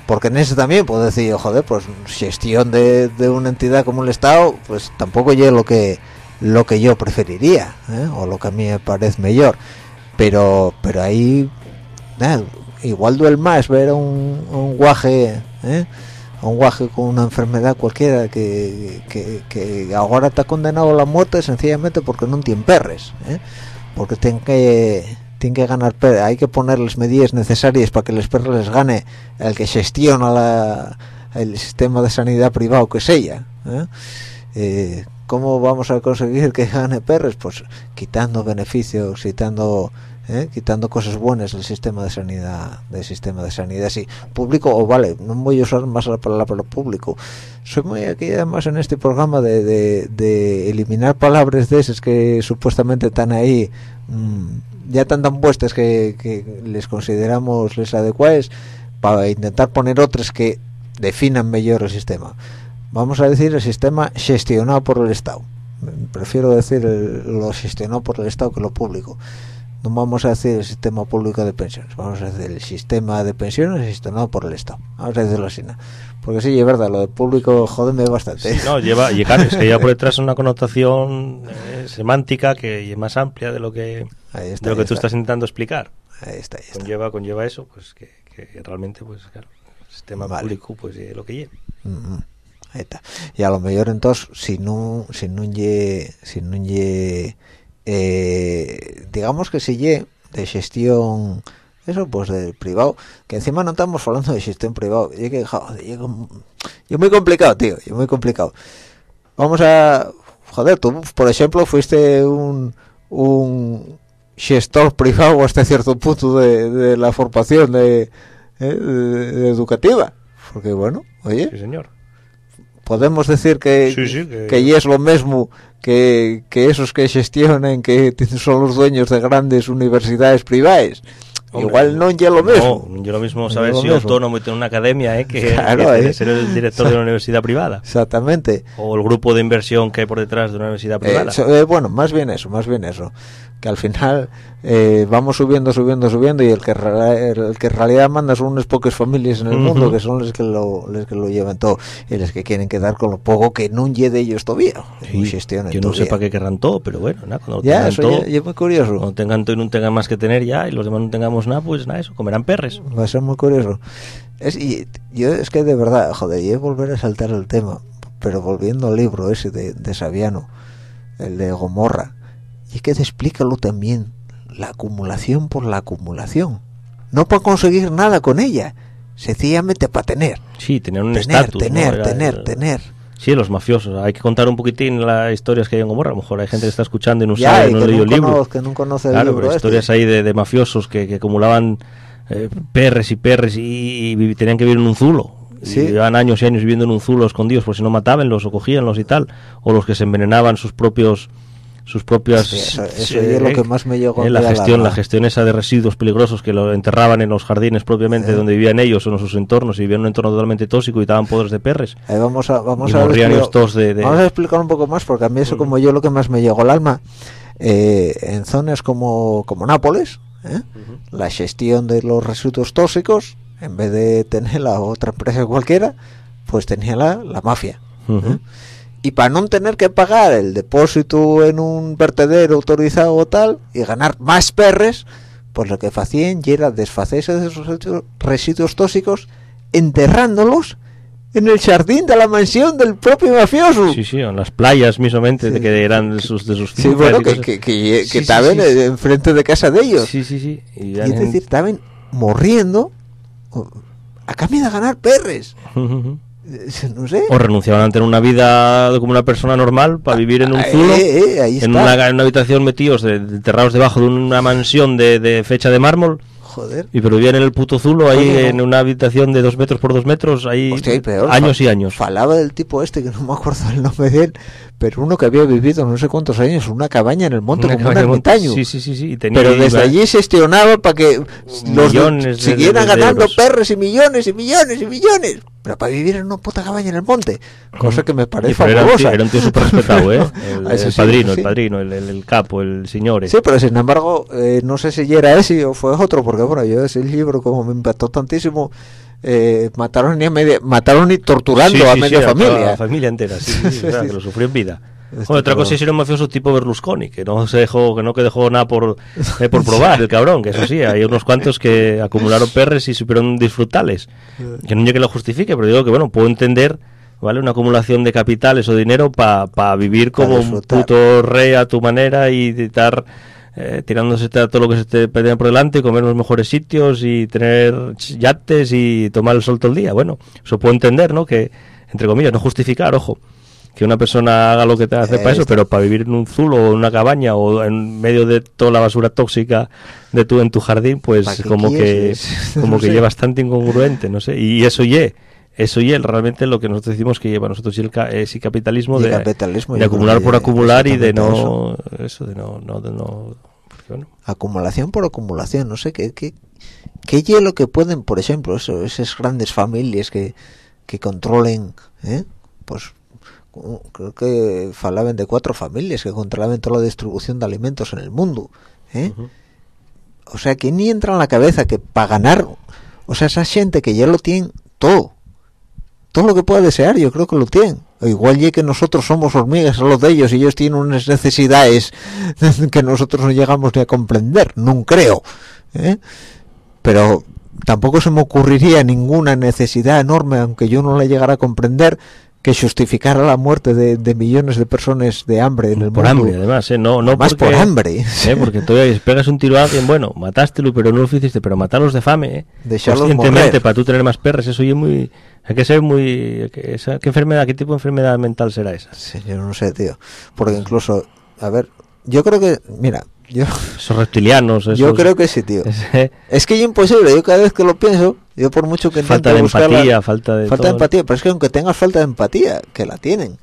porque en ese también puedo decir joder pues gestión de, de una entidad como el Estado pues tampoco yo lo que lo que yo preferiría ¿eh? o lo que a mí me parece mejor pero pero ahí igual duele más ver a un, un guaje ¿eh? un guaje con una enfermedad cualquiera que, que, ahora está condenado a la muerte sencillamente porque no tiene perres ¿eh? porque tienen que tienen que ganar hay que ponerles medidas necesarias para que los perres les gane el que gestiona la, el sistema de sanidad privado que es ella ¿eh? Eh, ¿cómo vamos a conseguir que gane perres? pues quitando beneficios quitando ¿eh? quitando cosas buenas del sistema de sanidad del sistema de sanidad sí público vale no voy a usar más la palabra público soy muy aquí además en este programa de, de, de eliminar palabras de esas que supuestamente están ahí mm, ya tan tan puestas que, que les consideramos les adecuadas para intentar poner otras que definan mejor el sistema. Vamos a decir el sistema gestionado por el Estado. Prefiero decir el- lo gestionado por el Estado que lo público. No vamos a decir el sistema público de pensiones vamos a decir el sistema de pensiones gestionado por el Estado. Vamos a decirlo así ¿no? porque sí es verdad lo del público jódeme bastante. Sí, no, lleva, y claro, es que lleva por detrás una connotación eh, semántica que es más amplia de lo que, ahí está de lo que tú está, estás intentando explicar. ahí está, ahí está. Conlleva, conlleva eso, pues que, que realmente, pues claro, el sistema Vale. público, pues es lo que lleva. Ujú. Ahí está. Y a lo mejor entonces si no si no lle si no lle eh, digamos que si lle de gestión eso pues del privado que encima no estamos hablando de gestión privado y que joder, muy complicado tío y muy complicado vamos a joder tú por ejemplo fuiste un un gestor privado hasta cierto punto de, de la formación de, eh, de- educativa porque bueno oye Sí, señor. podemos decir que Sí, sí, que- que ya es lo mismo que, que esos que gestionan que son los dueños de grandes universidades privadas Hombre, igual no ya lo mismo No, yo lo mismo saber es si autónomo y tener una academia, ¿eh? que, Claro, que ¿eh? ser el director de una universidad privada. exactamente O el grupo de inversión que hay por detrás de una universidad Eh, privada. eh, bueno más bien eso más bien eso que al final eh, vamos subiendo subiendo subiendo y el que el que en realidad manda son unas pocas familias en el mundo que son los que lo los que lo llevan todo y los que quieren quedar con lo poco que no llegue de ellos todavía. Sí, gestionen yo no sé para qué querrán todo, pero bueno, nada, cuando ya tengan eso todo, ya, ya es muy curioso. cuando tengan todo y no tengan más que tener ya, y los demás no tengamos nada, pues nada, eso, comerán perres. va a ser muy curioso. Es y yo es que de verdad joder y es volver a saltar el tema pero volviendo al libro ese de, de Saviano el de Gomorra y es que te explícalo también la acumulación por la acumulación no para conseguir nada con ella sencillamente para tener Sí, tenían un tener estatus. tener tener el- tener Sí, los mafiosos. Hay que contar un poquitín las historias que hay en Gomorra. A lo mejor hay gente que está escuchando y no ya sabe, y no leyó el libro. que no conoce el Claro, libro pero este. historias ahí de, de mafiosos que, que acumulaban eh, perres y perres y, y tenían que vivir en un zulo. Sí. Y llevaban años y años viviendo en un zulo escondidos por si no matabanlos o cogíanlos y tal. O los que se envenenaban sus propios sus propias Sí, eso- eso eh, es lo que más me llegó eh, la la gestión la alma. gestión esa de residuos peligrosos que lo enterraban en los jardines propiamente Eh. donde vivían ellos o en sus entornos y vivían en un entorno totalmente tóxico y daban poderes de perres vamos a vamos y a morrían explicar- estos de, de- Vamos a explicar un poco más porque a mí eso como yo lo que más me llegó al alma eh, en zonas como como Nápoles ¿eh? la gestión de los residuos tóxicos en vez de tener la otra empresa cualquiera pues tenía la, la mafia. ¿eh? Y para no tener que pagar el depósito en un vertedero autorizado o tal y ganar más perres pues lo que hacían era desfacerse de esos residuos- tóxicos enterrándolos en el jardín de la mansión del propio mafioso Sí, sí, en las playas mismamente, de que eran de sus, de sus Sí, bueno, que, que, que, Sí, que sí, estaban sí, enfrente de casa de ellos. Sí, sí, sí. Y y es decir, estaban morriendo a cambio de ganar perres. Eh, No sé. O renunciaban a tener una vida como una persona normal para vivir en un Eh, zulo, eh, ahí en una, en una habitación metidos, enterrados debajo de una mansión de, de fecha de mármol, Joder. y pero vivían en el puto zulo, ahí no. en una habitación de dos metros por dos metros, ahí Hostia, y peor. años y años. Falaba del tipo este, que no me acuerdo el nombre de él, pero uno que había vivido no sé cuántos años en una cabaña en el monte Una como un ermitaño. Sí, sí, sí, sí. tenía- Pero desde allí se gestionaba para que los Millones de- siguieran de- de ganando perres y millones y millones y millones. Pero para vivir en una puta cabaña en el monte. Cosa que me parece pero era un tío, fabulosa. era un tío súper respetado, ¿eh? El, Ah, eso el sí, padrino, sí. el padrino, el, capo, el señor. Sí, pero sin embargo, eh, no sé si ya era ese o fue otro, porque bueno, yo ese libro como me impactó tantísimo, eh, mataron y a media, mataron y torturando a media sí, a familia. la familia entera, sí, que lo sufrió en vida. Este, otra cosa es ser un mafioso tipo Berlusconi, que no se dejó, que no que dejó nada por, eh, por probar, el cabrón, que eso sí, hay unos cuantos que acumularon perres y supieron disfrutarles. Que no llegue lo justifique, pero digo que bueno, puedo entender, ¿vale? Una acumulación de capitales o dinero para vivir Pa como un puto rey a tu manera y estar eh, tirándose todo lo que se te pedía por delante, comer en los mejores sitios y tener yates y tomar el sol todo el día. Bueno, eso puedo entender, ¿no? Que, entre comillas, no justificar, ojo, que una persona haga lo que te hace Eh, para eso, está. pero para vivir en un zulo o en una cabaña o en medio de toda la basura tóxica de tu en tu jardín, ¿Para pues como que como No que sé. lleva bastante incongruente, no sé. Y eso ye, eso ye realmente lo que nosotros decimos que lleva nosotros y el es el capitalismo Y de, capitalismo, de acumular por acumular y de no eso de no no de no porque, bueno, Acumulación por acumulación, no sé qué, qué, qué hielo que pueden, por ejemplo, eso, esas grandes familias que, que controlen, ¿eh? pues creo que falaban de cuatro familias que controlaban toda la distribución de alimentos en el mundo, ¿eh? o sea, que ni entra en la cabeza que para ganar, o sea, esa gente que ya lo tiene todo, todo lo que pueda desear, yo creo que lo tienen. O igual ya que nosotros somos hormigas a los de ellos y ellos tienen unas necesidades que nosotros no llegamos ni a comprender, no creo. ¿eh? Pero tampoco se me ocurriría ninguna necesidad enorme, aunque yo no la llegara a comprender, que justificara la muerte de, de millones de personas de hambre en el por mundo. hambre además ¿eh? no no Más por hambre. ¿eh? porque tú pegas un tiro a alguien bueno matástelo pero no lo hiciste pero matarlos de fame ¿eh? Conscientemente para tú tener más perras eso es muy hay que ser muy esa- qué enfermedad qué tipo de enfermedad mental será esa Sí, yo no sé, tío. Porque incluso, a ver, yo creo que, mira, yo, esos reptilianos yo creo que sí, tío. ese- Es que es imposible, yo cada vez que lo pienso, yo por mucho que falta de la- empatía falta de falta de empatía, pero es que aunque tengas falta de empatía, que la tienen,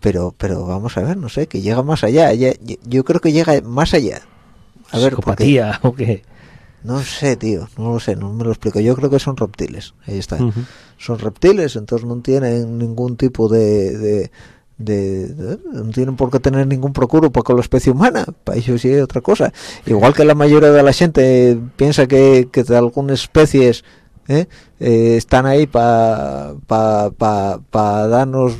pero pero vamos a ver, no sé, que llega más allá, ya- yo, yo creo que llega más allá. A ver, porque- psicopatía o qué no sé, tío, no lo sé, no me lo explico. Yo creo que son reptiles, ahí está. Son reptiles, entonces no tienen ningún tipo de, de, de- de- no tienen por qué tener ningún procuro para con la especie humana, para ellos sí es otra cosa. Igual que la mayoría de la gente piensa que, que de algunas especies ¿eh? Eh, están ahí para pa, pa, pa darnos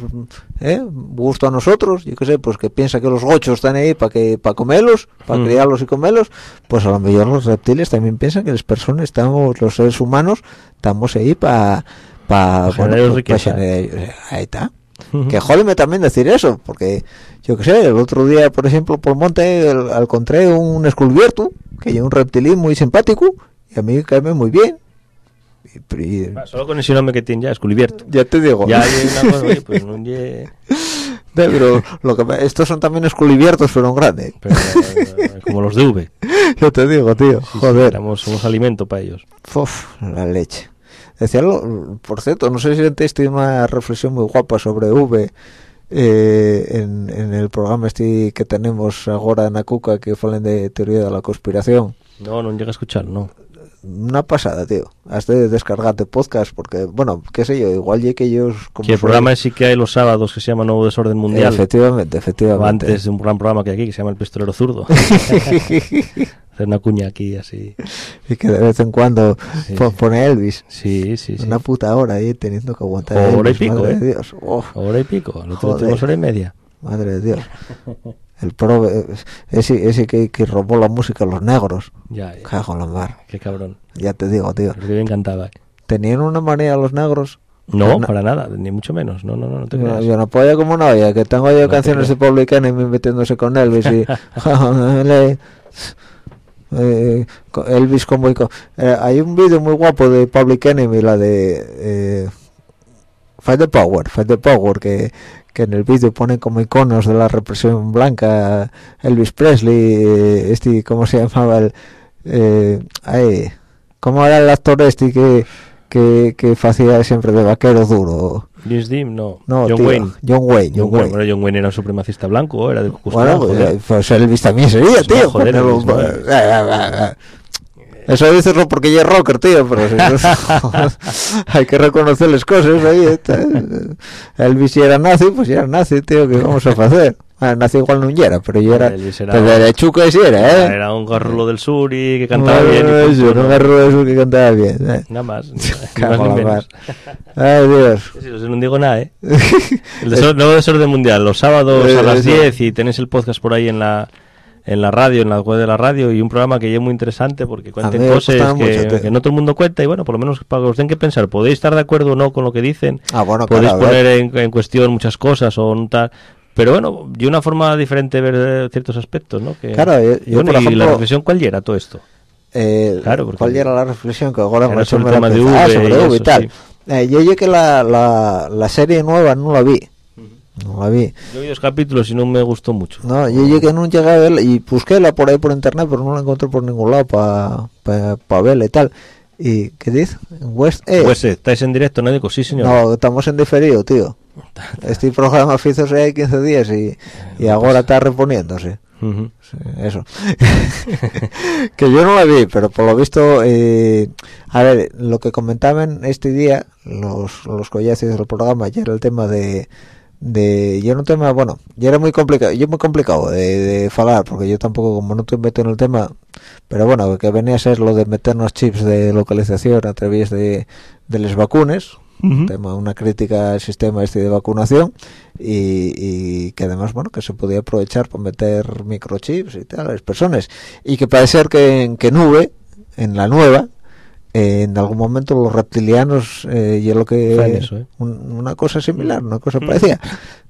¿eh? gusto a nosotros, yo qué sé, pues que piensa que los gochos están ahí para que para comerlos, para Mm. criarlos y comerlos, pues a lo mejor los reptiles también piensan que las personas estamos, los seres humanos, estamos ahí para pa, Pa generar riqueza. ahí está. Que jódeme también decir eso, porque yo qué sé, el otro día, por ejemplo, por monte, el- encontré un esculbierto, que es un reptilín muy simpático, y a mí cae muy bien. Y- y- Ah, solo con ese nombre que tiene ya es culibierto ya te digo, ya hay una cosa oye, pues no lle- pero lo que me- estos son también esculibiertos, pero en grande. pero, eh, como los de V Yo te digo, tío, Sí, joder. somos alimento para ellos Uf, la leche. Decía, por cierto, no sé si sentiste una reflexión muy guapa sobre V eh, en, en el programa este que tenemos ahora en Acuca que falan de teoría de la conspiración. no no llega a escuchar no Una pasada, tío. Has de descargarte podcast porque, bueno, qué sé yo, igual ya que ellos... Como que el programa sí que hay los sábados que se llama Nuevo Desorden Mundial Efectivamente, o efectivamente. antes de un gran programa que hay aquí que se llama El Pistolero Zurdo hacer una cuña aquí así y que de vez en cuando Sí, po- sí. pone Elvis. sí sí sí Una puta hora ahí teniendo que aguantar. Hora y pico, madre ¿eh? de Dios. Uf. hora y pico tenemos hora y media Madre de Dios. El pro, ese, ese que, que robó la música a los negros. ya, ya. Cago en la mar. qué cabrón Ya te digo, tío. Que me encantaba eh. Tenían una manera los negros. no No. para nada ni mucho menos no no no, no te Yo, creas yo no puedo como una olla, que tengo yo No te canciones de. Public Enemy metiéndose con Elvis y... Eh, Elvis como... eh, hay un vídeo muy guapo de Public Enemy, la de... Eh, Fight the Power, Fight the Power, que, que en el vídeo ponen como iconos de la represión blanca Elvis Presley, eh, este, ¿cómo se llamaba? El, eh, ay, ¿Cómo era el actor este que, que, que hacía siempre de vaquero duro? James Dean no, No, John tío, Wayne John Wayne, John John Wayne. Wayne. Bueno, John Wayne era un supremacista blanco era de Bueno, pues, eh, pues Elvis también sería, Pues tío. no, joder, no, eh, Elvis. eh, eh, Eso dices porque yo es rocker, tío, pero si- hay que reconocer las cosas ahí. está. Elvis si era nazi, pues era nazi, tío, ¿qué vamos a hacer? Ah, nazi igual no era, pero yo era... Elvis era- Pero de chuca sí era, ¿eh? era un garrulo del sur y que cantaba bien y eso, ¿no? no me arrugo eso que cantaba bien. eh. nada más Cago más ni menos. Ay, Dios. Sí, no digo nada, ¿eh? El desor- nuevo desorden mundial, los sábados a Eh, las eso. 10 y tenéis el podcast por ahí en la en la radio, en la web de la radio y un programa que es muy interesante porque cuenten cosas que, que no todo el mundo cuenta y bueno, por lo menos para que os den que pensar, podéis estar de acuerdo o no con lo que dicen, Ah, bueno, podéis claro, poner en, en cuestión muchas cosas o un tal, pero bueno, y una forma diferente de ver eh, ciertos aspectos, ¿no? Que, Claro, yo- yo, bueno, por y la reflexión cuál era todo esto. Eh, Claro, porque- ¿Cuál era la reflexión que ahora me sobre el tema de? Ah, y y tal. sí. Eh, yo llegué la, la, la serie nueva, no la vi. No la vi. Yo vi dos capítulos y no me gustó mucho. No, yo llegué, no llegué a verla y busquéla por ahí por internet, pero no la encontré por ningún lado para pa, pa verla y tal. ¿Y qué dice? West eh, estáis en directo, no digo, sí señor. No, estamos en diferido, tío. Este programa hizo hace 15 días y, y ahora está reponiéndose. Sí, eso que yo no la vi pero por lo visto eh, a ver lo que comentaban este día los los collaces del programa ya era el tema de de y era un tema bueno y era muy complicado yo muy complicado de, de falar porque yo tampoco como no estoy metido en el tema pero bueno que venía a ser lo de meternos chips de localización a través de, de las vacunas un tema una crítica al sistema este de vacunación y, y que además bueno que se podía aprovechar para meter microchips y tal a las personas. Y que parece ser que en que nube en la nueva eh, en algún momento los reptilianos eh, y es lo que eso, ¿eh? un- una cosa similar una cosa parecida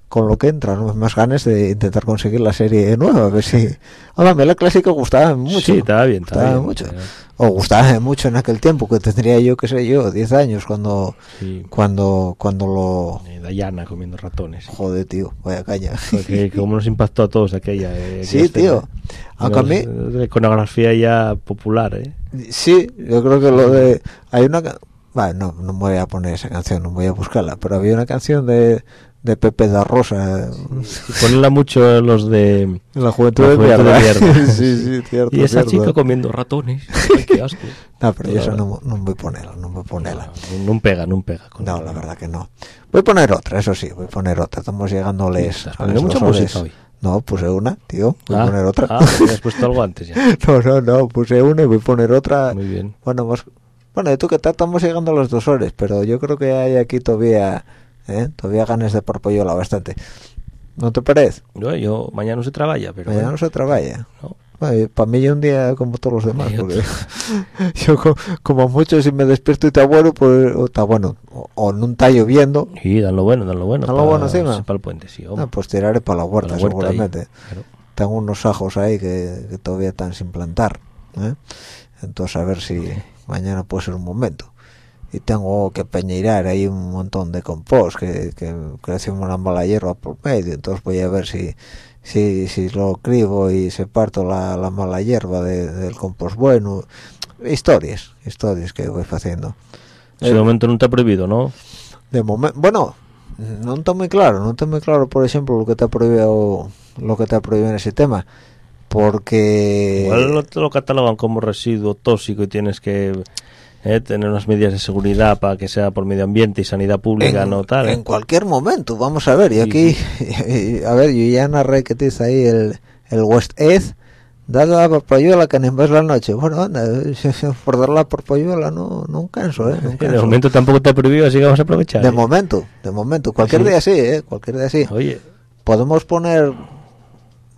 con lo que entran más ganas de intentar conseguir la serie nueva a ver si a mí la clásica gustaba mucho Sí, estaba bien, estaba gustaba bien, mucho o gustaba mucho en aquel tiempo que tendría yo qué sé yo 10 años cuando Sí. cuando cuando lo Eh, Dayana comiendo ratones. joder tío vaya caña Porque como nos impactó a todos aquella. eh, sí aquella tío escena. aunque a mí Una- De iconografía ya popular, ¿eh? Sí, yo creo que lo de... Hay una... Bueno, no, no me voy a poner esa canción, no voy a buscarla, pero había una canción de, de Pepe da Rosa Ponerla mucho los de... en la juventud, La de, juventud mierda. de mierda. sí, sí, cierto. Y esa cierto. chica comiendo ratones. Ay, qué asco. No, pero yo eso no, no voy a ponerla, no voy a ponerla. No, no pega, no pega. con- No, la verdad que no. Voy a poner otra, eso sí, voy a poner otra. Estamos llegando a les... Mucha música hoy. No, puse una, tío. Voy Ah, a poner otra. Ah, me has puesto algo antes ya. no, no, no, puse una y voy a poner otra. Muy bien. Bueno, más, bueno, ¿y tú qué tal? Estamos llegando a las dos horas, pero yo creo que hay aquí todavía, ¿eh? todavía ganas de parpollola bastante. ¿No te parece? Yo, yo mañana no se trabaja, pero... Mañana bueno, no se trabaja. no. para mí yo un día como todos los demás, Yo porque yo co- como mucho si me despierto y está bueno, pues o está bueno, o, o no está lloviendo, Sí, dan lo bueno, dan lo bueno. Dan lo bueno encima. Para el puente, sí. ah, pues tiraré para la huerta, Para la huerta ahí, seguramente. claro. Tengo unos ajos ahí que, que todavía están sin plantar, ¿eh? entonces a ver si mañana puede ser un momento. Y tengo que peñeirar ahí un montón de compost que, que creció una mala hierba por medio, entonces voy a ver si si, si lo cribo y se parto la, la mala hierba de- del compost bueno. Historias, historias que voy haciendo. Ese momento no está prohibido, ¿no? De momento, bueno, no está muy claro, no está muy claro, por ejemplo, lo que te ha prohibido, lo que te ha prohibido en ese tema, porque Igual te lo catalogan como residuo tóxico y tienes que eh, tener unas medidas de seguridad para que sea por medio ambiente y sanidad pública, en, no tal. ¿eh? en cualquier momento, vamos a ver, y Sí, aquí, a ver, yo ya narré que tienes ahí el, el West Ed, dado la porpoyuela que en vez la noche, bueno, anda, por dar la porpoyuela no, no canso, eh, no de canso. momento tampoco está prohibido, así que vamos a aprovechar. de ¿eh? momento, de momento, cualquier Sí. día sí, eh, cualquier día sí. Oye, podemos poner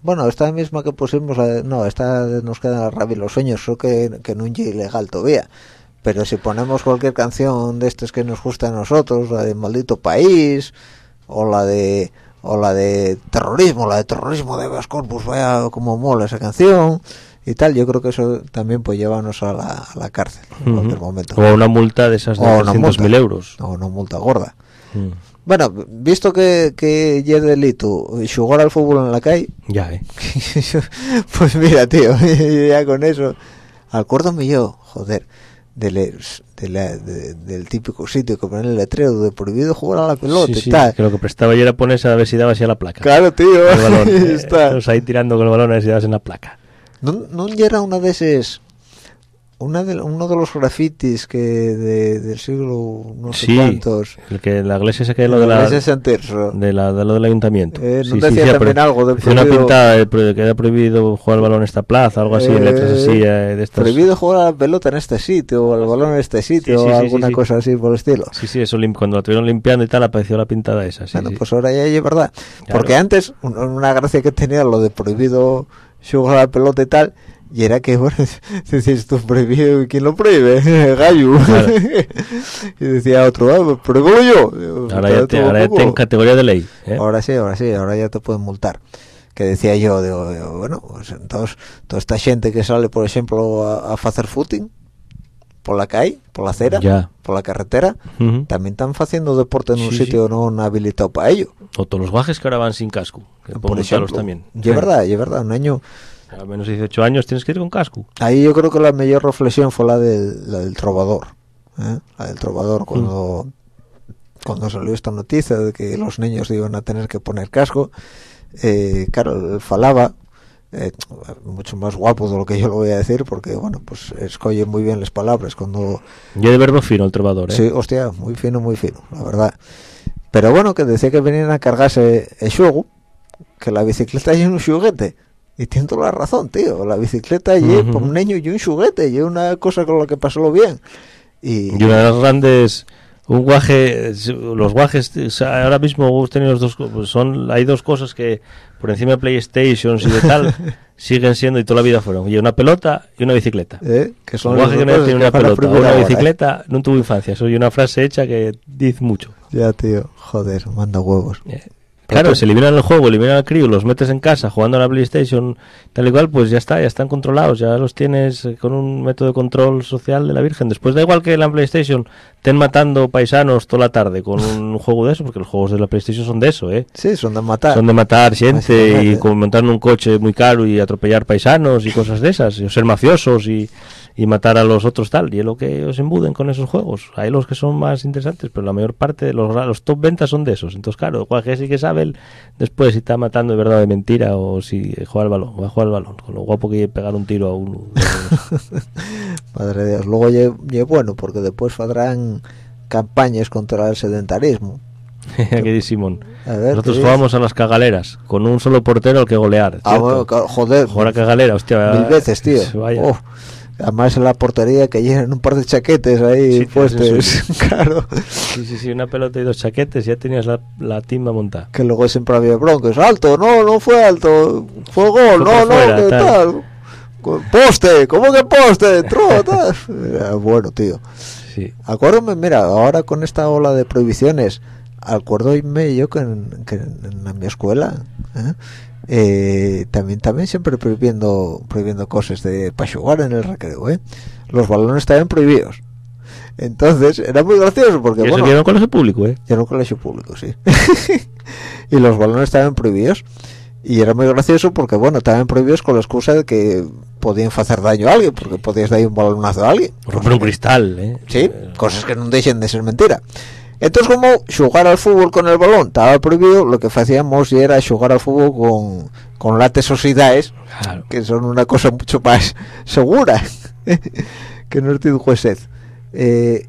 bueno esta misma que pusimos no esta nos queda rabia los sueños creo que, que no es ilegal todavía pero si ponemos cualquier canción de estas que nos gusta a nosotros la de maldito país o la de o la de terrorismo la de terrorismo de Habeas Corpus vaya como mola esa canción y tal yo creo que eso también pues llevarnos a la, a la cárcel en cualquier ujú. momento o una multa de esas de O una 300.000 multa. euros. o una multa gorda Mm. bueno visto que que ya es delito jugar al fútbol en la calle Ya, ¿eh? pues mira, tío, ya con eso, acuérdame yo, joder, de les- de la- de- del típico sitio que pone el letrero de prohibido jugar a la pelota Sí, sí, tal. que lo que prestaba yo era ponerse a ver si dabas ya la placa. Claro, tío, El balón. ahí eh, está. todos ahí tirando con el balón a ver si dabas en la placa. ¿No, no era una de esas, una de, uno de los grafitis que de, del siglo no sé Sí, cuántos, el que la iglesia se cae lo de la de la de lo del ayuntamiento. Eh, ¿no Sí, decía sí, también algo de decía una prohibido- pintada de pro- que era prohibido jugar al balón en esta plaza, algo así, Eh, letras así eh, de estas. Prohibido jugar a la pelota en este sitio, o al balón en este sitio, o alguna cosa así por el estilo. Sí, sí, eso lim- cuando la tuvieron limpiando y tal apareció la pintada esa. Bueno, pues ahora ya es verdad. Claro. Porque antes, un- una gracia que tenía lo de prohibido jugar a la pelota y tal, y era que, bueno, decías tú prohibido, ¿y quién lo prohíbe? Gallo. Claro. y decía otro, ah, pues prohíbo yo. Digo, ahora ya, te, "Todo ahora ya poco". te en categoría de ley. ¿eh? Ahora sí, ahora sí, ahora ya te pueden multar. Que decía yo, digo, digo, bueno, pues entonces, toda esta gente que sale, por ejemplo, a, a hacer footing por la calle, por la acera, Ya. por la carretera, Ujú. también están haciendo deporte en un Sí, sitio no habilitado para ello. O todos los guajes que ahora van sin casco. Que por por ejemplo. también. Y es verdad, y es verdad, un año... A menos de 18 años tienes que ir con casco. Ahí yo creo que la mayor reflexión fue la del, la del trovador. ¿eh? La del trovador cuando, cuando salió esta noticia de que los niños iban a tener que poner casco. Eh, claro, falaba, eh, mucho más guapo de lo que yo lo voy a decir, porque bueno, pues escoge muy bien las palabras cuando... Yo de verbo fino el trovador, ¿eh? Sí, hostia, muy fino, muy fino, la verdad. pero bueno que decía que venían a cargarse el juego que la bicicleta es un juguete y tiene toda la razón tío. La bicicleta es Ujú. para un niño y un juguete y una cosa con la que pasarlo bien. Y, Y una de las grandes un guaje los guajes ahora mismo hemos tenido los dos pues son hay dos cosas que por encima de PlayStation y de tal siguen siendo y toda la vida fueron. Y una pelota y una bicicleta. ¿eh? que son un guaje que no tiene una pelota o una ahora, ¿eh? bicicleta no tuvo infancia. Soy una frase hecha que dice mucho. Ya tío. Joder manda huevos. Eh, Claro, se eliminan el juego, eliminan al crío, los metes en casa jugando a la PlayStation, tal y cual, pues ya está, ya están controlados, ya los tienes eh, con un método de control social de la Virgen. Después da igual que en la PlayStation estén matando paisanos toda la tarde con un juego de eso, porque los juegos de la PlayStation son de eso, ¿eh? sí son de matar Son de matar gente y como montar un coche muy caro y atropellar paisanos y cosas de esas, y ser mafiosos y, y matar a los otros tal. Y es lo que os embuden con esos juegos. Hay los que son más interesantes, pero la mayor parte de los, los top ventas son de esos. Entonces, claro, igual que sí que sabe el- después si está matando de verdad o de mentira o si juega al balón. Va a jugar al balón, con lo guapo que pegar un tiro a uno. Madre de Dios. Luego es bueno porque después podrán campañas contra el sedentarismo. que dice Simón. Nosotros ¿qué jugamos a las cagaleras, con un solo portero al que golear. Ah, bueno, joder, Jugar a cagalera, hostia. mil veces, tío. Vaya. Uf. Además en la portería que llegan un par de chaquetes ahí Sí, puestos, eso claro. Sí, sí, sí, una pelota y dos chaquetes, ya tenías la, la timba montada. Que luego siempre había broncos. Alto, no, no fue alto. Fue gol, no, no, ¿qué tal. Poste, ¿cómo que poste? Entró, tal. Bueno, tío. Sí. Acuérdame, mira, ahora con esta ola de prohibiciones, acuérdome yo que en, que en la mi escuela ¿eh? Eh, también también siempre prohibiendo prohibiendo cosas de para jugar en el recreo, ¿eh? Los balones estaban prohibidos. Entonces era muy gracioso porque bueno, era un colegio público, ¿eh? era un colegio público, sí. y los balones estaban prohibidos. Y era muy gracioso porque, bueno, estaban prohibidos con la excusa de que podían hacer daño a alguien, porque podías dar un balonazo a alguien. Romper un cristal, ¿eh? Sí, cosas que no dejen de ser mentira. Entonces, como jugar al fútbol con el balón estaba prohibido, lo que hacíamos era jugar al fútbol con, con lates oxidaes, Claro. que son una cosa mucho más segura que no estoy juez eh,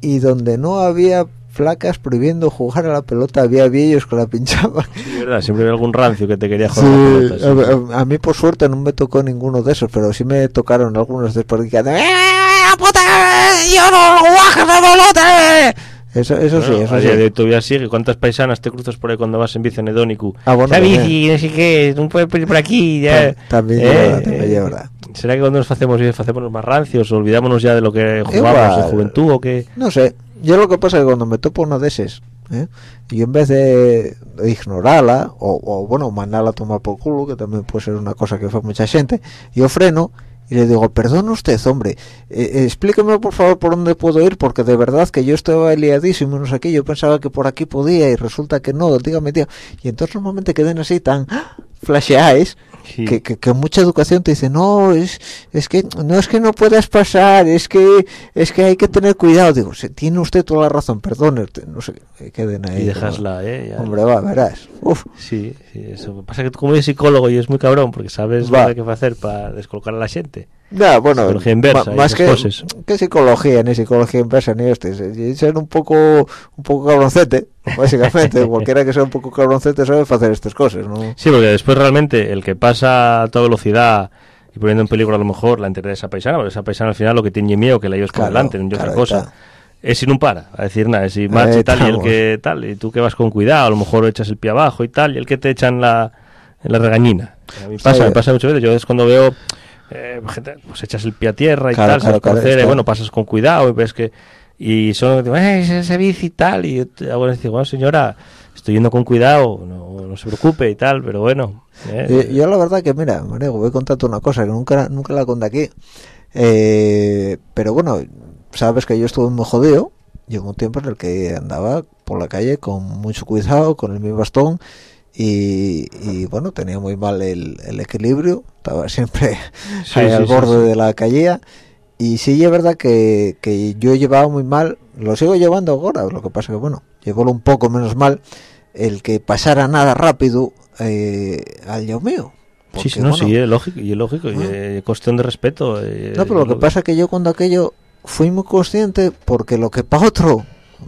y donde no había placas prohibiendo jugar a la pelota había viejos que la pinchaban Sí, verdad, siempre había algún rancio que te quería Sí, joder la pelota, sí. a, a- a mí por suerte no me tocó ninguno de esos pero sí me tocaron algunos después que ¡Eh, puta! yo no guajas la pelota eso eso sí Bueno, eso a sí de todavía sigue. ¿Cuántas paisanas te cruzas por ahí cuando vas en bici en Edónico? Ah, bueno, bici, no sé qué, no puedes ir por aquí. Ya. Tam- también Eh, verdad, también es eh, verdad. ¿Será que cuando nos hacemos bien, hacemos más rancios? ¿Olvidámonos ya de lo que jugábamos en juventud o qué? No sé, yo lo que pasa es que cuando me topo uno de esos, ¿eh? yo en vez de, de ignorarla, o, o, bueno, mandarla a tomar por culo, que también puede ser una cosa que fue mucha gente, yo freno y le digo, perdón usted, hombre, eh, eh, explíqueme por favor por dónde puedo ir, porque de verdad que yo estaba liadísimo, no sé yo pensaba que por aquí podía y resulta que no, dígame, tío. Y entonces normalmente queden así tan. Flasheáis Sí. que, que, que mucha educación te dice no es es que no es que no puedas pasar es que es que hay que tener cuidado digo "Sí, tiene usted toda la razón usted", no sé que queden ahí Y como- dejasla, ¿eh? Ya. hombre va verás Uf, Sí, sí, eso. Pasa que tú como eres psicólogo y es muy cabrón porque sabes Va. lo que hay que hacer para descolocar a la gente. Ya, bueno Psicología inversa ma- más que, cosas. que psicología ni psicología inversa ni este es- ser un poco un poco cabroncete básicamente cualquiera que sea un poco cabroncete sabe hacer estas cosas ¿no? Sí, porque después realmente el que pasa a toda velocidad y poniendo en peligro a lo mejor la integridad de esa paisana, porque esa paisana al final lo que tiene miedo que la lleves por Claro, delante, no claro, otra cosa. está. Es si no para, a decir nada, es si marcha y tal, y el que tal, y tú que vas con cuidado, a lo mejor echas el pie abajo y tal, y el que te echan la, la regañina. A mí pasa, Sí. me pasa muchas veces, yo es cuando veo eh, pues echas el pie a tierra y Claro, tal, claro, claro, bueno, pasas con cuidado y ves que y son eh, ese, ese bici y tal y hago decir, bueno señora estoy yendo con cuidado no, no se preocupe y tal pero bueno eh, Eh, yo la verdad que mira Mariego, voy a contarte una cosa que nunca nunca la conté aquí. Eh, pero bueno sabes que yo estuve muy jodido llegó un tiempo en el que andaba por la calle con mucho cuidado con el mi bastón y, y, bueno tenía muy mal el, el equilibrio estaba siempre Sí, ahí sí, al sí, borde de la calle y sí es verdad que, que yo llevaba muy mal lo sigo llevando ahora lo que pasa que bueno llevo un poco menos mal el que pasara nada rápido eh, al yo mío sí, Porque, sí, no, bueno, sí, es lógico, y es lógico, y Ah. es cuestión de respeto. eh, no, pero lo que pasa es que yo cuando aquello fui muy consciente porque lo que para otro,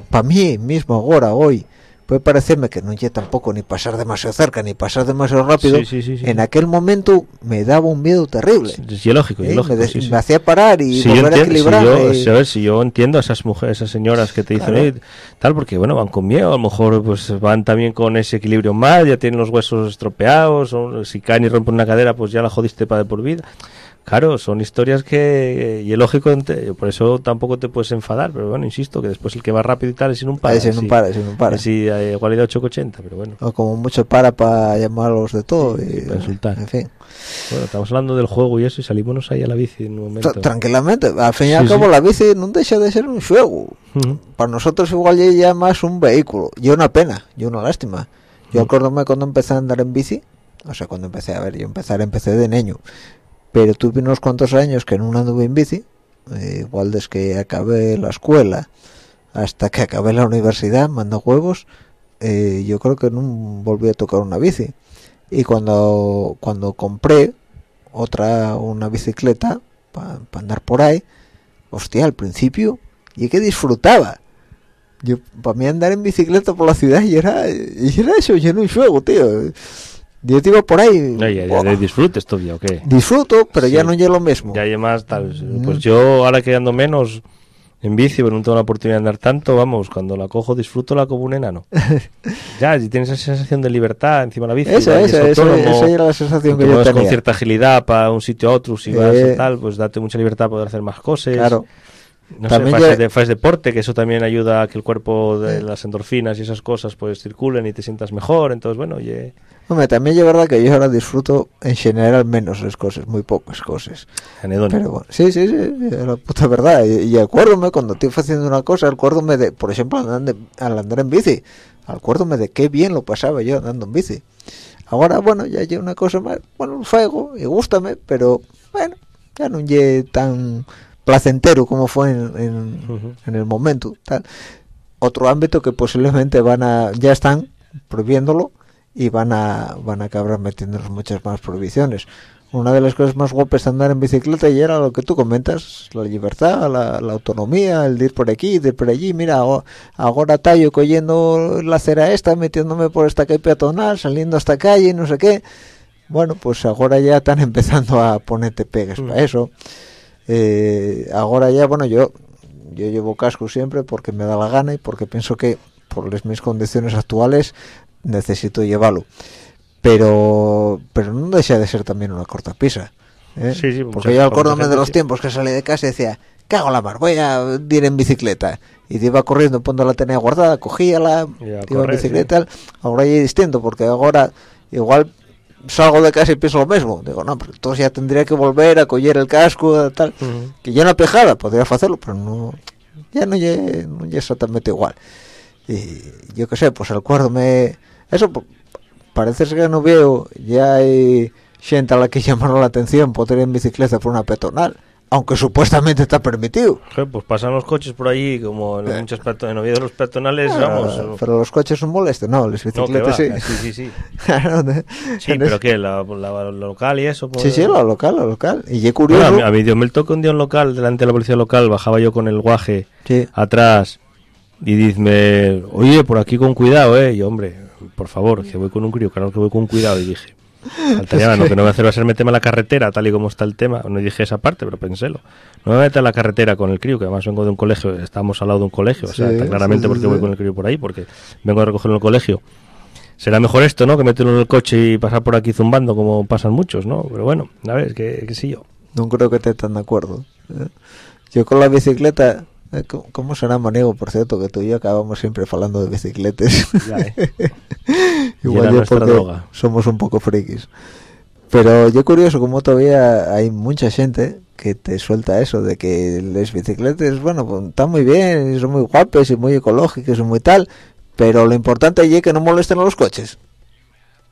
para mí mismo ahora, hoy, puede parecerme que no llegue tampoco ni pasar demasiado cerca ni pasar demasiado rápido Sí, sí, sí, en aquel momento me daba un miedo terrible Es lógico, ¿eh? lógico, me, me hacía parar y yo volver a entiendo, si equilibrarme yo, y- si, si yo entiendo a esas mujeres, esas señoras que te dicen, Claro. "Eh, tal, porque bueno, van con miedo, a lo mejor pues van también con ese equilibrio mal, ya tienen los huesos estropeados, o si caen y rompen una cadera, pues ya la jodiste para de por vida. Claro, son historias que, y es lógico, por eso tampoco te puedes enfadar, pero bueno, insisto, que después el que va rápido y tal es sin un para. Ese no sí. para, ese no para. Sí, eh, igualidad 880, pero bueno. o como mucho para para llamarlos de todo y, para insultar. en fin Bueno, estamos hablando del juego y eso, y salimos ahí a la bici en un momento. Tra- tranquilamente al fin y al cabo sí. la bici no deja de ser un juego para nosotros igual ya más un vehículo y una pena y una lástima yo Mm. acuérdome cuando empecé a andar en bici o sea cuando empecé a ver yo empezar empecé de niño pero tuve unos cuantos años que no anduve en bici eh, igual desde que acabé la escuela hasta que acabé la universidad mando huevos eh, yo creo que no volví a tocar una bici. Y cuando cuando compré otra una bicicleta para andar por ahí hostia al principio y que disfrutaba. Yo para mí andar en bicicleta por la ciudad y era y era eso yo no un juego tío yo iba por ahí No, ya, ya, disfrutes todavía, ¿o qué? disfruto pero ya Sí. no es lo mismo Ya hay más tal. Mm. Pues yo ahora que ando menos en bici, pero no tengo la oportunidad de andar tanto, vamos, cuando la cojo disfruto la como un enano. ya, si tienes esa sensación de libertad encima de la bici, esa y es esa esa, esa era la sensación que yo mueves con tenía cierta agilidad para un sitio a otro, si Eh. vas a tal, pues date mucha libertad para poder hacer más cosas. claro No También sé, faz, de, faz deporte, que eso también ayuda a que el cuerpo de las endorfinas y esas cosas pues circulen y te sientas mejor. Entonces, bueno, oye, Hombre, también es verdad que yo ahora disfruto en general menos las cosas muy pocas cosas anedónico. Pero bueno, sí, sí, sí, es la puta verdad. Y, y acuérdome cuando estoy haciendo una cosa, acuérdome de, por ejemplo, andando, al andar en bici, acuérdome de qué bien lo pasaba yo andando en bici. Ahora, bueno, ya hay una cosa más, bueno, lo fuego y gústame, pero bueno, ya no es tan placentero como fue en, en, Ujú. en el momento. Tal. Otro ámbito que posiblemente van a, ya están prohibiéndolo y van a, van a acabar metiéndonos muchas más prohibiciones una de las cosas más guapas de andar en bicicleta y era lo que tú comentas, la libertad, la, la autonomía, el de ir por aquí, de ir por allí, mira, aho- ahora tallo cogiendo la acera esta, metiéndome por esta calle peatonal, saliendo a esta calle, no sé qué. Bueno, pues ahora ya están empezando a ponerte pegas Mm. para eso. Eh, ahora ya, bueno, yo yo llevo casco siempre porque me da la gana y porque pienso que por las mis condiciones actuales necesito llevarlo. Pero pero no deja de ser también una cortapisa ¿eh? Sí, porque yo mucha de los tiempos que salí de casa y decía cago la mar voy a ir en bicicleta y te iba corriendo cuando la tenía guardada cogíala iba en bicicleta ahora ya es distinto porque ahora igual salgo de casa y pienso lo mismo. Digo no pero entonces ya tendría que volver a coger el casco tal que ya una pejada podría hacerlo pero no ya no es no exactamente igual. Y yo qué sé pues acuérdome eso po- parece que no veo ya hay gente a la que llamaron la atención por ir en bicicleta por una peatonal aunque supuestamente está permitido Pues pasan los coches por ahí, como en Eh. peato- en Oviedo los peatonales, Ah, vamos. pero los coches son molestos no las no, bicicletas va, sí sí, sí, sí. Sí, pero ¿qué? La, la- la local y eso. pues- sí sí lo local lo local y Bueno, curioso a, mí, a mí Dios me toca un día un local, delante de la policía local, bajaba yo con el guaje sí atrás y dizme, oye, por aquí con cuidado, eh. Y yo, hombre, por favor, que voy con un crío, claro que voy con cuidado. Y dije, faltaría más, lo que no voy a hacer va a ser meterme a la carretera, tal y como está el tema. No dije esa parte, pero pensélo. No me voy a meter a la carretera con el crío, que además vengo de un colegio, estamos al lado de un colegio, o sea, está claramente sí, sí, porque voy con el crío por ahí, porque vengo a recogerlo en el colegio. Será mejor esto, ¿no? Que meterlo en el coche y pasar por aquí zumbando como pasan muchos, ¿no? Pero bueno, a ver, que, que sí yo. no creo que esté tan de acuerdo. ¿eh? Yo con la bicicleta, ¿cómo- ¿cómo será Maniego, por cierto, que tú y yo acabamos siempre hablando de bicicletas? Ya, ¿eh? Igual yo porque droga. somos un poco frikis. Pero yo curioso como todavía hay mucha gente que te suelta eso de que las bicicletas, bueno, pues, están muy bien, son muy guapas y muy ecológicas y muy tal, pero lo importante allí es que no molesten a los coches.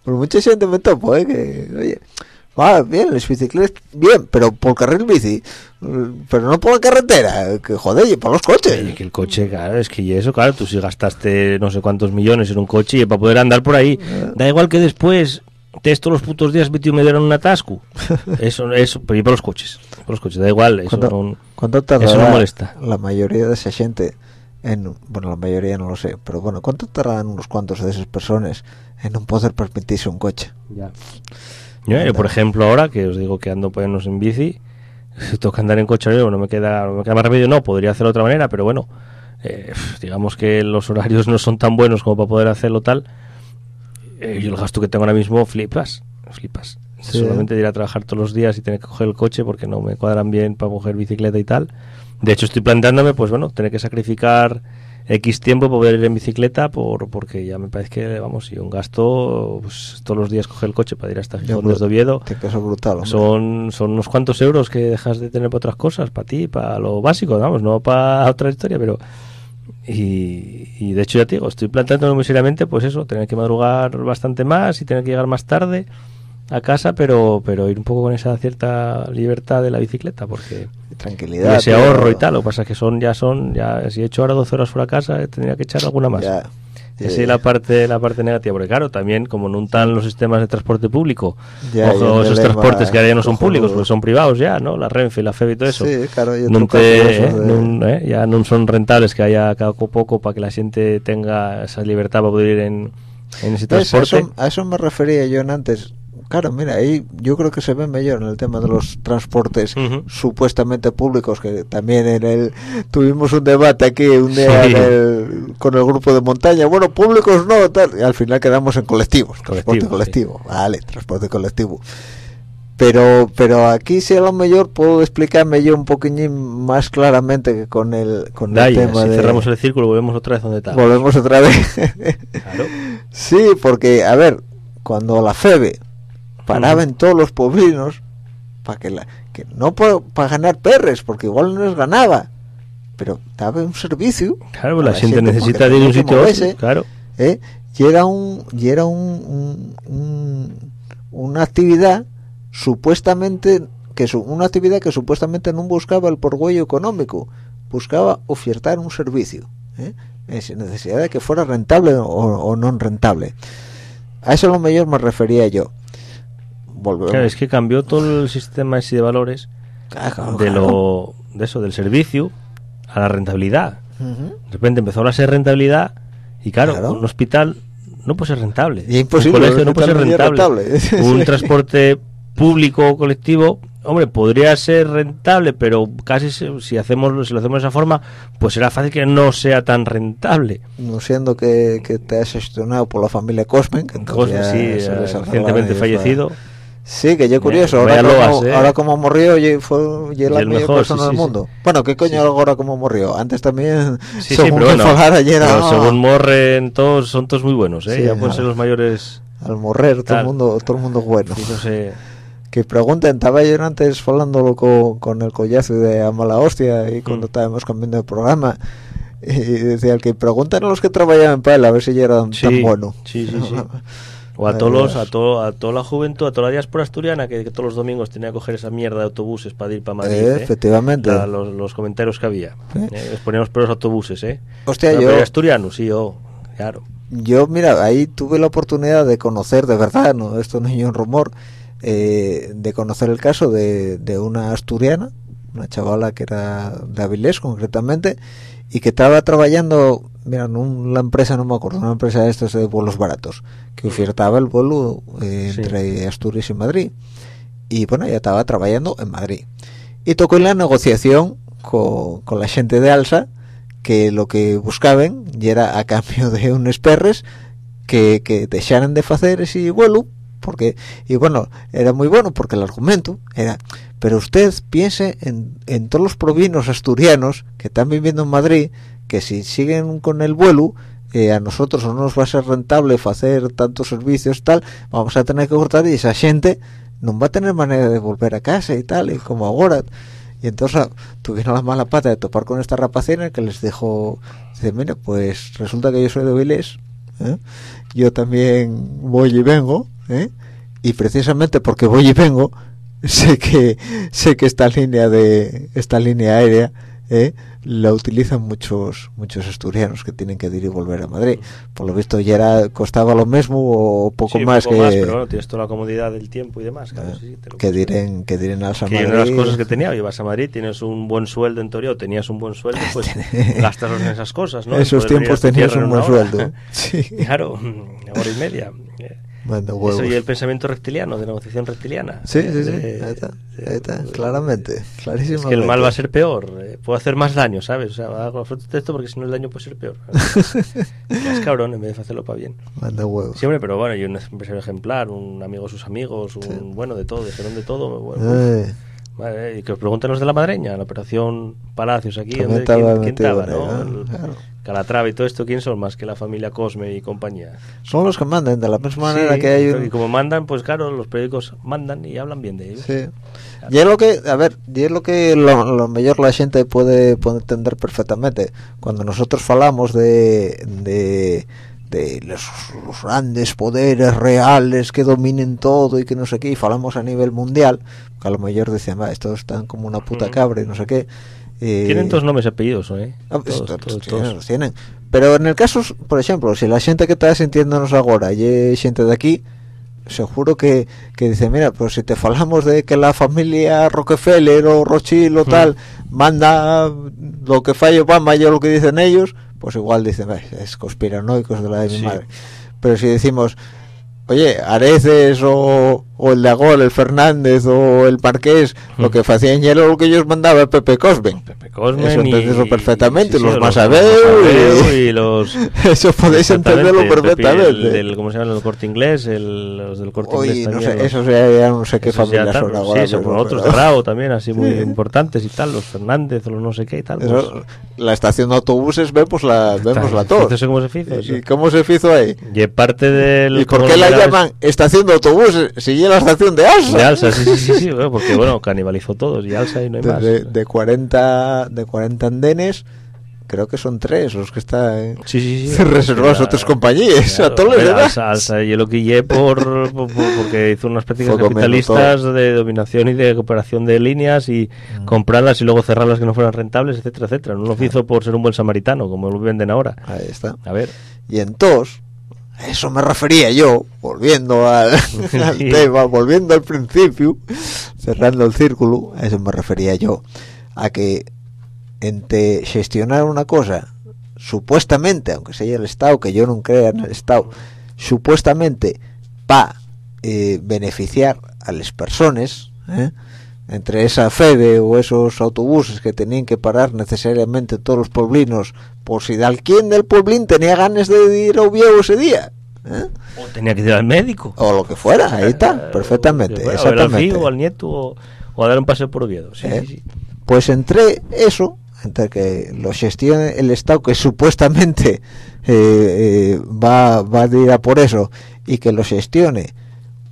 Por mucha gente me topo, ¿eh? Que, oye, va bien, las bicicletas, bien, pero por carril bici, pero no por la carretera, que joder, y para los coches. Oye, que el coche, claro, es que eso, claro, tú si gastaste no sé cuántos millones en un coche y para poder andar por ahí, da igual que después te estos los putos días metido medio en un atasco. Eso, eso, pero y para los coches, para los coches, da igual, eso ¿Cuánto, no- eso no molesta. la mayoría de esa gente en bueno la mayoría no lo sé pero bueno cuánto tardan unos cuantos de esas personas en no poder permitirse un coche Yo, yo, por ejemplo, ahora que os digo que ando pues en bici, si toca andar en coche, no me queda, no me queda más remedio, no, podría hacerlo de otra manera, pero bueno, eh, digamos que los horarios no son tan buenos como para poder hacerlo tal. Eh, yo el gasto que tengo ahora mismo, flipas, flipas. Sí. Solamente ir a trabajar todos los días y tener que coger el coche porque no me cuadran bien para coger bicicleta y tal. De hecho, estoy planteándome, pues bueno, tener que sacrificar X tiempo para poder ir en bicicleta por, porque ya me parece que, vamos, y un gasto, pues todos los días coger el coche para ir hasta Gijón desde Oviedo. brutal hombre. Son, son unos cuantos euros que dejas de tener para otras cosas, para ti, para lo básico, vamos, no para otra historia, pero... Y, y de hecho ya te digo, estoy planteándome muy seriamente, pues eso, tener que madrugar bastante más y tener que llegar más tarde a casa, pero pero ir un poco con esa cierta libertad de la bicicleta, porque tranquilidad ese pero- ahorro y tal, lo que pasa es que son ya son, ya si he hecho ahora 12 horas fuera a casa, eh, tendría que echar alguna más. ya, Esa es la parte la parte negativa, porque claro, también como no están los sistemas de transporte público, Ya, ojo, esos transportes que ahora ya no son públicos, porque son privados ya, ¿no? La Renfe, la FEB y todo eso. sí claro te- de eh, ya no son rentables que haya cada poco para que la gente tenga esa libertad para poder ir en, en ese transporte. eso, a eso me refería yo en antes. Claro, mira, ahí yo creo que se ve mejor en el tema de los transportes supuestamente públicos, que también en el tuvimos un debate aquí un día Sí. en el- con el grupo de montaña. Bueno, públicos no, tal. Y al final quedamos en colectivos, transporte Colectivo. Vale, transporte colectivo. Pero pero aquí sí a lo mejor puedo explicarme yo un poquillín más claramente que con el con el tema si de cerramos el círculo, volvemos otra vez donde está. volvemos otra vez. Claro. Sí, porque, a ver, cuando la FEBE paraba en todos los pueblinos, para que la, que no para ganar perres, porque igual no les ganaba, pero daba un servicio. Claro, la, gente necesita de un sitio moverse, Claro. ¿eh? Y era un, y era un, un- un- una actividad supuestamente que su, una actividad que supuestamente no buscaba el porgüello económico, buscaba ofertar un servicio, ¿eh? Eh, sin necesidad de que fuera rentable o, o no rentable. A eso a lo mejor me refería yo. Volvemos. Claro, es que cambió todo el sistema ese de valores claro, de lo de eso, del servicio a la rentabilidad. De repente empezó a ser rentabilidad y claro, Claro. un hospital no puede ser rentable. Y es imposible, Un colegio no un puede ser hospital no rentable. es rentable. Un Sí. transporte público o colectivo, hombre, podría ser rentable, pero casi si hacemos si lo hacemos de esa forma, pues será fácil que no sea tan rentable. no siendo que, que te has gestionado por la familia Cosmen, que Cosme, sí, recientemente fallecido. Sí, que yo curioso, ahora, como, eh. ahora como murió, fue ye la Y el mejor persona sí, del sí, mundo. Bueno, ¿qué coño ahora como murió? Antes también, Sí, según pero bueno, pero ah, según morren todos son todos muy buenos, ¿eh? Sí, ya pueden ser los mayores. al morrer, todo el mundo, todo el mundo bueno. sí, no sé. Que pregunten, estaba yo antes hablándolo con, con el collazo de a mala hostia y cuando Mm. estábamos cambiando de programa y decía el que preguntan a los que trabajaban para él a ver si ya eran tan bueno. sí, sí, sí. O a todos los, a, todo, a toda la juventud, a toda la diáspora asturiana que, que todos los domingos tenía que coger esa mierda de autobuses para ir para Madrid. Eh, ¿eh? efectivamente. La- los, los comentarios que había. Eh. Les poníamos pelos autobuses, ¿eh? Hostia, yo- pero asturiano, sí, yo. Claro. Yo, mira, ahí tuve la oportunidad de conocer, de verdad, no, esto no es un rumor, eh, de conocer el caso de, de una asturiana, una chavala que era de Avilés concretamente, y que estaba trabajando, mira, en la empresa, no me acuerdo, una empresa de estos de vuelos baratos, que ofertaba el vuelo eh, Sí. entre Asturias y Madrid. Y bueno, ella estaba trabajando en Madrid. Y tocó en la negociación con, con la gente de Alsa, que lo que buscaban y era a cambio de unos perres que, que dejaran de hacer ese vuelo porque y bueno era muy bueno porque el argumento era pero usted piense en, en todos los provinos asturianos que están viviendo en Madrid que si siguen con el vuelo eh, a nosotros no nos va a ser rentable hacer tantos servicios tal vamos a tener que cortar y esa gente no va a tener manera de volver a casa y tal y como ahora y entonces ah, tuvieron la mala pata de topar con esta rapacina que les dijo, dice, mira, pues resulta que yo soy de ¿eh? yo también voy y vengo, ¿eh? y precisamente porque voy y vengo, sé que sé que esta línea de esta línea aérea ¿eh? la utilizan muchos muchos asturianos que tienen que ir y volver a Madrid. Por lo visto ya era, costaba lo mismo o poco Sí, más poco que más, pero bueno, tienes toda la comodidad del tiempo y demás. Claro, eh, sí, te lo que diren que diren San Que una de las cosas que tenía, ibas a Madrid, tienes un buen sueldo en teoría, o tenías un buen sueldo, pues gastarlos en esas cosas, ¿no? Esos tiempos a tenías un en buen sueldo. Sí. Claro, una hora y media. Eh, Manda huevos. Eso y el pensamiento reptiliano, de negociación reptiliana. Sí, sí, sí. De- ahí está, de- ahí está, claramente. Clarísimo. Es que el mal va a ser peor, eh, puede hacer más daño, ¿sabes? O sea, hago de esto porque si no el daño puede ser peor. es cabrón en vez de hacerlo para bien. Manda huevos. Siempre, pero bueno, yo un empresario ejemplar, un amigo de sus amigos, un bueno de todo, dijeron de todo. Bueno, Vale, y que os pregunten los de la madreña, la operación Palacios aquí, ¿dónde- estaba ¿quién, estaba, no? ello, El claro. Calatrava y todo esto, ¿quién son más que la familia Cosme y compañía? son los que mandan, de la misma manera Sí, que hay Y un... como mandan, pues claro, los periódicos mandan y hablan bien de ellos. Sí. Y es lo que, a ver, y es lo que lo, lo mejor la gente puede, puede entender perfectamente. Cuando nosotros falamos de, de, de los, los grandes poderes reales que dominen todo y que no sé qué, y falamos a nivel mundial, que a lo mejor decían, va, estos están como una puta cabra y no sé qué. eh, Tienen todos nombres y apellidos, ¿eh? Ah, pues, Todos, todos, tienen, todos. tienen. Pero en el caso, por ejemplo, si la gente que está sintiéndonos ahora y gente de aquí, seguro que, que dice, mira, pues si te falamos de que la familia Rockefeller o Rothschild o tal manda lo que falla Obama y lo que dicen ellos, pues igual dicen, "Ay, es conspiranoicos de la de mi Sí. madre. Pero si decimos, oye, Areces o, o el de Agol, el Fernández o el Marqués, lo que hacían ya era lo que ellos mandaban Pepe Cosben. Pepe Cosmen Eso y- entendéis eso perfectamente, sí, los sí, Masabeu Masabeu y- y los... Eso podéis entenderlo el perfectamente. El, del, ¿Cómo se llama? El corte inglés, el, los del corte inglés no también. sé, los- esos ya, ya no sé qué familia son sí, ahora. son pero- otros de Grau también, así muy importantes y tal, los Fernández o los no sé qué y tal. pues, Eso, la estación de autobuses vemos la vemos la todos. No sé cómo se eso. ¿Y cómo se hizo ahí? Y parte del... ¿Y por qué la llaman estación de autobuses si estación de Alsa? De Alsa, sí, sí, sí, sí, bueno, porque bueno, canibalizó todos y Alsa y no hay de, más. de, de 40 de 40 andenes, creo que son tres los que están Sí, sí, sí. reservados a otras compañías. Claro, a todos da. Alsa, Alsa, yo lo quillé por, por- por- porque hizo unas prácticas capitalistas de dominación y de cooperación de líneas y Mm. comprarlas y luego cerrarlas que no fueran rentables, etcétera, etcétera. No lo hizo por ser un buen samaritano, como lo venden ahora. Ahí está. A ver, Y entonces, a eso me refería yo, volviendo al, tema, volviendo al principio, cerrando el círculo, a eso me refería yo, a que entre gestionar una cosa, supuestamente, aunque sea el Estado, que yo no crea en el Estado, supuestamente para beneficiar a las personas, ¿eh? Entre esa FEDE o esos autobuses que tenían que parar necesariamente todos los pueblinos por si de alguien del pueblín tenía ganas de ir a Oviedo ese día ¿eh? o tenía que ir al médico. o lo que fuera ahí está Eh, perfectamente o, o exactamente o al nieto, o, o a dar un paseo por Oviedo. Sí, ¿Eh? sí, sí. pues entre eso entre que lo gestione el Estado que supuestamente eh, eh, va, va a ir a por eso y que lo gestione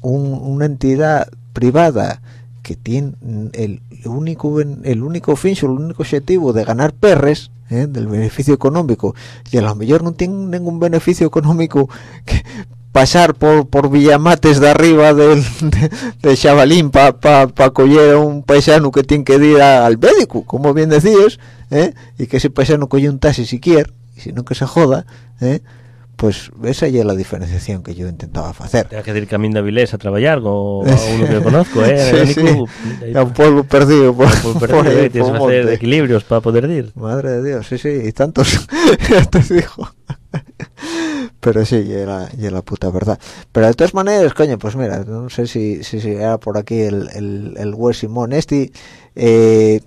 un- una entidad privada que tiene el único el único fin el único objetivo de ganar perres ¿eh? del beneficio económico y a lo mejor no tiene ningún beneficio económico que pasar por por Villamates de arriba del de, de Chavalín para pa, pa coger a un paisano que tiene que ir al médico como bien decías ¿eh? y que ese paisano coge un taxi si quiere y que se joda ¿eh? Pues esa ya es la diferenciación que yo intentaba hacer Tenía que ir camino de Avilés a trabajar con a uno que conozco, ¿eh? Sí, sí. Ahí a un pueblo perdido por, por por perder, ahí, ¿eh? Tienes por que hacer equilibrios para poder ir. Madre de Dios, sí, sí, y tantos, ya te digo. Pero sí, y era, la puta verdad. Pero de todas maneras, coño, pues mira, no sé si, si, si era por aquí el, el, el Wes Simón este, eh,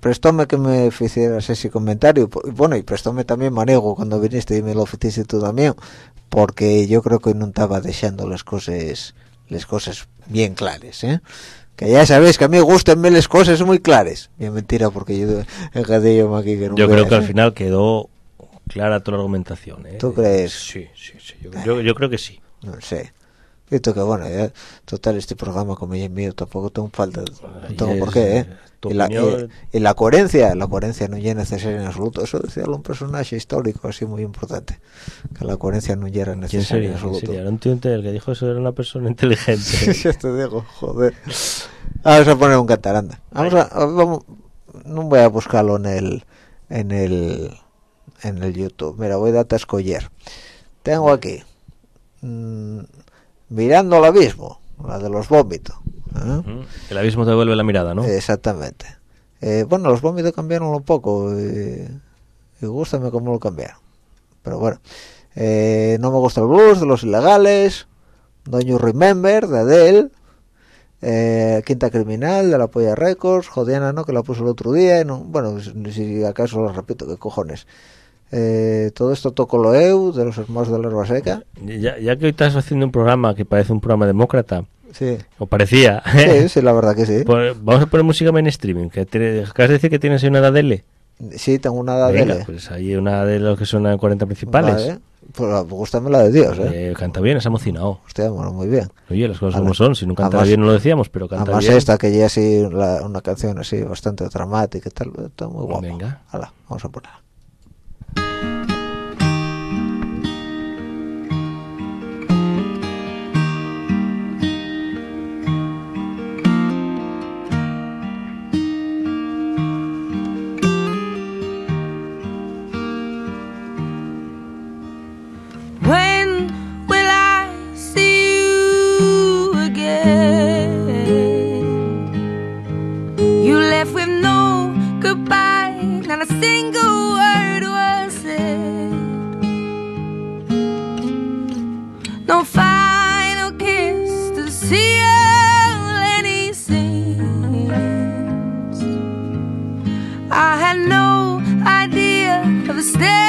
prestóme que me hicieras ese comentario, y bueno, y prestóme también Manego cuando viniste y me lo hiciste tú también, porque yo creo que no estaba dejando las cosas, las cosas bien claras, ¿eh? Que ya sabéis que a mí gustenme las cosas muy claras. Bien mentira, porque yo gadillo aquí que no Yo creo que al ¿eh? final quedó clara toda la argumentación. ¿eh? ¿Tú crees? Sí, sí, sí. Yo, yo- yo creo que sí. No sé. Esto que bueno, ya, total este programa como ya es mío tampoco tengo falta, no Ahí tengo por qué, ¿eh? La, y la coherencia, la coherencia no es necesaria en absoluto. Eso decía un personaje histórico así muy importante, que la coherencia no era ¿Quién necesaria en ¿Quién absoluto. sería? No entiendo, el que dijo eso era una persona inteligente. ya te digo, joder. Vamos a poner un cataranda. Vamos a, vamos, no voy a buscarlo en el en el en el YouTube. Mira, voy a darte a escoger. Tengo aquí mm, mirando al abismo, la de los vómitos. ¿Eh? Mm. El abismo te devuelve la mirada, ¿no? Exactamente. Eh, bueno, los vómitos cambiaron un poco y, y gustame cómo lo cambiaron. Pero bueno, eh, no me gusta el blues de los ilegales, Don't You Remember de Adele, eh, Quinta Criminal de la Polla Records, Jodiana, ¿no? Que la puso el otro día, y no, bueno, si- si acaso lo repito, qué cojones. Eh, todo esto toco lo EU de los hermanos de la Herba Seca. Ya, ya que hoy estás haciendo un programa que parece un programa demócrata, Sí, o parecía, sí, sí, la verdad que sí. pues vamos a poner música en streaming. Que te, acabas de decir que tienes ahí una Adele. Sí, tengo una Venga, Adele. pues hay una de los que son 40 principales. Vale. Pues gustame la de Dios, ¿eh? Eh, canta bien, es emocionado. Hostia, bueno, muy bien. Oye, las cosas como son. Si no Además- bien no lo decíamos, pero canta Además bien. esta que ya la- una canción así bastante dramática y tal, está muy guapo. Venga. Hala, vamos a ponerla. Not a single word was said. No final kiss to seal any sins. I had no idea of the state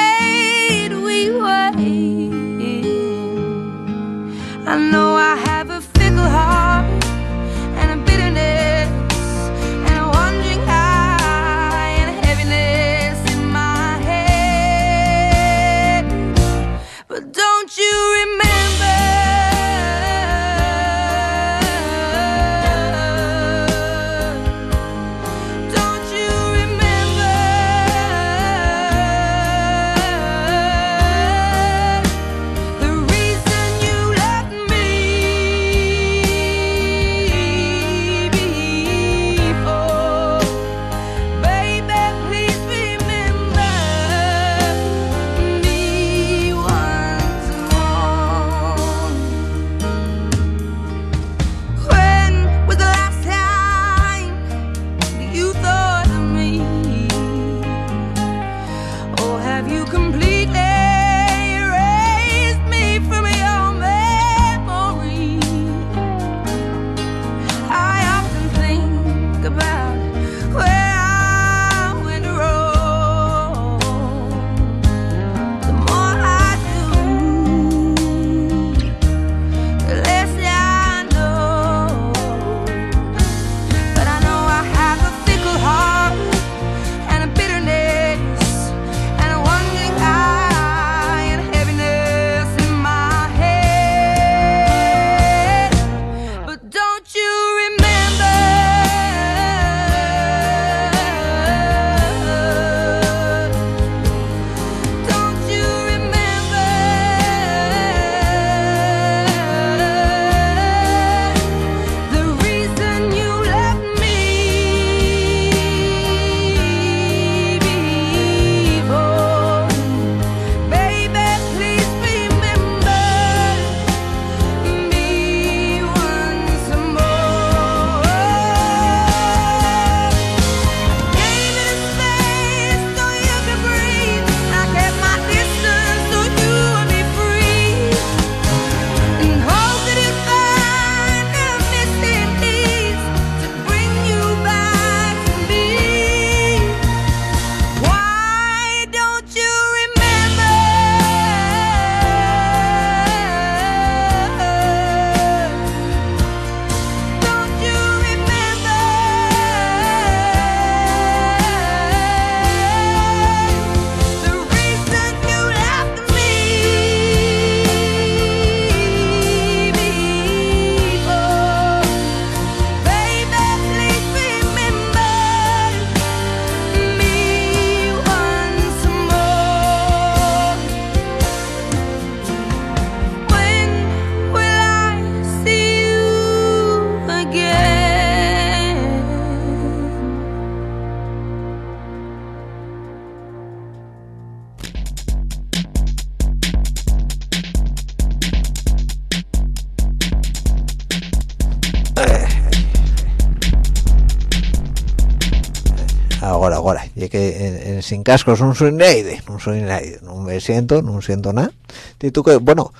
sin cascos no soy nadie no soy nadie no me siento no siento nada y tú que bueno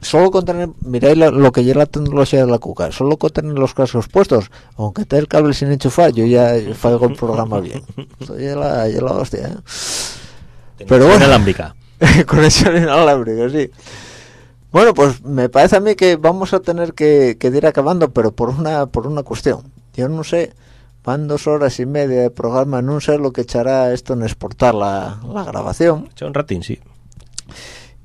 solo con tener miráis lo, lo que lleva la tecnología de la cuca solo con tener los cascos puestos aunque te el cable sin enchufar yo ya falgo el programa bien Esto ya la, ya la hostia ¿eh? Pero bueno. inalámbrica. conexión inalámbrica, sí. Bueno, pues me parece a mí que vamos a tener que, que ir acabando, pero por una por una cuestión. Yo no sé, van dos horas y media de programa, no sé lo que echará esto en exportar la, la grabación. Echa un ratín, sí.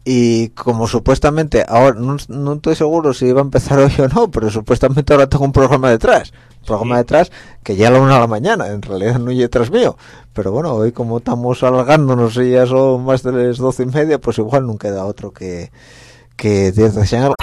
Y como supuestamente, ahora no, no estoy seguro si va a empezar hoy o no, pero supuestamente ahora tengo un programa detrás. Un programa detrás que ya a la una de la mañana, en realidad no es detrás mío. Pero bueno, hoy como estamos alargándonos y ya son más de las doce y media, pues igual no queda otro que, que 10 de señal.